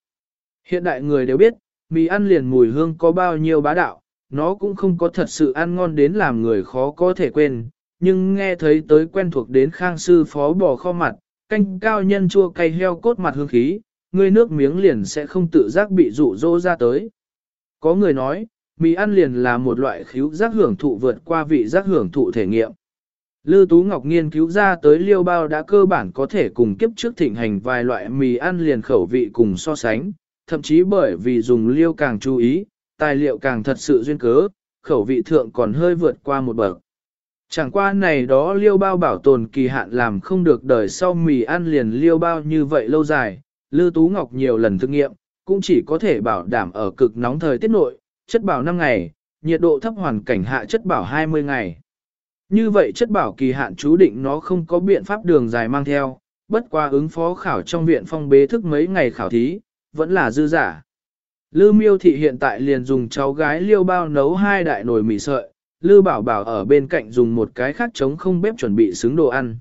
Hiện đại người đều biết, mì ăn liền mùi hương có bao nhiêu bá đạo, nó cũng không có thật sự ăn ngon đến làm người khó có thể quên, nhưng nghe thấy tới quen thuộc đến khang sư phó bò kho mặt, canh cao nhân chua cay heo cốt mặt hương khí, người nước miếng liền sẽ không tự giác bị rụ rỗ ra tới. Có người nói, mì ăn liền là một loại khíu giác hưởng thụ vượt qua vị giác hưởng thụ thể nghiệm. Lư Tú Ngọc nghiên cứu ra tới liêu bao đã cơ bản có thể cùng kiếp trước thịnh hành vài loại mì ăn liền khẩu vị cùng so sánh, thậm chí bởi vì dùng liêu càng chú ý, tài liệu càng thật sự duyên cớ, khẩu vị thượng còn hơi vượt qua một bậc. Chẳng qua này đó liêu bao bảo tồn kỳ hạn làm không được đời sau mì ăn liền liêu bao như vậy lâu dài, Lư Tú Ngọc nhiều lần thực nghiệm, cũng chỉ có thể bảo đảm ở cực nóng thời tiết nội, chất bảo 5 ngày, nhiệt độ thấp hoàn cảnh hạ chất bảo 20 ngày. Như vậy chất bảo kỳ hạn chú định nó không có biện pháp đường dài mang theo, bất qua ứng phó khảo trong viện phong bế thức mấy ngày khảo thí, vẫn là dư giả. Lư miêu thị hiện tại liền dùng cháu gái liêu bao nấu hai đại nồi mì sợi, Lư bảo bảo ở bên cạnh dùng một cái khác trống không bếp chuẩn bị xứng đồ ăn.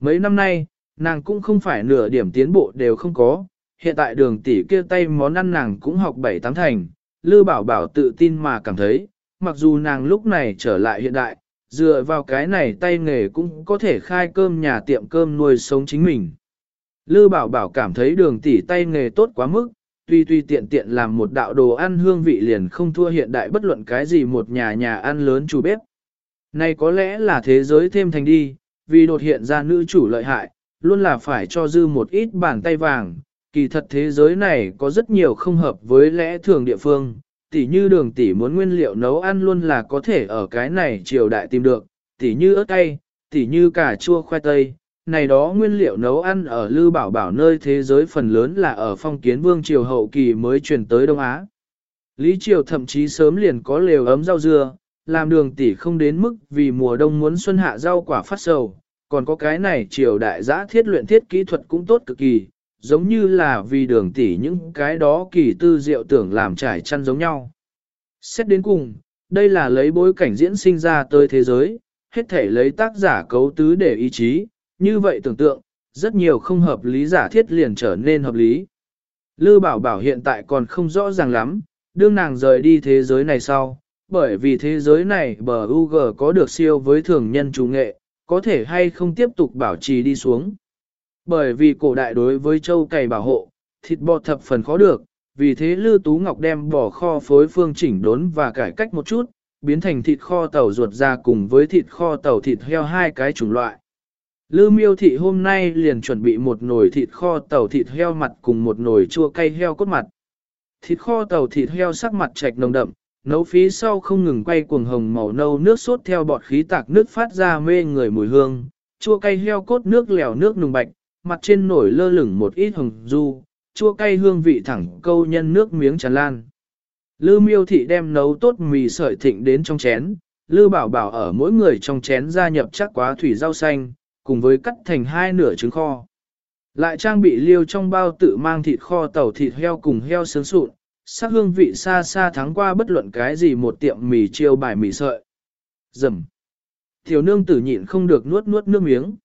Mấy năm nay, nàng cũng không phải nửa điểm tiến bộ đều không có, hiện tại đường tỷ kia tay món ăn nàng cũng học bảy tám thành, Lư bảo bảo tự tin mà cảm thấy, mặc dù nàng lúc này trở lại hiện đại, dựa vào cái này tay nghề cũng có thể khai cơm nhà tiệm cơm nuôi sống chính mình. Lư bảo bảo cảm thấy đường tỷ tay nghề tốt quá mức, tuy tuy tiện tiện làm một đạo đồ ăn hương vị liền không thua hiện đại bất luận cái gì một nhà nhà ăn lớn chủ bếp. Này có lẽ là thế giới thêm thành đi, vì đột hiện ra nữ chủ lợi hại, luôn là phải cho dư một ít bàn tay vàng, kỳ thật thế giới này có rất nhiều không hợp với lẽ thường địa phương, tỉ như đường tỉ muốn nguyên liệu nấu ăn luôn là có thể ở cái này triều đại tìm được, tỉ như ớt cay, tỉ như cà chua khoai tây, này đó nguyên liệu nấu ăn ở Lư Bảo Bảo nơi thế giới phần lớn là ở phong kiến vương triều hậu kỳ mới truyền tới Đông Á. Lý Triều thậm chí sớm liền có lều ấm rau dưa, làm đường tỷ không đến mức vì mùa đông muốn xuân hạ rau quả phát sầu, còn có cái này triều đại giã thiết luyện thiết kỹ thuật cũng tốt cực kỳ, giống như là vì đường tỷ những cái đó kỳ tư diệu tưởng làm trải chăn giống nhau. Xét đến cùng, đây là lấy bối cảnh diễn sinh ra tới thế giới, hết thể lấy tác giả cấu tứ để ý chí, như vậy tưởng tượng, rất nhiều không hợp lý giả thiết liền trở nên hợp lý. Lư bảo bảo hiện tại còn không rõ ràng lắm, đương nàng rời đi thế giới này sau, bởi vì thế giới này bờ UG có được siêu với thường nhân chủ nghệ, có thể hay không tiếp tục bảo trì đi xuống. Bởi vì cổ đại đối với châu cày bảo hộ, thịt bò thập phần khó được, vì thế Lư Tú Ngọc đem bỏ kho phối phương chỉnh đốn và cải cách một chút, biến thành thịt kho tàu ruột ra cùng với thịt kho tàu thịt heo hai cái chủng loại. Lư miêu thị hôm nay liền chuẩn bị một nồi thịt kho tàu thịt heo mặt cùng một nồi chua cay heo cốt mặt. Thịt kho tàu thịt heo sắc mặt trạch nồng đậm, nấu phí sau không ngừng quay cuồng hồng màu nâu nước sốt theo bọt khí tạc nước phát ra mê người mùi hương, chua cay heo cốt nước lèo nước nùng bạch, mặt trên nổi lơ lửng một ít hồng du, chua cay hương vị thẳng câu nhân nước miếng tràn lan. Lư miêu thị đem nấu tốt mì sợi thịnh đến trong chén, Lư bảo bảo ở mỗi người trong chén gia nhập chắc quá thủy rau xanh, cùng với cắt thành hai nửa trứng kho. Lại trang bị liêu trong bao tự mang thịt kho tàu thịt heo cùng heo sướng sụn, sắc hương vị xa xa thắng qua bất luận cái gì một tiệm mì chiêu bài mì sợi. Dầm. Tiểu nương tử nhịn không được nuốt nuốt nước miếng.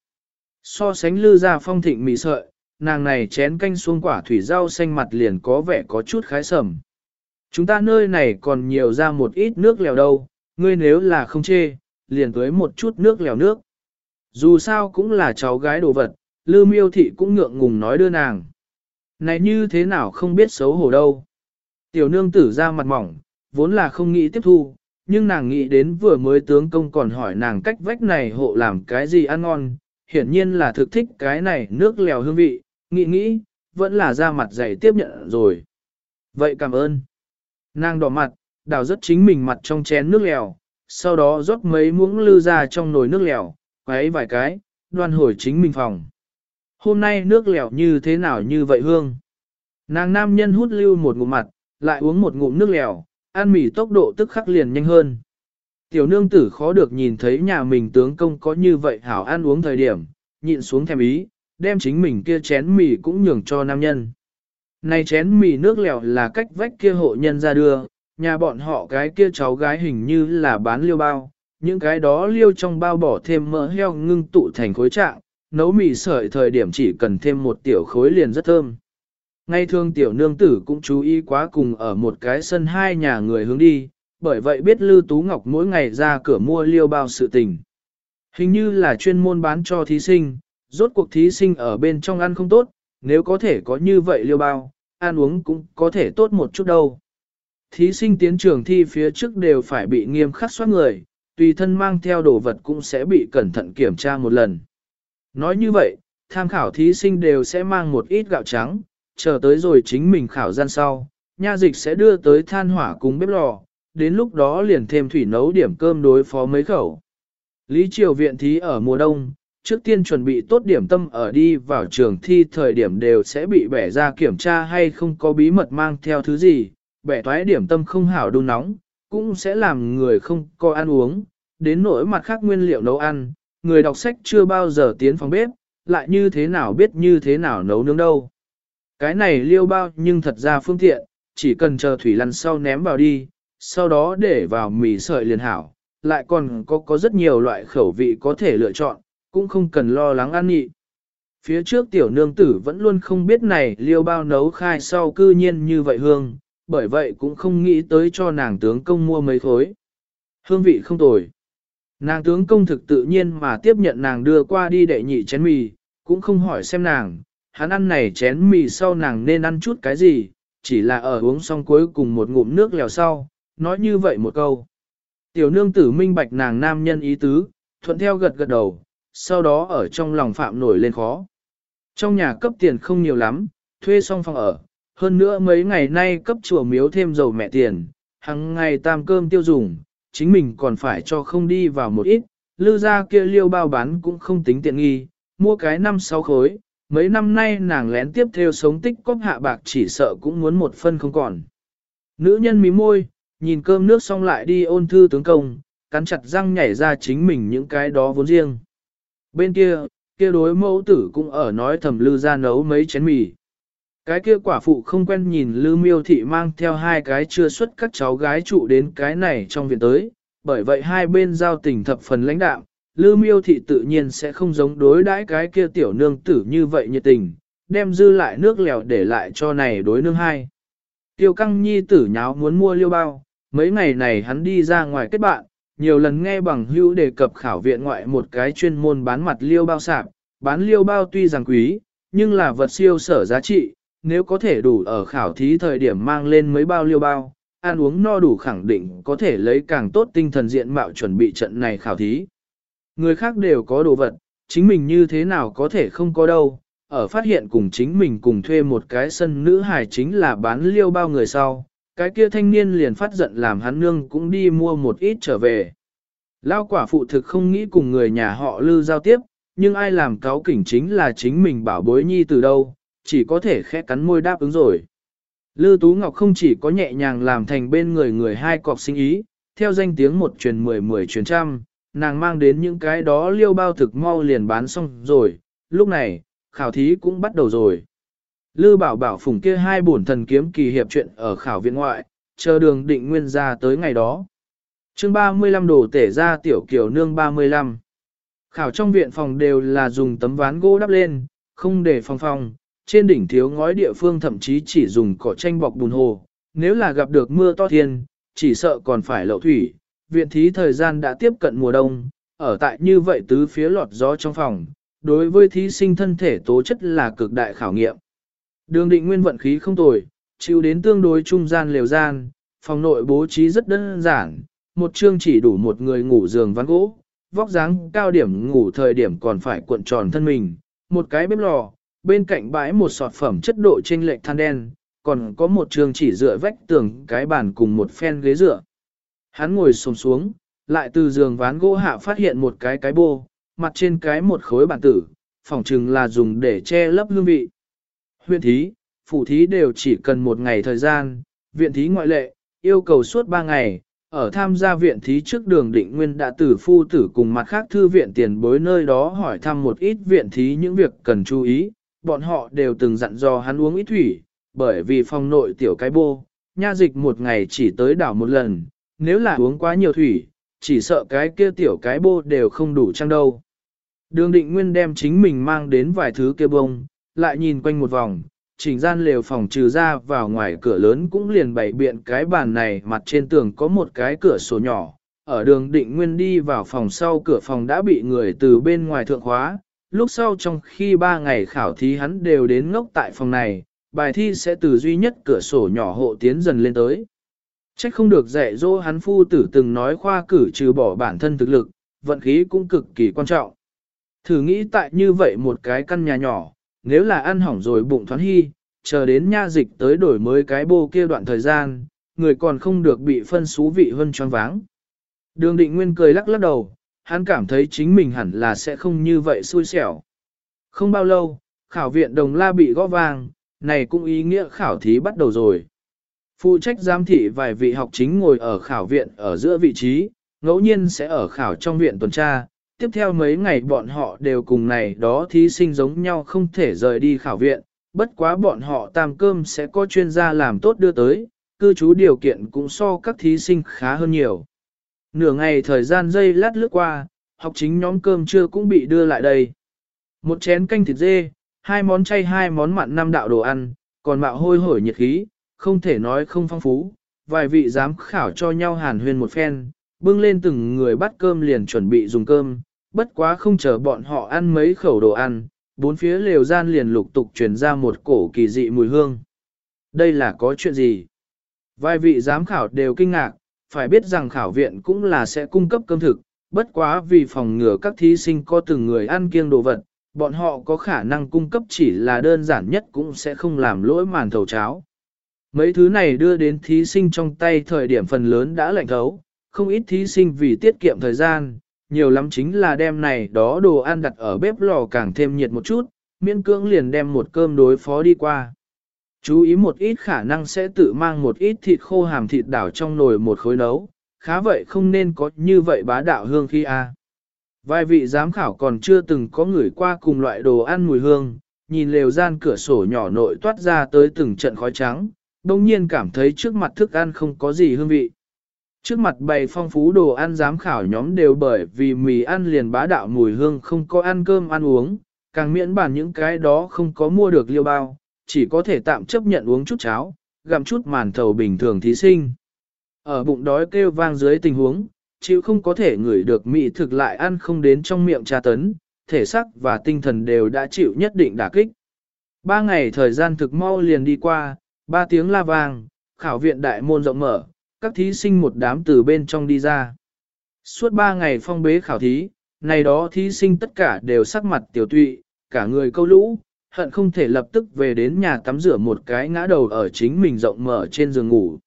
So sánh lư ra phong thịnh mì sợi, nàng này chén canh xuống quả thủy rau xanh mặt liền có vẻ có chút khái sầm. Chúng ta nơi này còn nhiều ra một ít nước lèo đâu, ngươi nếu là không chê, liền tới một chút nước lèo nước. Dù sao cũng là cháu gái đồ vật, lư miêu thị cũng ngượng ngùng nói đưa nàng. Này như thế nào không biết xấu hổ đâu. Tiểu nương tử ra mặt mỏng, vốn là không nghĩ tiếp thu, nhưng nàng nghĩ đến vừa mới tướng công còn hỏi nàng cách vách này hộ làm cái gì ăn ngon, hiển nhiên là thực thích cái này nước lèo hương vị, nghĩ nghĩ, vẫn là ra mặt dày tiếp nhận rồi. Vậy cảm ơn. Nàng đỏ mặt, đào rất chính mình mặt trong chén nước lèo, sau đó rót mấy muỗng lư ra trong nồi nước lèo, quấy vài cái, đoan hồi chính mình phòng. Hôm nay nước lèo như thế nào như vậy hương? Nàng nam nhân hút lưu một ngụm mặt, lại uống một ngụm nước lèo, ăn mì tốc độ tức khắc liền nhanh hơn. Tiểu nương tử khó được nhìn thấy nhà mình tướng công có như vậy hảo ăn uống thời điểm, nhịn xuống thèm ý, đem chính mình kia chén mì cũng nhường cho nam nhân. Này chén mì nước lèo là cách vách kia hộ nhân ra đưa, nhà bọn họ cái kia cháu gái hình như là bán liêu bao, những cái đó liêu trong bao bỏ thêm mỡ heo ngưng tụ thành khối trạng, nấu mì sợi thời điểm chỉ cần thêm một tiểu khối liền rất thơm. Ngay thương tiểu nương tử cũng chú ý quá cùng ở một cái sân hai nhà người hướng đi, bởi vậy biết Lư Tú Ngọc mỗi ngày ra cửa mua liêu bao sự tình. Hình như là chuyên môn bán cho thí sinh, rốt cuộc thí sinh ở bên trong ăn không tốt, nếu có thể có như vậy liêu bao, ăn uống cũng có thể tốt một chút đâu. Thí sinh tiến trường thi phía trước đều phải bị nghiêm khắc soát người, tùy thân mang theo đồ vật cũng sẽ bị cẩn thận kiểm tra một lần. Nói như vậy, tham khảo thí sinh đều sẽ mang một ít gạo trắng, chờ tới rồi chính mình khảo gian sau, nha dịch sẽ đưa tới than hỏa cùng bếp lò, đến lúc đó liền thêm thủy nấu điểm cơm đối phó mấy khẩu. Lý Triều viện thí ở mùa đông, trước tiên chuẩn bị tốt điểm tâm ở đi vào trường thi thời điểm đều sẽ bị bẻ ra kiểm tra hay không có bí mật mang theo thứ gì, bẻ toái điểm tâm không hảo đun nóng, cũng sẽ làm người không có ăn uống, đến nỗi mặt khác nguyên liệu nấu ăn, người đọc sách chưa bao giờ tiến phòng bếp, lại như thế nào biết như thế nào nấu nướng đâu. Cái này liêu bao nhưng thật ra phương tiện, chỉ cần chờ thủy lăn sau ném vào đi, sau đó để vào mì sợi liền hảo, lại còn có có rất nhiều loại khẩu vị có thể lựa chọn, cũng không cần lo lắng ăn nhị. Phía trước tiểu nương tử vẫn luôn không biết này liêu bao nấu khai sau cư nhiên như vậy hương, bởi vậy cũng không nghĩ tới cho nàng tướng công mua mấy khối. Hương vị không tồi. Nàng tướng công thực tự nhiên mà tiếp nhận nàng đưa qua đi đệ nhị chén mì, cũng không hỏi xem nàng, hắn ăn này chén mì sau nàng nên ăn chút cái gì, chỉ là ở uống xong cuối cùng một ngụm nước lèo sau, nói như vậy một câu. Tiểu nương tử minh bạch nàng nam nhân ý tứ, thuận theo gật gật đầu, sau đó ở trong lòng phạm nổi lên khó. Trong nhà cấp tiền không nhiều lắm, thuê xong phòng ở, hơn nữa mấy ngày nay cấp chùa miếu thêm dầu mẹ tiền, hàng ngày tam cơm tiêu dùng, chính mình còn phải cho không đi vào một ít, lư ra kia liêu bao bán cũng không tính tiện nghi, mua cái năm sáu khối, mấy năm nay nàng lén tiếp theo sống tích cóp hạ bạc chỉ sợ cũng muốn một phân không còn. Nữ nhân mí môi, nhìn cơm nước xong lại đi ôn thư tướng công, cắn chặt răng nhảy ra chính mình những cái đó vốn riêng. Bên kia, kia đối mẫu tử cũng ở nói thầm lư ra nấu mấy chén mì. Cái kia quả phụ không quen nhìn lư miêu thị mang theo hai cái chưa xuất các cháu gái trụ đến cái này trong viện tới, bởi vậy hai bên giao tình thập phần lãnh đạo, lư miêu thị tự nhiên sẽ không giống đối đãi cái kia tiểu nương tử như vậy nhiệt tình, đem dư lại nước lèo để lại cho này đối nương hai. Tiêu căng nhi tử nháo muốn mua liêu bao, mấy ngày này hắn đi ra ngoài kết bạn, nhiều lần nghe bằng hữu đề cập khảo viện ngoại một cái chuyên môn bán mặt liêu bao sạp, bán liêu bao tuy rằng quý, nhưng là vật siêu sở giá trị, nếu có thể đủ ở khảo thí thời điểm mang lên mấy bao liêu bao, ăn uống no đủ khẳng định có thể lấy càng tốt tinh thần diện mạo chuẩn bị trận này khảo thí. Người khác đều có đồ vật, chính mình như thế nào có thể không có đâu, ở phát hiện cùng chính mình cùng thuê một cái sân nữ hài chính là bán liêu bao người sau, cái kia thanh niên liền phát giận làm hắn nương cũng đi mua một ít trở về. Lao quả phụ thực không nghĩ cùng người nhà họ lư giao tiếp, nhưng ai làm cáo kỉnh chính là chính mình bảo bối nhi từ đâu, chỉ có thể khẽ cắn môi đáp ứng rồi. Lư Tú Ngọc không chỉ có nhẹ nhàng làm thành bên người người hai cọc sinh ý, theo danh tiếng một truyền mười mười truyền trăm, nàng mang đến những cái đó liêu bao thực mau liền bán xong rồi, lúc này, khảo thí cũng bắt đầu rồi. Lư bảo bảo phùng kia hai bổn thần kiếm kỳ hiệp chuyện ở khảo viện ngoại, chờ đường định nguyên ra tới ngày đó. chương 35 đồ tể ra tiểu kiểu nương 35. Khảo trong viện phòng đều là dùng tấm ván gỗ đắp lên, không để phòng phòng, trên đỉnh thiếu ngói địa phương thậm chí chỉ dùng cỏ tranh bọc bùn hồ. Nếu là gặp được mưa to thiên, chỉ sợ còn phải lậu thủy. Viện thí thời gian đã tiếp cận mùa đông, ở tại như vậy tứ phía lọt gió trong phòng, đối với thí sinh thân thể tố chất là cực đại khảo nghiệm. Đường định nguyên vận khí không tồi, chịu đến tương đối trung gian liều gian, phòng nội bố trí rất đơn giản, một chương chỉ đủ một người ngủ giường ván gỗ, vóc dáng cao điểm ngủ thời điểm còn phải cuộn tròn thân mình, một cái bếp lò, bên cạnh bãi một sọt phẩm chất độ trên lệch than đen, còn có một trường chỉ dựa vách tường cái bàn cùng một phen ghế dựa. Hắn ngồi xổm xuống, lại từ giường ván gỗ hạ phát hiện một cái cái bô, mặt trên cái một khối bản tử, phỏng chừng là dùng để che lấp hương vị. Huyện thí, phủ thí đều chỉ cần một ngày thời gian, viện thí ngoại lệ, yêu cầu suốt ba ngày, ở tham gia viện thí trước đường định nguyên đã tử phu tử cùng mặt khác thư viện tiền bối nơi đó hỏi thăm một ít viện thí những việc cần chú ý, bọn họ đều từng dặn dò hắn uống ít thủy, bởi vì phòng nội tiểu cái bô, nha dịch một ngày chỉ tới đảo một lần, nếu là uống quá nhiều thủy, chỉ sợ cái kia tiểu cái bô đều không đủ trang đâu. Đường định nguyên đem chính mình mang đến vài thứ kia bông, lại nhìn quanh một vòng, chỉnh gian lều phòng trừ ra vào ngoài cửa lớn cũng liền bày biện cái bàn này mặt trên tường có một cái cửa sổ nhỏ. Ở đường định nguyên đi vào phòng sau cửa phòng đã bị người từ bên ngoài thượng khóa, lúc sau trong khi ba ngày khảo thí hắn đều đến ngốc tại phòng này, bài thi sẽ từ duy nhất cửa sổ nhỏ hộ tiến dần lên tới. Trách không được dạy dỗ hắn phu tử từng nói khoa cử trừ bỏ bản thân thực lực, vận khí cũng cực kỳ quan trọng. Thử nghĩ tại như vậy một cái căn nhà nhỏ, nếu là ăn hỏng rồi bụng thoáng hy, chờ đến nha dịch tới đổi mới cái bô kia đoạn thời gian, người còn không được bị phân xú vị hơn choáng váng. Đường định nguyên cười lắc lắc đầu, hắn cảm thấy chính mình hẳn là sẽ không như vậy xui xẻo. Không bao lâu, khảo viện đồng la bị gõ vang, này cũng ý nghĩa khảo thí bắt đầu rồi. Phụ trách giám thị vài vị học chính ngồi ở khảo viện ở giữa vị trí, ngẫu nhiên sẽ ở khảo trong viện tuần tra. Tiếp theo mấy ngày bọn họ đều cùng này đó thí sinh giống nhau không thể rời đi khảo viện, bất quá bọn họ tam cơm sẽ có chuyên gia làm tốt đưa tới, cư trú điều kiện cũng so các thí sinh khá hơn nhiều. Nửa ngày thời gian dây lát lướt qua, học chính nhóm cơm trưa cũng bị đưa lại đây. Một chén canh thịt dê, hai món chay hai món mặn năm đạo đồ ăn, còn mạo hôi hổi nhiệt khí, không thể nói không phong phú. Vài vị giám khảo cho nhau hàn huyên một phen, bưng lên từng người bắt cơm liền chuẩn bị dùng cơm, bất quá không chờ bọn họ ăn mấy khẩu đồ ăn, bốn phía lều gian liền lục tục truyền ra một cổ kỳ dị mùi hương. Đây là có chuyện gì? Vài vị giám khảo đều kinh ngạc, phải biết rằng khảo viện cũng là sẽ cung cấp cơm thực, bất quá vì phòng ngừa các thí sinh có từng người ăn kiêng đồ vật, bọn họ có khả năng cung cấp chỉ là đơn giản nhất cũng sẽ không làm lỗi màn thầu cháo. Mấy thứ này đưa đến thí sinh trong tay thời điểm phần lớn đã lạnh thấu, không ít thí sinh vì tiết kiệm thời gian, nhiều lắm chính là đem này đó đồ ăn đặt ở bếp lò càng thêm nhiệt một chút, miễn cưỡng liền đem một cơm đối phó đi qua. Chú ý một ít khả năng sẽ tự mang một ít thịt khô hàm thịt đảo trong nồi một khối nấu, khá vậy không nên có như vậy bá đạo hương khi a. Vài vị giám khảo còn chưa từng có người qua cùng loại đồ ăn mùi hương, nhìn lều gian cửa sổ nhỏ nội toát ra tới từng trận khói trắng, đồng nhiên cảm thấy trước mặt thức ăn không có gì hương vị. Trước mặt bày phong phú đồ ăn giám khảo nhóm đều bởi vì mì ăn liền bá đạo mùi hương không có ăn cơm ăn uống, càng miễn bản những cái đó không có mua được liêu bao, chỉ có thể tạm chấp nhận uống chút cháo, gặm chút màn thầu bình thường thí sinh. Ở bụng đói kêu vang dưới tình huống, chịu không có thể ngửi được mị thực lại ăn không đến trong miệng tra tấn, thể xác và tinh thần đều đã chịu nhất định đả kích. Ba ngày thời gian thực mau liền đi qua, ba tiếng la vang, khảo viện đại môn rộng mở, các thí sinh một đám từ bên trong đi ra. Suốt ba ngày phong bế khảo thí, này đó thí sinh tất cả đều sắc mặt tiểu tụy, cả người câu lũ, hận không thể lập tức về đến nhà tắm rửa một cái ngã đầu ở chính mình rộng mở trên giường ngủ.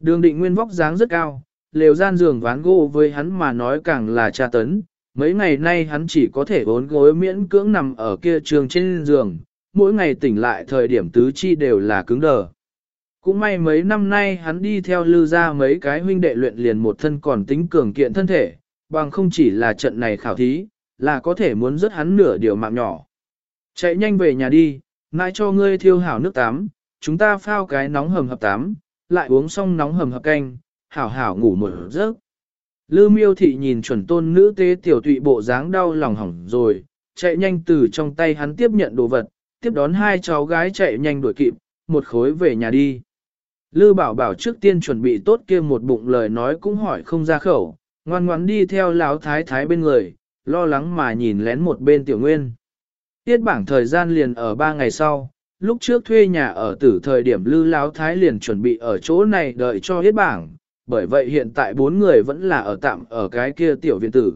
Đường định nguyên vóc dáng rất cao, lều gian giường ván gỗ với hắn mà nói càng là tra tấn. Mấy ngày nay hắn chỉ có thể bốn gối miễn cưỡng nằm ở kia trường trên giường, mỗi ngày tỉnh lại thời điểm tứ chi đều là cứng đờ. Cũng may mấy năm nay hắn đi theo lư ra mấy cái huynh đệ luyện liền một thân còn tính cường kiện thân thể, bằng không chỉ là trận này khảo thí, là có thể muốn rất hắn nửa điều mạng nhỏ. Chạy nhanh về nhà đi, nãi cho ngươi thiêu hảo nước tắm, chúng ta phao cái nóng hầm hập tắm, lại uống xong nóng hầm hập canh, hảo hảo ngủ một giấc. Lư miêu thị nhìn chuẩn tôn nữ tế tiểu tụy bộ dáng đau lòng hỏng rồi, chạy nhanh từ trong tay hắn tiếp nhận đồ vật, tiếp đón hai cháu gái chạy nhanh đuổi kịp, một khối về nhà đi. Lư bảo bảo trước tiên chuẩn bị tốt kia một bụng lời nói cũng hỏi không ra khẩu, ngoan ngoãn đi theo láo thái thái bên người, lo lắng mà nhìn lén một bên tiểu nguyên. Tiết bảng thời gian liền ở ba ngày sau, lúc trước thuê nhà ở tử thời điểm lư láo thái liền chuẩn bị ở chỗ này đợi cho hết bảng, bởi vậy hiện tại bốn người vẫn là ở tạm ở cái kia tiểu viện tử.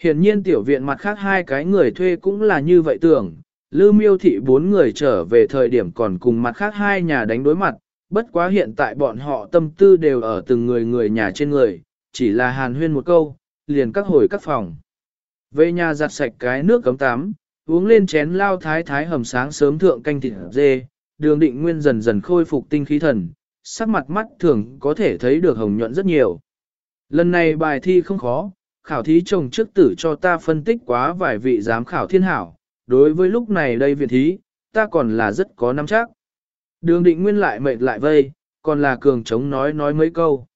hiển nhiên tiểu viện mặt khác hai cái người thuê cũng là như vậy tưởng, lư miêu thị bốn người trở về thời điểm còn cùng mặt khác hai nhà đánh đối mặt, bất quá hiện tại bọn họ tâm tư đều ở từng người người nhà trên người, chỉ là hàn huyên một câu, liền các hồi các phòng. Về nhà giặt sạch cái nước cấm tắm, uống lên chén lao thái thái hầm sáng sớm thượng canh thịt dê, đường định nguyên dần dần khôi phục tinh khí thần, sắc mặt mắt thường có thể thấy được hồng nhuận rất nhiều. Lần này bài thi không khó, khảo thí chồng trước tử cho ta phân tích quá vài vị giám khảo thiên hảo, đối với lúc này đây viện thí, ta còn là rất có nắm chắc. Đường định nguyên lại mệt lại vây, còn là cường chống nói nói mấy câu.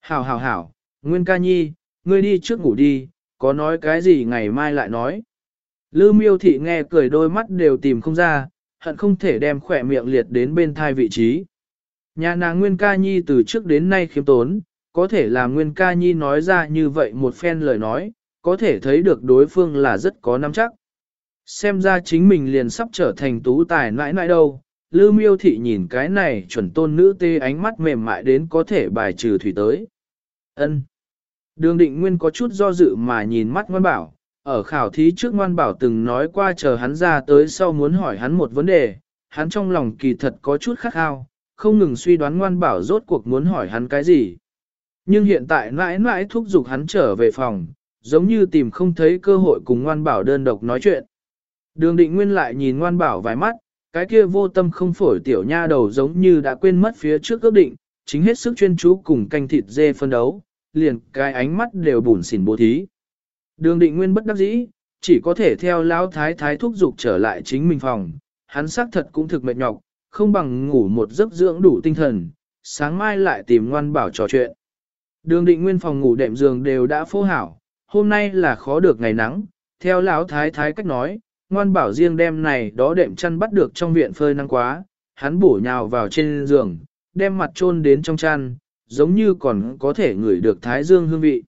Hảo hảo hảo, nguyên ca nhi, ngươi đi trước ngủ đi, có nói cái gì ngày mai lại nói. Lư miêu thị nghe cười đôi mắt đều tìm không ra, hận không thể đem khỏe miệng liệt đến bên thai vị trí. Nhà nàng Nguyên Ca Nhi từ trước đến nay khiêm tốn, có thể là Nguyên Ca Nhi nói ra như vậy một phen lời nói, có thể thấy được đối phương là rất có nắm chắc. Xem ra chính mình liền sắp trở thành tú tài nãi nãi đâu, Lư miêu thị nhìn cái này chuẩn tôn nữ tê ánh mắt mềm mại đến có thể bài trừ thủy tới. ân Đường định nguyên có chút do dự mà nhìn mắt ngoan bảo, ở khảo thí trước ngoan bảo từng nói qua chờ hắn ra tới sau muốn hỏi hắn một vấn đề, hắn trong lòng kỳ thật có chút khắc khao, không ngừng suy đoán ngoan bảo rốt cuộc muốn hỏi hắn cái gì. Nhưng hiện tại mãi mãi thúc giục hắn trở về phòng, giống như tìm không thấy cơ hội cùng ngoan bảo đơn độc nói chuyện. Đường định nguyên lại nhìn ngoan bảo vài mắt, cái kia vô tâm không phổi tiểu nha đầu giống như đã quên mất phía trước ước định, chính hết sức chuyên chú cùng canh thịt dê phân đấu, liền cái ánh mắt đều bùn xỉn bố thí. Đường định nguyên bất đắc dĩ, chỉ có thể theo lão thái thái thúc giục trở lại chính mình phòng, hắn xác thật cũng thực mệt nhọc, không bằng ngủ một giấc dưỡng đủ tinh thần, sáng mai lại tìm ngoan bảo trò chuyện. Đường định nguyên phòng ngủ đệm giường đều đã phô hảo, hôm nay là khó được ngày nắng, theo lão thái thái cách nói, ngoan bảo riêng đêm này đó đệm chăn bắt được trong viện phơi nắng quá, hắn bổ nhào vào trên giường, đem mặt chôn đến trong chăn, giống như còn có thể ngửi được thái dương hương vị.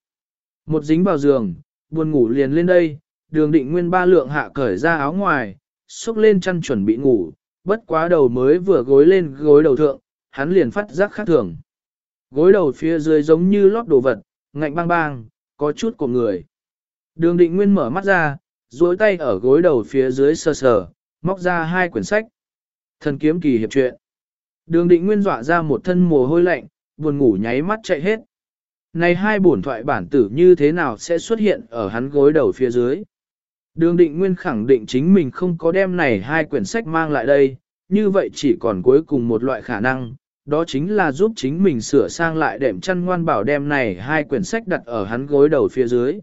Một dính vào giường, buồn ngủ liền lên đây, đường định nguyên ba lượng hạ cởi ra áo ngoài, xúc lên chăn chuẩn bị ngủ, bất quá đầu mới vừa gối lên gối đầu thượng, hắn liền phát giác khác thường. Gối đầu phía dưới giống như lót đồ vật, ngạnh bang bang, có chút của người. Đường định nguyên mở mắt ra, duỗi tay ở gối đầu phía dưới sờ sờ, móc ra hai quyển sách. Thần kiếm kỳ hiệp truyện. Đường định nguyên dọa ra một thân mồ hôi lạnh, buồn ngủ nháy mắt chạy hết. Này hai bổn thoại bản tử như thế nào sẽ xuất hiện ở hắn gối đầu phía dưới? Đường định nguyên khẳng định chính mình không có đem này hai quyển sách mang lại đây, như vậy chỉ còn cuối cùng một loại khả năng, đó chính là giúp chính mình sửa sang lại đệm chăn ngoan bảo đem này hai quyển sách đặt ở hắn gối đầu phía dưới.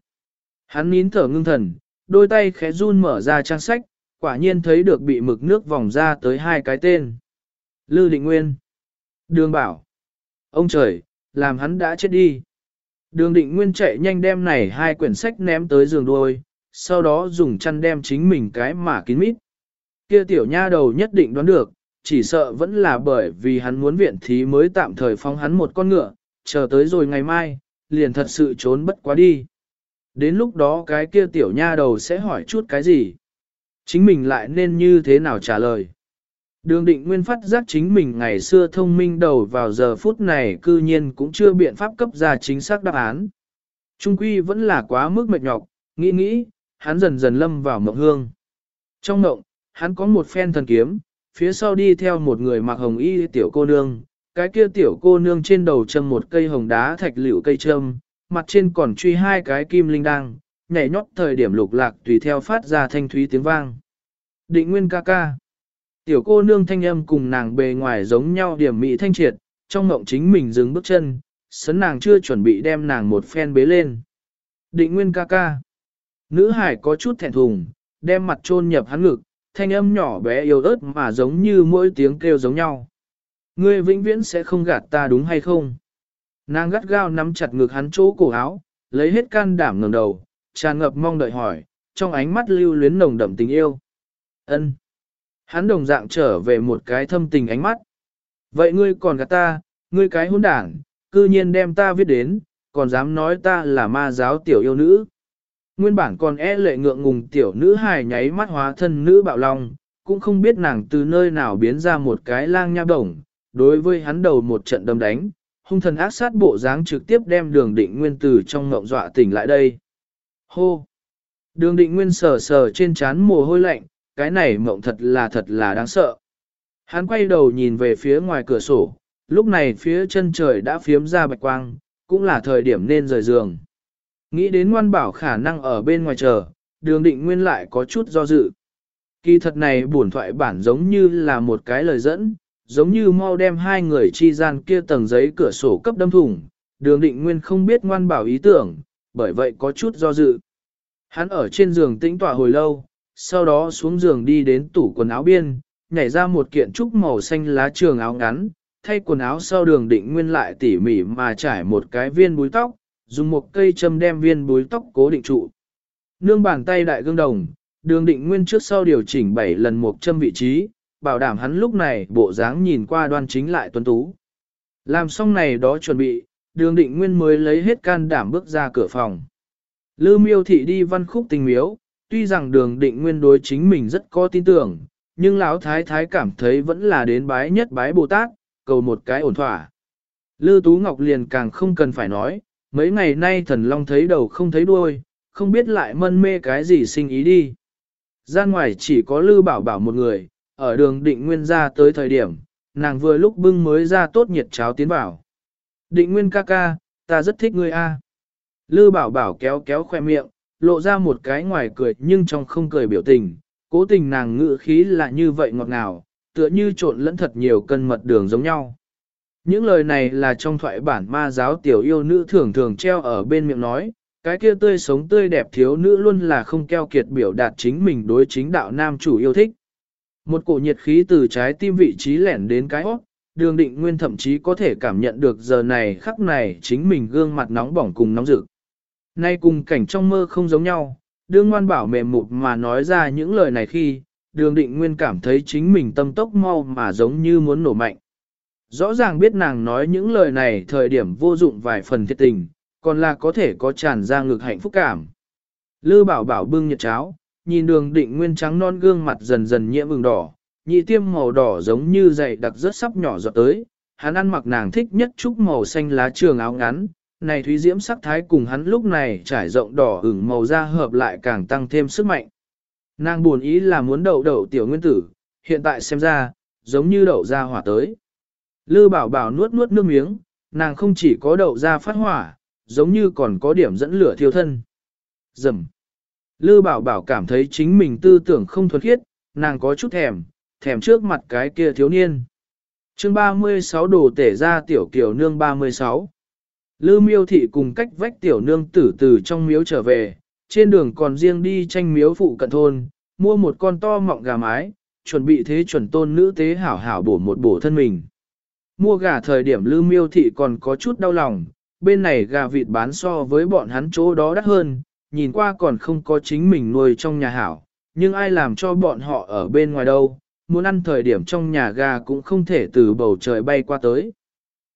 Hắn nín thở ngưng thần, đôi tay khẽ run mở ra trang sách, quả nhiên thấy được bị mực nước vòng ra tới hai cái tên. Lư Định Nguyên. Đường bảo. Ông trời, làm hắn đã chết đi. Đường Định Nguyên chạy nhanh đem này hai quyển sách ném tới giường đôi, sau đó dùng chăn đem chính mình cái mà kín mít. Kia tiểu nha đầu nhất định đoán được, chỉ sợ vẫn là bởi vì hắn muốn viện thí mới tạm thời phóng hắn một con ngựa, chờ tới rồi ngày mai, liền thật sự trốn bất quá đi. Đến lúc đó cái kia tiểu nha đầu sẽ hỏi chút cái gì? Chính mình lại nên như thế nào trả lời? Đường định nguyên phát giác chính mình ngày xưa thông minh đầu vào giờ phút này cư nhiên cũng chưa biện pháp cấp ra chính xác đáp án. Trung quy vẫn là quá mức mệt nhọc, nghĩ nghĩ, hắn dần dần lâm vào mộng hương. Trong mộng, hắn có một phen thần kiếm, phía sau đi theo một người mặc hồng y tiểu cô nương, cái kia tiểu cô nương trên đầu châm một cây hồng đá thạch liễu cây châm, mặt trên còn truy hai cái kim linh đăng, nhảy nhót thời điểm lục lạc tùy theo phát ra thanh thúy tiếng vang. Định nguyên ca ca. Tiểu cô nương thanh âm cùng nàng bề ngoài giống nhau điểm mỹ thanh triệt, trong ngộng chính mình dừng bước chân, sấn nàng chưa chuẩn bị đem nàng một phen bế lên. Định nguyên ca ca. Nữ hải có chút thẹn thùng, đem mặt chôn nhập hắn ngực, thanh âm nhỏ bé yếu ớt mà giống như mỗi tiếng kêu giống nhau. Ngươi vĩnh viễn sẽ không gạt ta đúng hay không? Nàng gắt gao nắm chặt ngực hắn chỗ cổ áo, lấy hết can đảm ngẩng đầu, tràn ngập mong đợi hỏi, trong ánh mắt lưu luyến nồng đậm tình yêu. Ân. Hắn đồng dạng trở về một cái thâm tình ánh mắt. Vậy ngươi còn gạt ta, ngươi cái hỗn đảng, cư nhiên đem ta viết đến, còn dám nói ta là ma giáo tiểu yêu nữ. Nguyên bản còn e lệ ngượng ngùng tiểu nữ hài nháy mắt hóa thân nữ bạo long, cũng không biết nàng từ nơi nào biến ra một cái lang nha đồng, đối với hắn đầu một trận đâm đánh, hung thần ác sát bộ dáng trực tiếp đem đường định nguyên từ trong ngộng dọa tỉnh lại đây. Hô! Đường định nguyên sờ sờ trên trán mồ hôi lạnh, cái này mộng thật là thật là đáng sợ. Hắn quay đầu nhìn về phía ngoài cửa sổ, lúc này phía chân trời đã phiếm ra bạch quang, cũng là thời điểm nên rời giường. Nghĩ đến ngoan bảo khả năng ở bên ngoài chờ, đường định nguyên lại có chút do dự. Kỳ thật này buồn thoại bản giống như là một cái lời dẫn, giống như mau đem hai người chi gian kia tầng giấy cửa sổ cấp đâm thủng, đường định nguyên không biết ngoan bảo ý tưởng, bởi vậy có chút do dự. Hắn ở trên giường tĩnh tọa hồi lâu, sau đó xuống giường đi đến tủ quần áo biên, nhảy ra một kiện trúc màu xanh lá trường áo ngắn, thay quần áo sau đường định nguyên lại tỉ mỉ mà trải một cái viên búi tóc, dùng một cây châm đem viên búi tóc cố định trụ. Nương bàn tay đại gương đồng, đường định nguyên trước sau điều chỉnh 7 lần một châm vị trí, bảo đảm hắn lúc này bộ dáng nhìn qua đoan chính lại tuấn tú. Làm xong này đó chuẩn bị, đường định nguyên mới lấy hết can đảm bước ra cửa phòng. Lư miêu thị đi văn khúc tình miếu, tuy rằng đường định nguyên đối chính mình rất có tin tưởng, nhưng lão thái thái cảm thấy vẫn là đến bái nhất bái Bồ Tát, cầu một cái ổn thỏa. Lư Tú Ngọc liền càng không cần phải nói, mấy ngày nay thần long thấy đầu không thấy đuôi, không biết lại mân mê cái gì sinh ý đi. Gian ngoài chỉ có Lư Bảo Bảo một người, ở đường định nguyên ra tới thời điểm, nàng vừa lúc bưng mới ra tốt nhiệt cháo tiến vào. Định nguyên ca ca, ta rất thích ngươi a. Lư Bảo Bảo kéo kéo khoe miệng, lộ ra một cái ngoài cười nhưng trong không cười biểu tình, cố tình nàng ngữ khí là như vậy ngọt ngào, tựa như trộn lẫn thật nhiều cân mật đường giống nhau. Những lời này là trong thoại bản ma giáo tiểu yêu nữ thường thường treo ở bên miệng nói, cái kia tươi sống tươi đẹp thiếu nữ luôn là không keo kiệt biểu đạt chính mình đối chính đạo nam chủ yêu thích. Một cổ nhiệt khí từ trái tim vị trí lẻn đến cái hót, đường định nguyên thậm chí có thể cảm nhận được giờ này khắc này chính mình gương mặt nóng bỏng cùng nóng rực. Nay cùng cảnh trong mơ không giống nhau, đương ngoan bảo mềm mụt mà nói ra những lời này khi, đường định nguyên cảm thấy chính mình tâm tốc mau mà giống như muốn nổ mạnh. Rõ ràng biết nàng nói những lời này thời điểm vô dụng vài phần thiệt tình, còn là có thể có tràn ra ngực hạnh phúc cảm. Lư bảo bảo bưng nhật cháo, nhìn đường định nguyên trắng non gương mặt dần dần nhiễm vừng đỏ, nhị tiêm màu đỏ giống như dày đặc rất sắp nhỏ giọt tới, hắn ăn mặc nàng thích nhất trúc màu xanh lá trường áo ngắn, này thúy diễm sắc thái cùng hắn lúc này trải rộng đỏ ửng màu da hợp lại càng tăng thêm sức mạnh. Nàng buồn ý là muốn đậu đậu tiểu nguyên tử, hiện tại xem ra, giống như đậu ra hỏa tới. Lư bảo bảo nuốt nuốt nước miếng, nàng không chỉ có đậu ra phát hỏa, giống như còn có điểm dẫn lửa thiêu thân. Dầm. Lư bảo bảo cảm thấy chính mình tư tưởng không thuần khiết, nàng có chút thèm, thèm trước mặt cái kia thiếu niên. chương 36 đồ tể ra tiểu kiểu nương 36. Lư miêu thị cùng cách vách tiểu nương tử từ trong miếu trở về, trên đường còn riêng đi tranh miếu phụ cận thôn, mua một con to mọng gà mái, chuẩn bị thế chuẩn tôn nữ tế hảo hảo bổ một bổ thân mình. Mua gà thời điểm lư miêu thị còn có chút đau lòng, bên này gà vịt bán so với bọn hắn chỗ đó đắt hơn, nhìn qua còn không có chính mình nuôi trong nhà hảo, nhưng ai làm cho bọn họ ở bên ngoài đâu, muốn ăn thời điểm trong nhà gà cũng không thể từ bầu trời bay qua tới.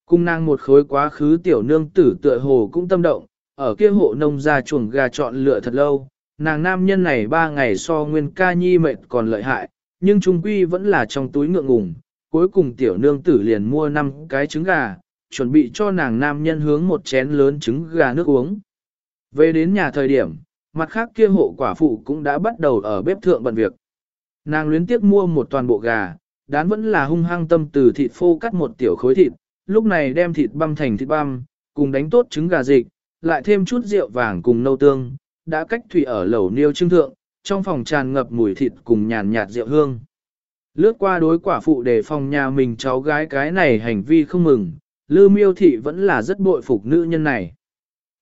Cung nàng một khối quá khứ tiểu nương tử tựa hồ cũng tâm động, ở kia hộ nông gia chuồng gà chọn lựa thật lâu, nàng nam nhân này ba ngày so nguyên ca nhi mệt còn lợi hại, nhưng trung quy vẫn là trong túi ngượng ngùng, cuối cùng tiểu nương tử liền mua năm cái trứng gà, chuẩn bị cho nàng nam nhân hướng một chén lớn trứng gà nước uống. Về đến nhà thời điểm, mặt khác kia hộ quả phụ cũng đã bắt đầu ở bếp thượng bận việc. Nàng luyến tiếc mua một toàn bộ gà, đán vẫn là hung hăng tâm từ thịt phô cắt một tiểu khối thịt, lúc này đem thịt băm thành thịt băm, cùng đánh tốt trứng gà dịch, lại thêm chút rượu vàng cùng nâu tương, đã cách thủy ở lẩu niêu trưng thượng, trong phòng tràn ngập mùi thịt cùng nhàn nhạt rượu hương. Lướt qua đối quả phụ để phòng nhà mình cháu gái cái này hành vi không mừng, Lư Miêu Thị vẫn là rất bội phục nữ nhân này.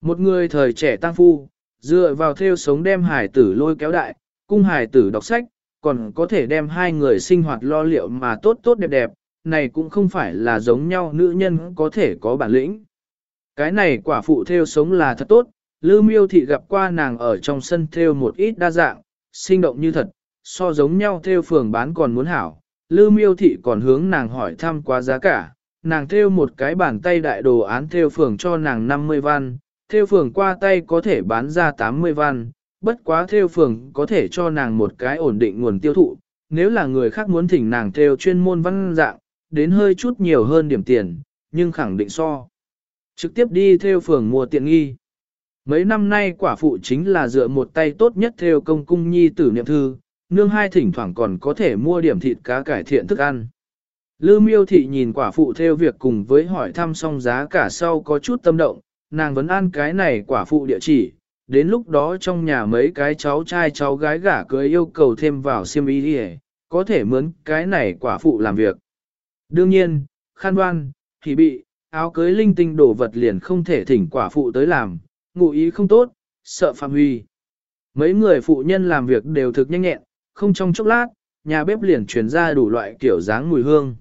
Một người thời trẻ tăng phu, dựa vào theo sống đem hải tử lôi kéo đại, cung hải tử đọc sách, còn có thể đem hai người sinh hoạt lo liệu mà tốt tốt đẹp đẹp, này cũng không phải là giống nhau nữ nhân có thể có bản lĩnh. Cái này quả phụ theo sống là thật tốt, Lư Miêu Thị gặp qua nàng ở trong sân theo một ít đa dạng, sinh động như thật, so giống nhau theo phường bán còn muốn hảo. Lư Miêu Thị còn hướng nàng hỏi thăm quá giá cả, nàng theo một cái bàn tay đại đồ án theo phường cho nàng 50 văn, theo phường qua tay có thể bán ra 80 văn, bất quá theo phường có thể cho nàng một cái ổn định nguồn tiêu thụ, nếu là người khác muốn thỉnh nàng theo chuyên môn văn dạng, đến hơi chút nhiều hơn điểm tiền, nhưng khẳng định so. Trực tiếp đi theo phường mua tiện nghi. Mấy năm nay quả phụ chính là dựa một tay tốt nhất theo công cung nhi tử niệm thư, nương hai thỉnh thoảng còn có thể mua điểm thịt cá cải thiện thức ăn. Lư miêu thị nhìn quả phụ theo việc cùng với hỏi thăm xong giá cả sau có chút tâm động, nàng vẫn an cái này quả phụ địa chỉ, đến lúc đó trong nhà mấy cái cháu trai cháu gái gả cưới yêu cầu thêm vào xiêm y đi có thể mướn cái này quả phụ làm việc. Đương nhiên, khăn đoan, thì bị, áo cưới linh tinh đổ vật liền không thể thỉnh quả phụ tới làm, ngụ ý không tốt, sợ phạm huy. Mấy người phụ nhân làm việc đều thực nhanh nhẹn, không trong chốc lát, nhà bếp liền truyền ra đủ loại kiểu dáng mùi hương.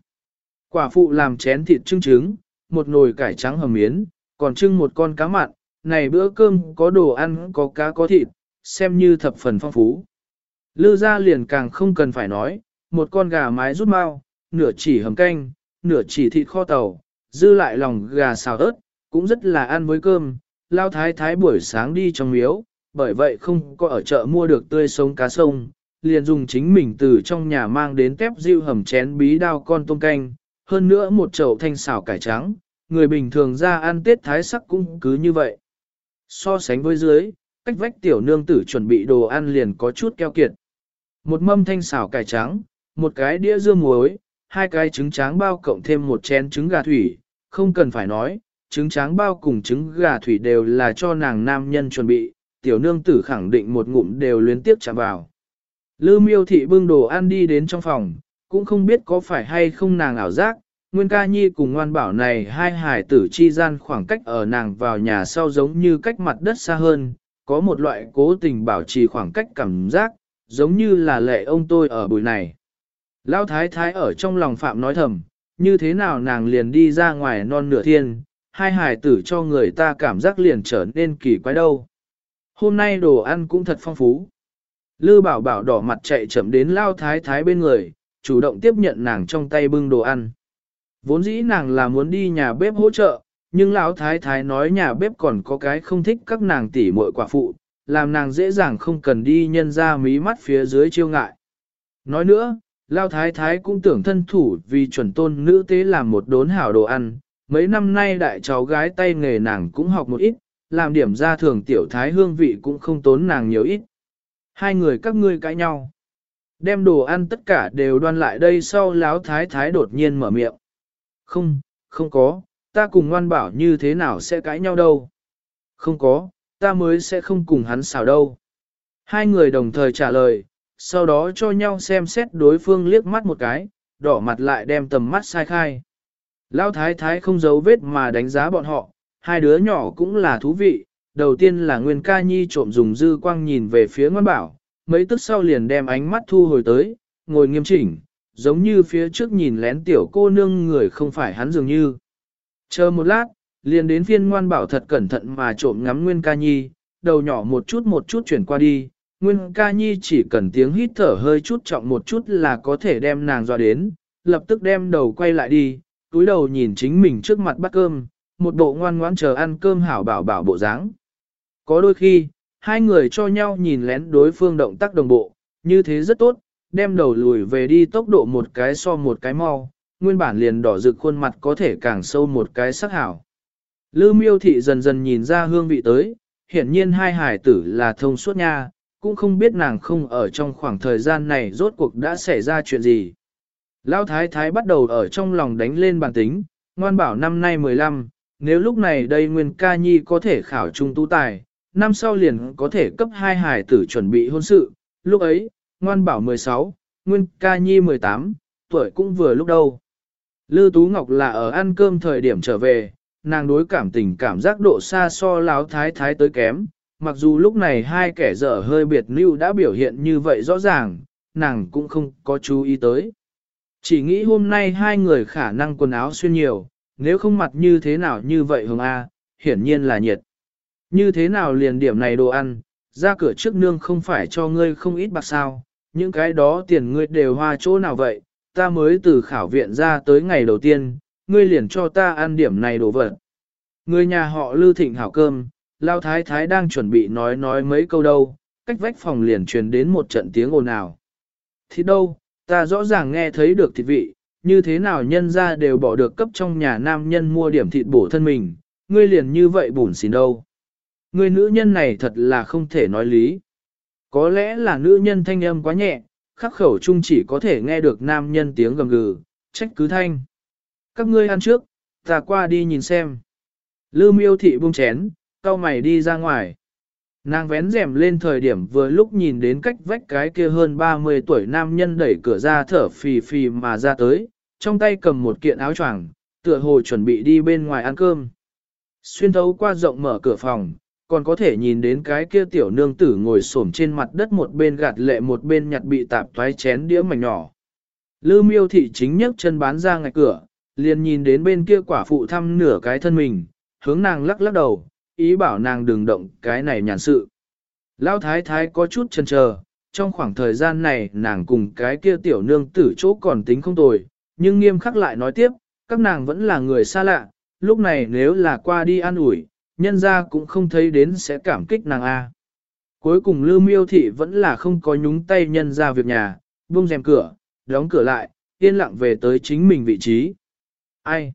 Quả phụ làm chén thịt trưng trứng, một nồi cải trắng hầm miến, còn trưng một con cá mặn, này bữa cơm có đồ ăn có cá có thịt, xem như thập phần phong phú. Lư ra liền càng không cần phải nói, một con gà mái rút mau, nửa chỉ hầm canh, nửa chỉ thịt kho tàu, dư lại lòng gà xào ớt, cũng rất là ăn với cơm, lao thái thái buổi sáng đi trong miếu, bởi vậy không có ở chợ mua được tươi sống cá sông, liền dùng chính mình từ trong nhà mang đến tép riêu hầm chén bí đao con tôm canh, hơn nữa một chậu thanh xào cải trắng, người bình thường ra ăn tết thái sắc cũng cứ như vậy. So sánh với dưới, cách vách tiểu nương tử chuẩn bị đồ ăn liền có chút keo kiệt. Một mâm thanh xào cải trắng, một cái đĩa dưa muối, hai cái trứng tráng bao cộng thêm một chén trứng gà thủy, không cần phải nói, trứng tráng bao cùng trứng gà thủy đều là cho nàng nam nhân chuẩn bị, tiểu nương tử khẳng định một ngụm đều luyến tiếp chạm vào. Lư miêu thị bưng đồ ăn đi đến trong phòng, cũng không biết có phải hay không nàng ảo giác, Nguyên ca nhi cùng ngoan bảo này hai hải tử chi gian khoảng cách ở nàng vào nhà sau giống như cách mặt đất xa hơn, có một loại cố tình bảo trì khoảng cách cảm giác, giống như là lệ ông tôi ở buổi này. Lão thái thái ở trong lòng phạm nói thầm, như thế nào nàng liền đi ra ngoài non nửa thiên, hai hài tử cho người ta cảm giác liền trở nên kỳ quái đâu. Hôm nay đồ ăn cũng thật phong phú. Lư bảo bảo đỏ mặt chạy chậm đến lao thái thái bên người, chủ động tiếp nhận nàng trong tay bưng đồ ăn. Vốn dĩ nàng là muốn đi nhà bếp hỗ trợ, nhưng lão thái thái nói nhà bếp còn có cái không thích các nàng tỉ muội quả phụ, làm nàng dễ dàng không cần đi nhân ra mí mắt phía dưới chiêu ngại. Nói nữa, lão thái thái cũng tưởng thân thủ vì chuẩn tôn nữ tế làm một đốn hảo đồ ăn, mấy năm nay đại cháu gái tay nghề nàng cũng học một ít, làm điểm ra thường tiểu thái hương vị cũng không tốn nàng nhiều ít. Hai người các ngươi cãi nhau. Đem đồ ăn tất cả đều đoan lại đây sau lão thái thái đột nhiên mở miệng. Không, không có, ta cùng ngoan bảo như thế nào sẽ cãi nhau đâu. Không có, ta mới sẽ không cùng hắn xảo đâu. Hai người đồng thời trả lời, sau đó cho nhau xem xét đối phương liếc mắt một cái, đỏ mặt lại đem tầm mắt sai khai. Lão thái thái không giấu vết mà đánh giá bọn họ, hai đứa nhỏ cũng là thú vị, đầu tiên là Nguyên ca nhi trộm dùng dư quang nhìn về phía ngoan bảo, mấy tức sau liền đem ánh mắt thu hồi tới, ngồi nghiêm chỉnh, giống như phía trước nhìn lén tiểu cô nương người không phải hắn dường như. Chờ một lát, liền đến phiên ngoan bảo thật cẩn thận mà trộm ngắm Nguyên ca nhi, đầu nhỏ một chút một chút chuyển qua đi, Nguyên ca nhi chỉ cần tiếng hít thở hơi chút trọng một chút là có thể đem nàng dọa đến, lập tức đem đầu quay lại đi, túi đầu nhìn chính mình trước mặt bắt cơm, một bộ ngoan ngoãn chờ ăn cơm hảo bảo bảo bộ dáng. Có đôi khi, hai người cho nhau nhìn lén đối phương động tác đồng bộ, như thế rất tốt, đem đầu lùi về đi tốc độ một cái so một cái mau, nguyên bản liền đỏ rực khuôn mặt có thể càng sâu một cái sắc hảo. Lư miêu thị dần dần nhìn ra hương vị tới, hiển nhiên hai hải tử là thông suốt nha, cũng không biết nàng không ở trong khoảng thời gian này rốt cuộc đã xảy ra chuyện gì. Lão thái thái bắt đầu ở trong lòng đánh lên bàn tính, ngoan bảo năm nay 15, nếu lúc này đây Nguyên Ca Nhi có thể khảo trung tu tài, năm sau liền có thể cấp hai hải tử chuẩn bị hôn sự, lúc ấy, ngoan bảo 16, Nguyên Ca Nhi 18, tuổi cũng vừa lúc đâu. Lư Tú Ngọc là ở ăn cơm thời điểm trở về, nàng đối cảm tình cảm giác độ xa so láo thái thái tới kém, mặc dù lúc này hai kẻ dở hơi biệt lưu đã biểu hiện như vậy rõ ràng, nàng cũng không có chú ý tới. Chỉ nghĩ hôm nay hai người khả năng quần áo xuyên nhiều, nếu không mặt như thế nào như vậy hồng A, hiển nhiên là nhiệt. Như thế nào liền điểm này đồ ăn, ra cửa trước nương không phải cho ngươi không ít bạc sao, những cái đó tiền ngươi đều hoa chỗ nào vậy, ta mới từ khảo viện ra tới ngày đầu tiên, ngươi liền cho ta ăn điểm này đồ vật. Người nhà họ lưu thịnh hảo cơm, lao thái thái đang chuẩn bị nói nói mấy câu đâu, cách vách phòng liền truyền đến một trận tiếng ồn ào. Thì đâu, ta rõ ràng nghe thấy được thịt vị, như thế nào nhân ra đều bỏ được cấp trong nhà nam nhân mua điểm thịt bổ thân mình, ngươi liền như vậy bùn xỉn đâu. Người nữ nhân này thật là không thể nói lý. Có lẽ là nữ nhân thanh âm quá nhẹ, khắc khẩu chung chỉ có thể nghe được nam nhân tiếng gầm gừ, trách cứ thanh. Các ngươi ăn trước, ta qua đi nhìn xem. Lư miêu thị buông chén, cao mày đi ra ngoài. Nàng vén rèm lên thời điểm vừa lúc nhìn đến cách vách cái kia hơn 30 tuổi nam nhân đẩy cửa ra thở phì phì mà ra tới, trong tay cầm một kiện áo choàng, tựa hồ chuẩn bị đi bên ngoài ăn cơm. Xuyên thấu qua rộng mở cửa phòng, còn có thể nhìn đến cái kia tiểu nương tử ngồi xổm trên mặt đất một bên gạt lệ một bên nhặt bị tạp thoái chén đĩa mảnh nhỏ. Lư miêu thị chính nhấc chân bán ra ngạch cửa, liền nhìn đến bên kia quả phụ thăm nửa cái thân mình, hướng nàng lắc lắc đầu, ý bảo nàng đừng động cái này nhàn sự. Lão thái thái có chút chần chờ, trong khoảng thời gian này nàng cùng cái kia tiểu nương tử chỗ còn tính không tồi, nhưng nghiêm khắc lại nói tiếp, các nàng vẫn là người xa lạ, lúc này nếu là qua đi an ủi, nhân ra cũng không thấy đến sẽ cảm kích nàng A. Cuối cùng Lưu Miêu Thị vẫn là không có nhúng tay nhân ra việc nhà, buông rèm cửa, đóng cửa lại, yên lặng về tới chính mình vị trí. Ai?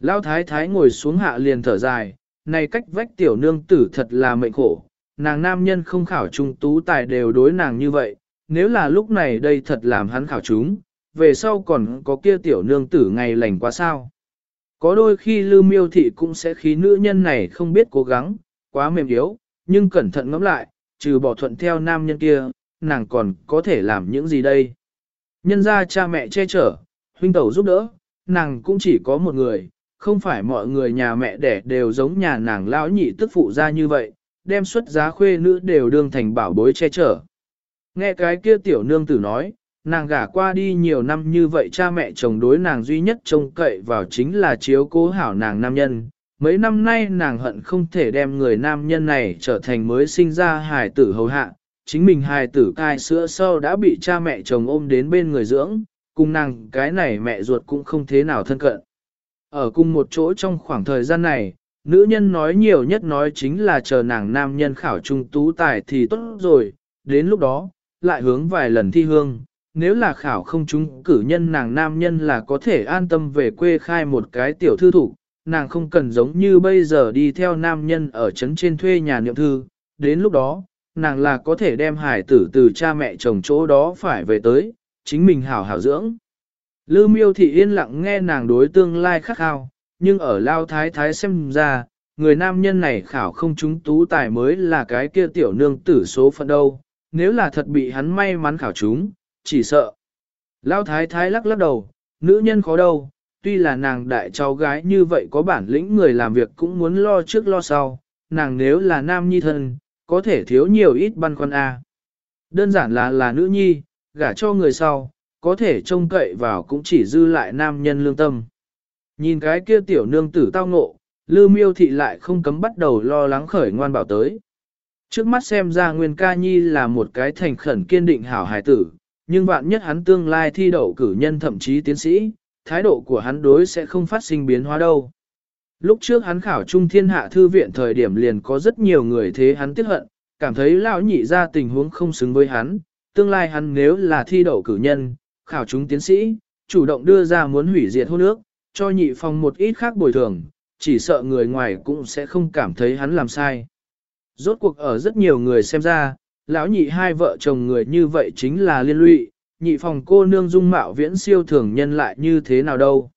Lão thái thái ngồi xuống hạ liền thở dài, này cách vách tiểu nương tử thật là mệnh khổ, nàng nam nhân không khảo trung tú tài đều đối nàng như vậy, nếu là lúc này đây thật làm hắn khảo chúng, về sau còn có kia tiểu nương tử ngày lành quá sao. Có đôi khi lưu miêu thị cũng sẽ khí nữ nhân này không biết cố gắng, quá mềm yếu, nhưng cẩn thận ngẫm lại, trừ bỏ thuận theo nam nhân kia, nàng còn có thể làm những gì đây. Nhân ra cha mẹ che chở, huynh tẩu giúp đỡ, nàng cũng chỉ có một người, không phải mọi người nhà mẹ đẻ đều giống nhà nàng lão nhị tức phụ ra như vậy, đem xuất giá khuê nữ đều đương thành bảo bối che chở. Nghe cái kia tiểu nương tử nói, nàng gả qua đi nhiều năm như vậy cha mẹ chồng đối nàng duy nhất trông cậy vào chính là chiếu cố hảo nàng nam nhân. Mấy năm nay nàng hận không thể đem người nam nhân này trở thành mới sinh ra hài tử hầu hạ, chính mình hài tử cai sữa sau đã bị cha mẹ chồng ôm đến bên người dưỡng, cùng nàng cái này mẹ ruột cũng không thế nào thân cận. Ở cùng một chỗ trong khoảng thời gian này, nữ nhân nói nhiều nhất nói chính là chờ nàng nam nhân khảo trung tú tài thì tốt rồi, đến lúc đó, lại hướng vài lần thi hương, nếu là khảo không trúng cử nhân nàng nam nhân là có thể an tâm về quê khai một cái tiểu thư thủ, nàng không cần giống như bây giờ đi theo nam nhân ở trấn trên thuê nhà niệm thư, đến lúc đó, nàng là có thể đem hải tử từ cha mẹ chồng chỗ đó phải về tới, chính mình hảo hảo dưỡng. Lư miêu thị yên lặng nghe nàng đối tương lai khắc khao, nhưng ở lao thái thái xem ra, người nam nhân này khảo không trúng tú tài mới là cái kia tiểu nương tử số phận đâu, nếu là thật bị hắn may mắn khảo trúng, chỉ sợ. Lao thái thái lắc lắc đầu, nữ nhân khó đâu, tuy là nàng đại cháu gái như vậy có bản lĩnh người làm việc cũng muốn lo trước lo sau, nàng nếu là nam nhi thân, có thể thiếu nhiều ít băn khoăn a. Đơn giản là là nữ nhi, gả cho người sau, có thể trông cậy vào cũng chỉ dư lại nam nhân lương tâm. Nhìn cái kia tiểu nương tử tao ngộ, lư miêu thị lại không cấm bắt đầu lo lắng khởi ngoan bảo tới. Trước mắt xem ra Nguyên Ca Nhi là một cái thành khẩn kiên định hảo hài tử, nhưng vạn nhất hắn tương lai thi đậu cử nhân thậm chí tiến sĩ, thái độ của hắn đối sẽ không phát sinh biến hóa đâu. Lúc trước hắn khảo trung thiên hạ thư viện thời điểm liền có rất nhiều người thế hắn tiếc hận, cảm thấy lão nhị ra tình huống không xứng với hắn, tương lai hắn nếu là thi đậu cử nhân, khảo chúng tiến sĩ, chủ động đưa ra muốn hủy diệt hôn ước, cho nhị phong một ít khác bồi thường, chỉ sợ người ngoài cũng sẽ không cảm thấy hắn làm sai. Rốt cuộc ở rất nhiều người xem ra, lão nhị hai vợ chồng người như vậy chính là liên lụy, nhị phòng cô nương dung mạo viễn siêu thường nhân lại như thế nào đâu.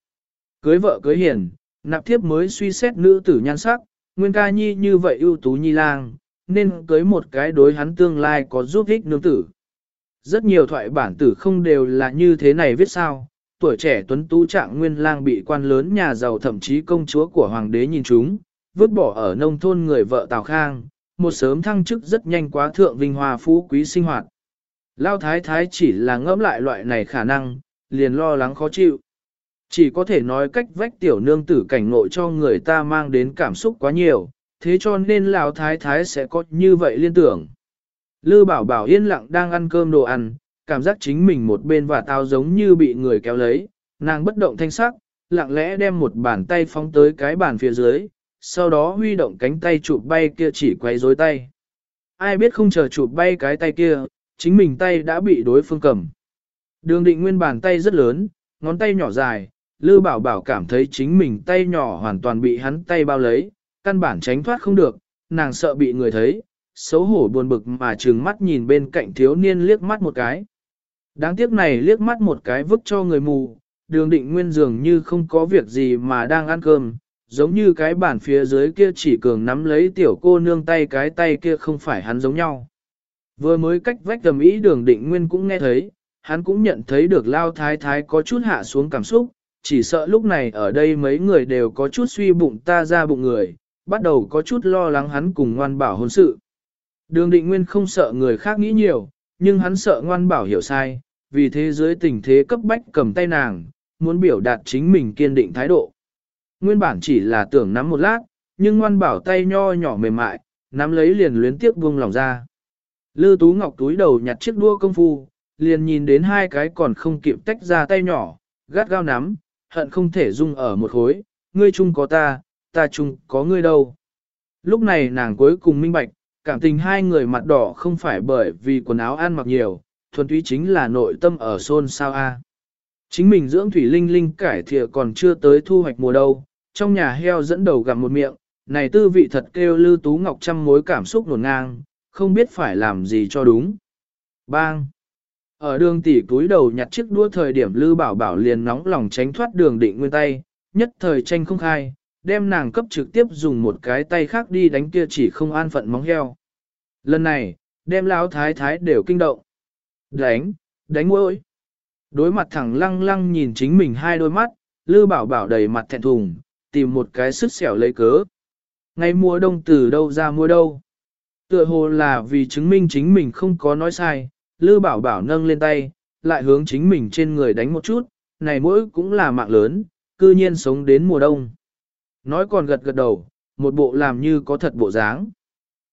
Cưới vợ cưới hiền, nạp thiếp mới suy xét nữ tử nhan sắc, nguyên ca nhi như vậy ưu tú nhi lang, nên cưới một cái đối hắn tương lai có giúp ích nương tử. Rất nhiều thoại bản tử không đều là như thế này viết sao, tuổi trẻ tuấn tú trạng nguyên lang bị quan lớn nhà giàu thậm chí công chúa của hoàng đế nhìn chúng, vứt bỏ ở nông thôn người vợ Tào Khang, một sớm thăng chức rất nhanh quá thượng vinh hoa phú quý sinh hoạt. Lao thái thái chỉ là ngẫm lại loại này khả năng, liền lo lắng khó chịu. Chỉ có thể nói cách vách tiểu nương tử cảnh ngộ cho người ta mang đến cảm xúc quá nhiều, thế cho nên lão thái thái sẽ có như vậy liên tưởng. Lư bảo bảo yên lặng đang ăn cơm đồ ăn, cảm giác chính mình một bên và tao giống như bị người kéo lấy, nàng bất động thanh sắc, lặng lẽ đem một bàn tay phóng tới cái bàn phía dưới, sau đó huy động cánh tay chụp bay kia chỉ quay rối tay. Ai biết không chờ chụp bay cái tay kia, chính mình tay đã bị đối phương cầm. Đường định nguyên bàn tay rất lớn, ngón tay nhỏ dài, Lư Bảo Bảo cảm thấy chính mình tay nhỏ hoàn toàn bị hắn tay bao lấy, căn bản tránh thoát không được, nàng sợ bị người thấy, xấu hổ buồn bực mà trừng mắt nhìn bên cạnh thiếu niên liếc mắt một cái. Đáng tiếc này liếc mắt một cái vứt cho người mù, đường định nguyên dường như không có việc gì mà đang ăn cơm, giống như cái bản phía dưới kia chỉ cường nắm lấy tiểu cô nương tay cái tay kia không phải hắn giống nhau. Vừa mới cách vách tầm ý đường định nguyên cũng nghe thấy, hắn cũng nhận thấy được lao thái thái có chút hạ xuống cảm xúc, chỉ sợ lúc này ở đây mấy người đều có chút suy bụng ta ra bụng người, bắt đầu có chút lo lắng hắn cùng ngoan bảo hôn sự. Đường định nguyên không sợ người khác nghĩ nhiều, nhưng hắn sợ ngoan bảo hiểu sai, vì thế dưới tình thế cấp bách cầm tay nàng, muốn biểu đạt chính mình kiên định thái độ. Nguyên bản chỉ là tưởng nắm một lát, nhưng ngoan bảo tay nho nhỏ mềm mại, nắm lấy liền luyến tiếc buông lòng ra. Lư Tú Ngọc túi đầu nhặt chiếc đua công phu, liền nhìn đến hai cái còn không kịp tách ra tay nhỏ, gắt gao nắm, hận không thể dung ở một khối, ngươi chung có ta, ta chung có ngươi đâu. Lúc này nàng cuối cùng minh bạch, cảm tình hai người mặt đỏ không phải bởi vì quần áo ăn mặc nhiều, thuần túy chính là nội tâm ở xôn sao a. Chính mình dưỡng thủy linh linh cải thìa còn chưa tới thu hoạch mùa đâu, trong nhà heo dẫn đầu gặm một miệng, này tư vị thật kêu lư tú ngọc trăm mối cảm xúc nổn ngang, không biết phải làm gì cho đúng. Bang! Ở đường tỷ túi đầu nhặt chiếc đua thời điểm lư bảo bảo liền nóng lòng tránh thoát đường định nguyên tay, nhất thời tranh không khai, đem nàng cấp trực tiếp dùng một cái tay khác đi đánh kia chỉ không an phận móng heo. Lần này, đem lão thái thái đều kinh động. Đánh, đánh ôi. Đối mặt thẳng lăng lăng nhìn chính mình hai đôi mắt, lư bảo bảo đầy mặt thẹn thùng, tìm một cái sức xẻo lấy cớ. Ngay mùa đông từ đâu ra mua đâu. Tựa hồ là vì chứng minh chính mình không có nói sai, lư bảo bảo nâng lên tay, lại hướng chính mình trên người đánh một chút, này mỗi cũng là mạng lớn, cư nhiên sống đến mùa đông. Nói còn gật gật đầu, một bộ làm như có thật bộ dáng.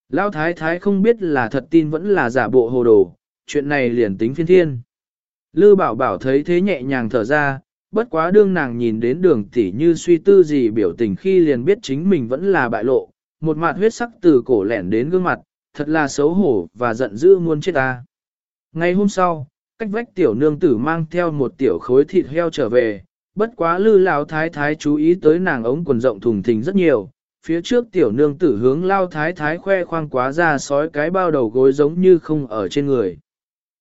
Lão thái thái không biết là thật tin vẫn là giả bộ hồ đồ, chuyện này liền tính phiên thiên. Lư bảo bảo thấy thế nhẹ nhàng thở ra, bất quá đương nàng nhìn đến đường tỷ như suy tư gì biểu tình khi liền biết chính mình vẫn là bại lộ, một mặt huyết sắc từ cổ lẻn đến gương mặt, thật là xấu hổ và giận dữ muôn chết ta. Ngày hôm sau, cách vách tiểu nương tử mang theo một tiểu khối thịt heo trở về, bất quá lư lão thái thái chú ý tới nàng ống quần rộng thùng thình rất nhiều, phía trước tiểu nương tử hướng lao thái thái khoe khoang quá ra sói cái bao đầu gối giống như không ở trên người.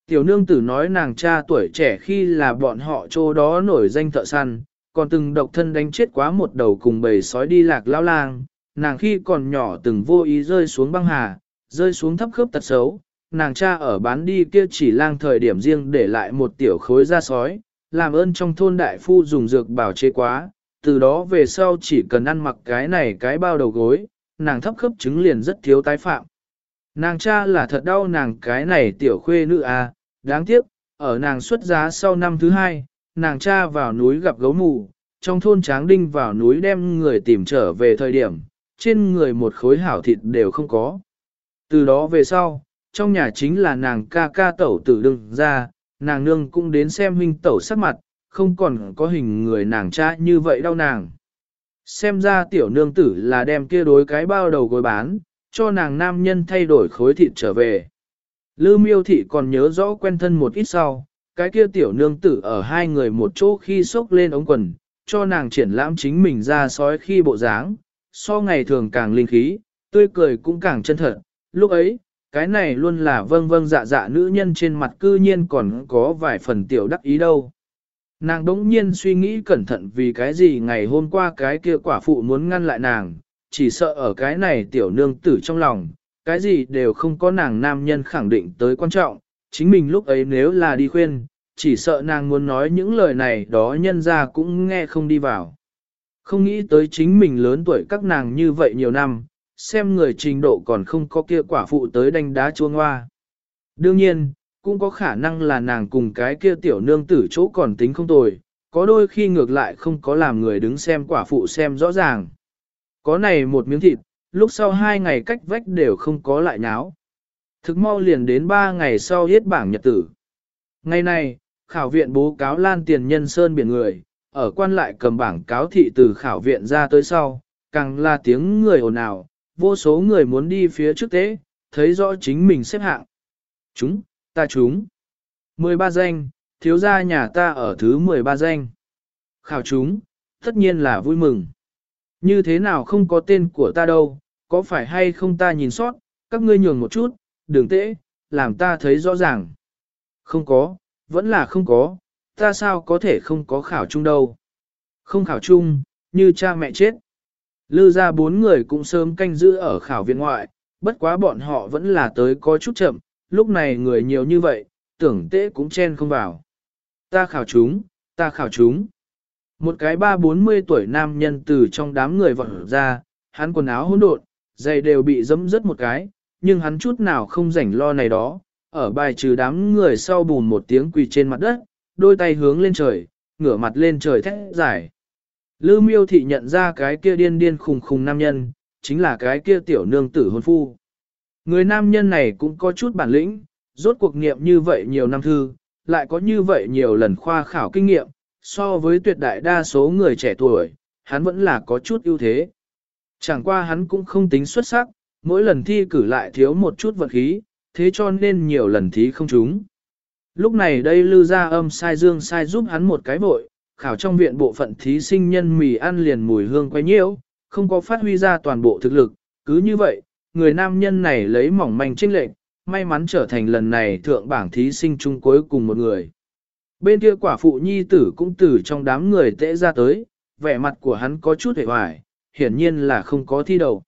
Tiểu nương tử nói nàng cha tuổi trẻ khi là bọn họ chỗ đó nổi danh thợ săn, còn từng độc thân đánh chết quá một đầu cùng bầy sói đi lạc lao lang, nàng khi còn nhỏ từng vô ý rơi xuống băng hà, rơi xuống thấp khớp tật xấu, nàng cha ở bán đi kia chỉ lang thời điểm riêng để lại một tiểu khối da sói, làm ơn trong thôn đại phu dùng dược bảo chế quá, từ đó về sau chỉ cần ăn mặc cái này cái bao đầu gối, nàng thấp khớp chứng liền rất thiếu tái phạm. Nàng cha là thật đau nàng cái này tiểu khuê nữ à, đáng tiếc, ở nàng xuất giá sau năm thứ hai, nàng cha vào núi gặp gấu mù, trong thôn tráng đinh vào núi đem người tìm trở về thời điểm, trên người một khối hảo thịt đều không có. Từ đó về sau, trong nhà chính là nàng ca ca tẩu tử đừng ra, nàng nương cũng đến xem huynh tẩu sắc mặt, không còn có hình người nàng cha như vậy đâu nàng. Xem ra tiểu nương tử là đem kia đối cái bao đầu gối bán, cho nàng nam nhân thay đổi khối thịt trở về. Lư miêu thị còn nhớ rõ quen thân một ít sau, cái kia tiểu nương tử ở hai người một chỗ khi xốc lên ống quần, cho nàng triển lãm chính mình ra sói khi bộ dáng, so ngày thường càng linh khí, tươi cười cũng càng chân thật. Lúc ấy, cái này luôn là vâng vâng dạ dạ nữ nhân trên mặt cư nhiên còn có vài phần tiểu đắc ý đâu. Nàng đống nhiên suy nghĩ cẩn thận vì cái gì ngày hôm qua cái kia quả phụ muốn ngăn lại nàng, chỉ sợ ở cái này tiểu nương tử trong lòng, cái gì đều không có nàng nam nhân khẳng định tới quan trọng, chính mình lúc ấy nếu là đi khuyên, chỉ sợ nàng muốn nói những lời này đó nhân ra cũng nghe không đi vào. Không nghĩ tới chính mình lớn tuổi các nàng như vậy nhiều năm, xem người trình độ còn không có kia quả phụ tới đánh đá chuông hoa. Đương nhiên, cũng có khả năng là nàng cùng cái kia tiểu nương tử chỗ còn tính không tồi, có đôi khi ngược lại không có làm người đứng xem quả phụ xem rõ ràng. Có này một miếng thịt, lúc sau hai ngày cách vách đều không có lại nháo. Thực mau liền đến ba ngày sau hết bảng nhật tử. Ngày này, khảo viện bố cáo lan tiền nhân sơn biển người, ở quan lại cầm bảng cáo thị từ khảo viện ra tới sau, càng là tiếng người ồn ào, vô số người muốn đi phía trước tế, thấy rõ chính mình xếp hạng. Chúng, ta chúng. 13 danh, thiếu gia nhà ta ở thứ 13 danh. Khảo chúng, tất nhiên là vui mừng. Như thế nào không có tên của ta đâu, có phải hay không ta nhìn sót, các ngươi nhường một chút, đừng tễ, làm ta thấy rõ ràng. Không có, vẫn là không có, ta sao có thể không có khảo chung đâu. Không khảo chung, như cha mẹ chết. Lư ra bốn người cũng sớm canh giữ ở khảo viện ngoại, bất quá bọn họ vẫn là tới có chút chậm, lúc này người nhiều như vậy, tưởng tế cũng chen không vào. Ta khảo chúng, ta khảo chúng. Một cái ba bốn mươi tuổi nam nhân từ trong đám người vọt ra, hắn quần áo hỗn độn, giày đều bị dẫm rớt một cái, nhưng hắn chút nào không rảnh lo này đó, ở bài trừ đám người sau bùn một tiếng quỳ trên mặt đất, đôi tay hướng lên trời, ngửa mặt lên trời thét giải. Lư miêu thị nhận ra cái kia điên điên khùng khùng nam nhân, chính là cái kia tiểu nương tử hôn phu. Người nam nhân này cũng có chút bản lĩnh, rốt cuộc nghiệm như vậy nhiều năm thư, lại có như vậy nhiều lần khoa khảo kinh nghiệm, so với tuyệt đại đa số người trẻ tuổi, hắn vẫn là có chút ưu thế. Chẳng qua hắn cũng không tính xuất sắc, mỗi lần thi cử lại thiếu một chút vật khí, thế cho nên nhiều lần thí không trúng. Lúc này đây lư ra âm sai dương sai giúp hắn một cái vội, khảo trong viện bộ phận thí sinh nhân mì ăn liền mùi hương quay nhiễu, không có phát huy ra toàn bộ thực lực, cứ như vậy, người nam nhân này lấy mỏng manh trinh lệnh, may mắn trở thành lần này thượng bảng thí sinh chung cuối cùng một người. Bên kia quả phụ nhi tử cũng tử trong đám người tễ ra tới, vẻ mặt của hắn có chút hề hoài, hiển nhiên là không có thi đầu.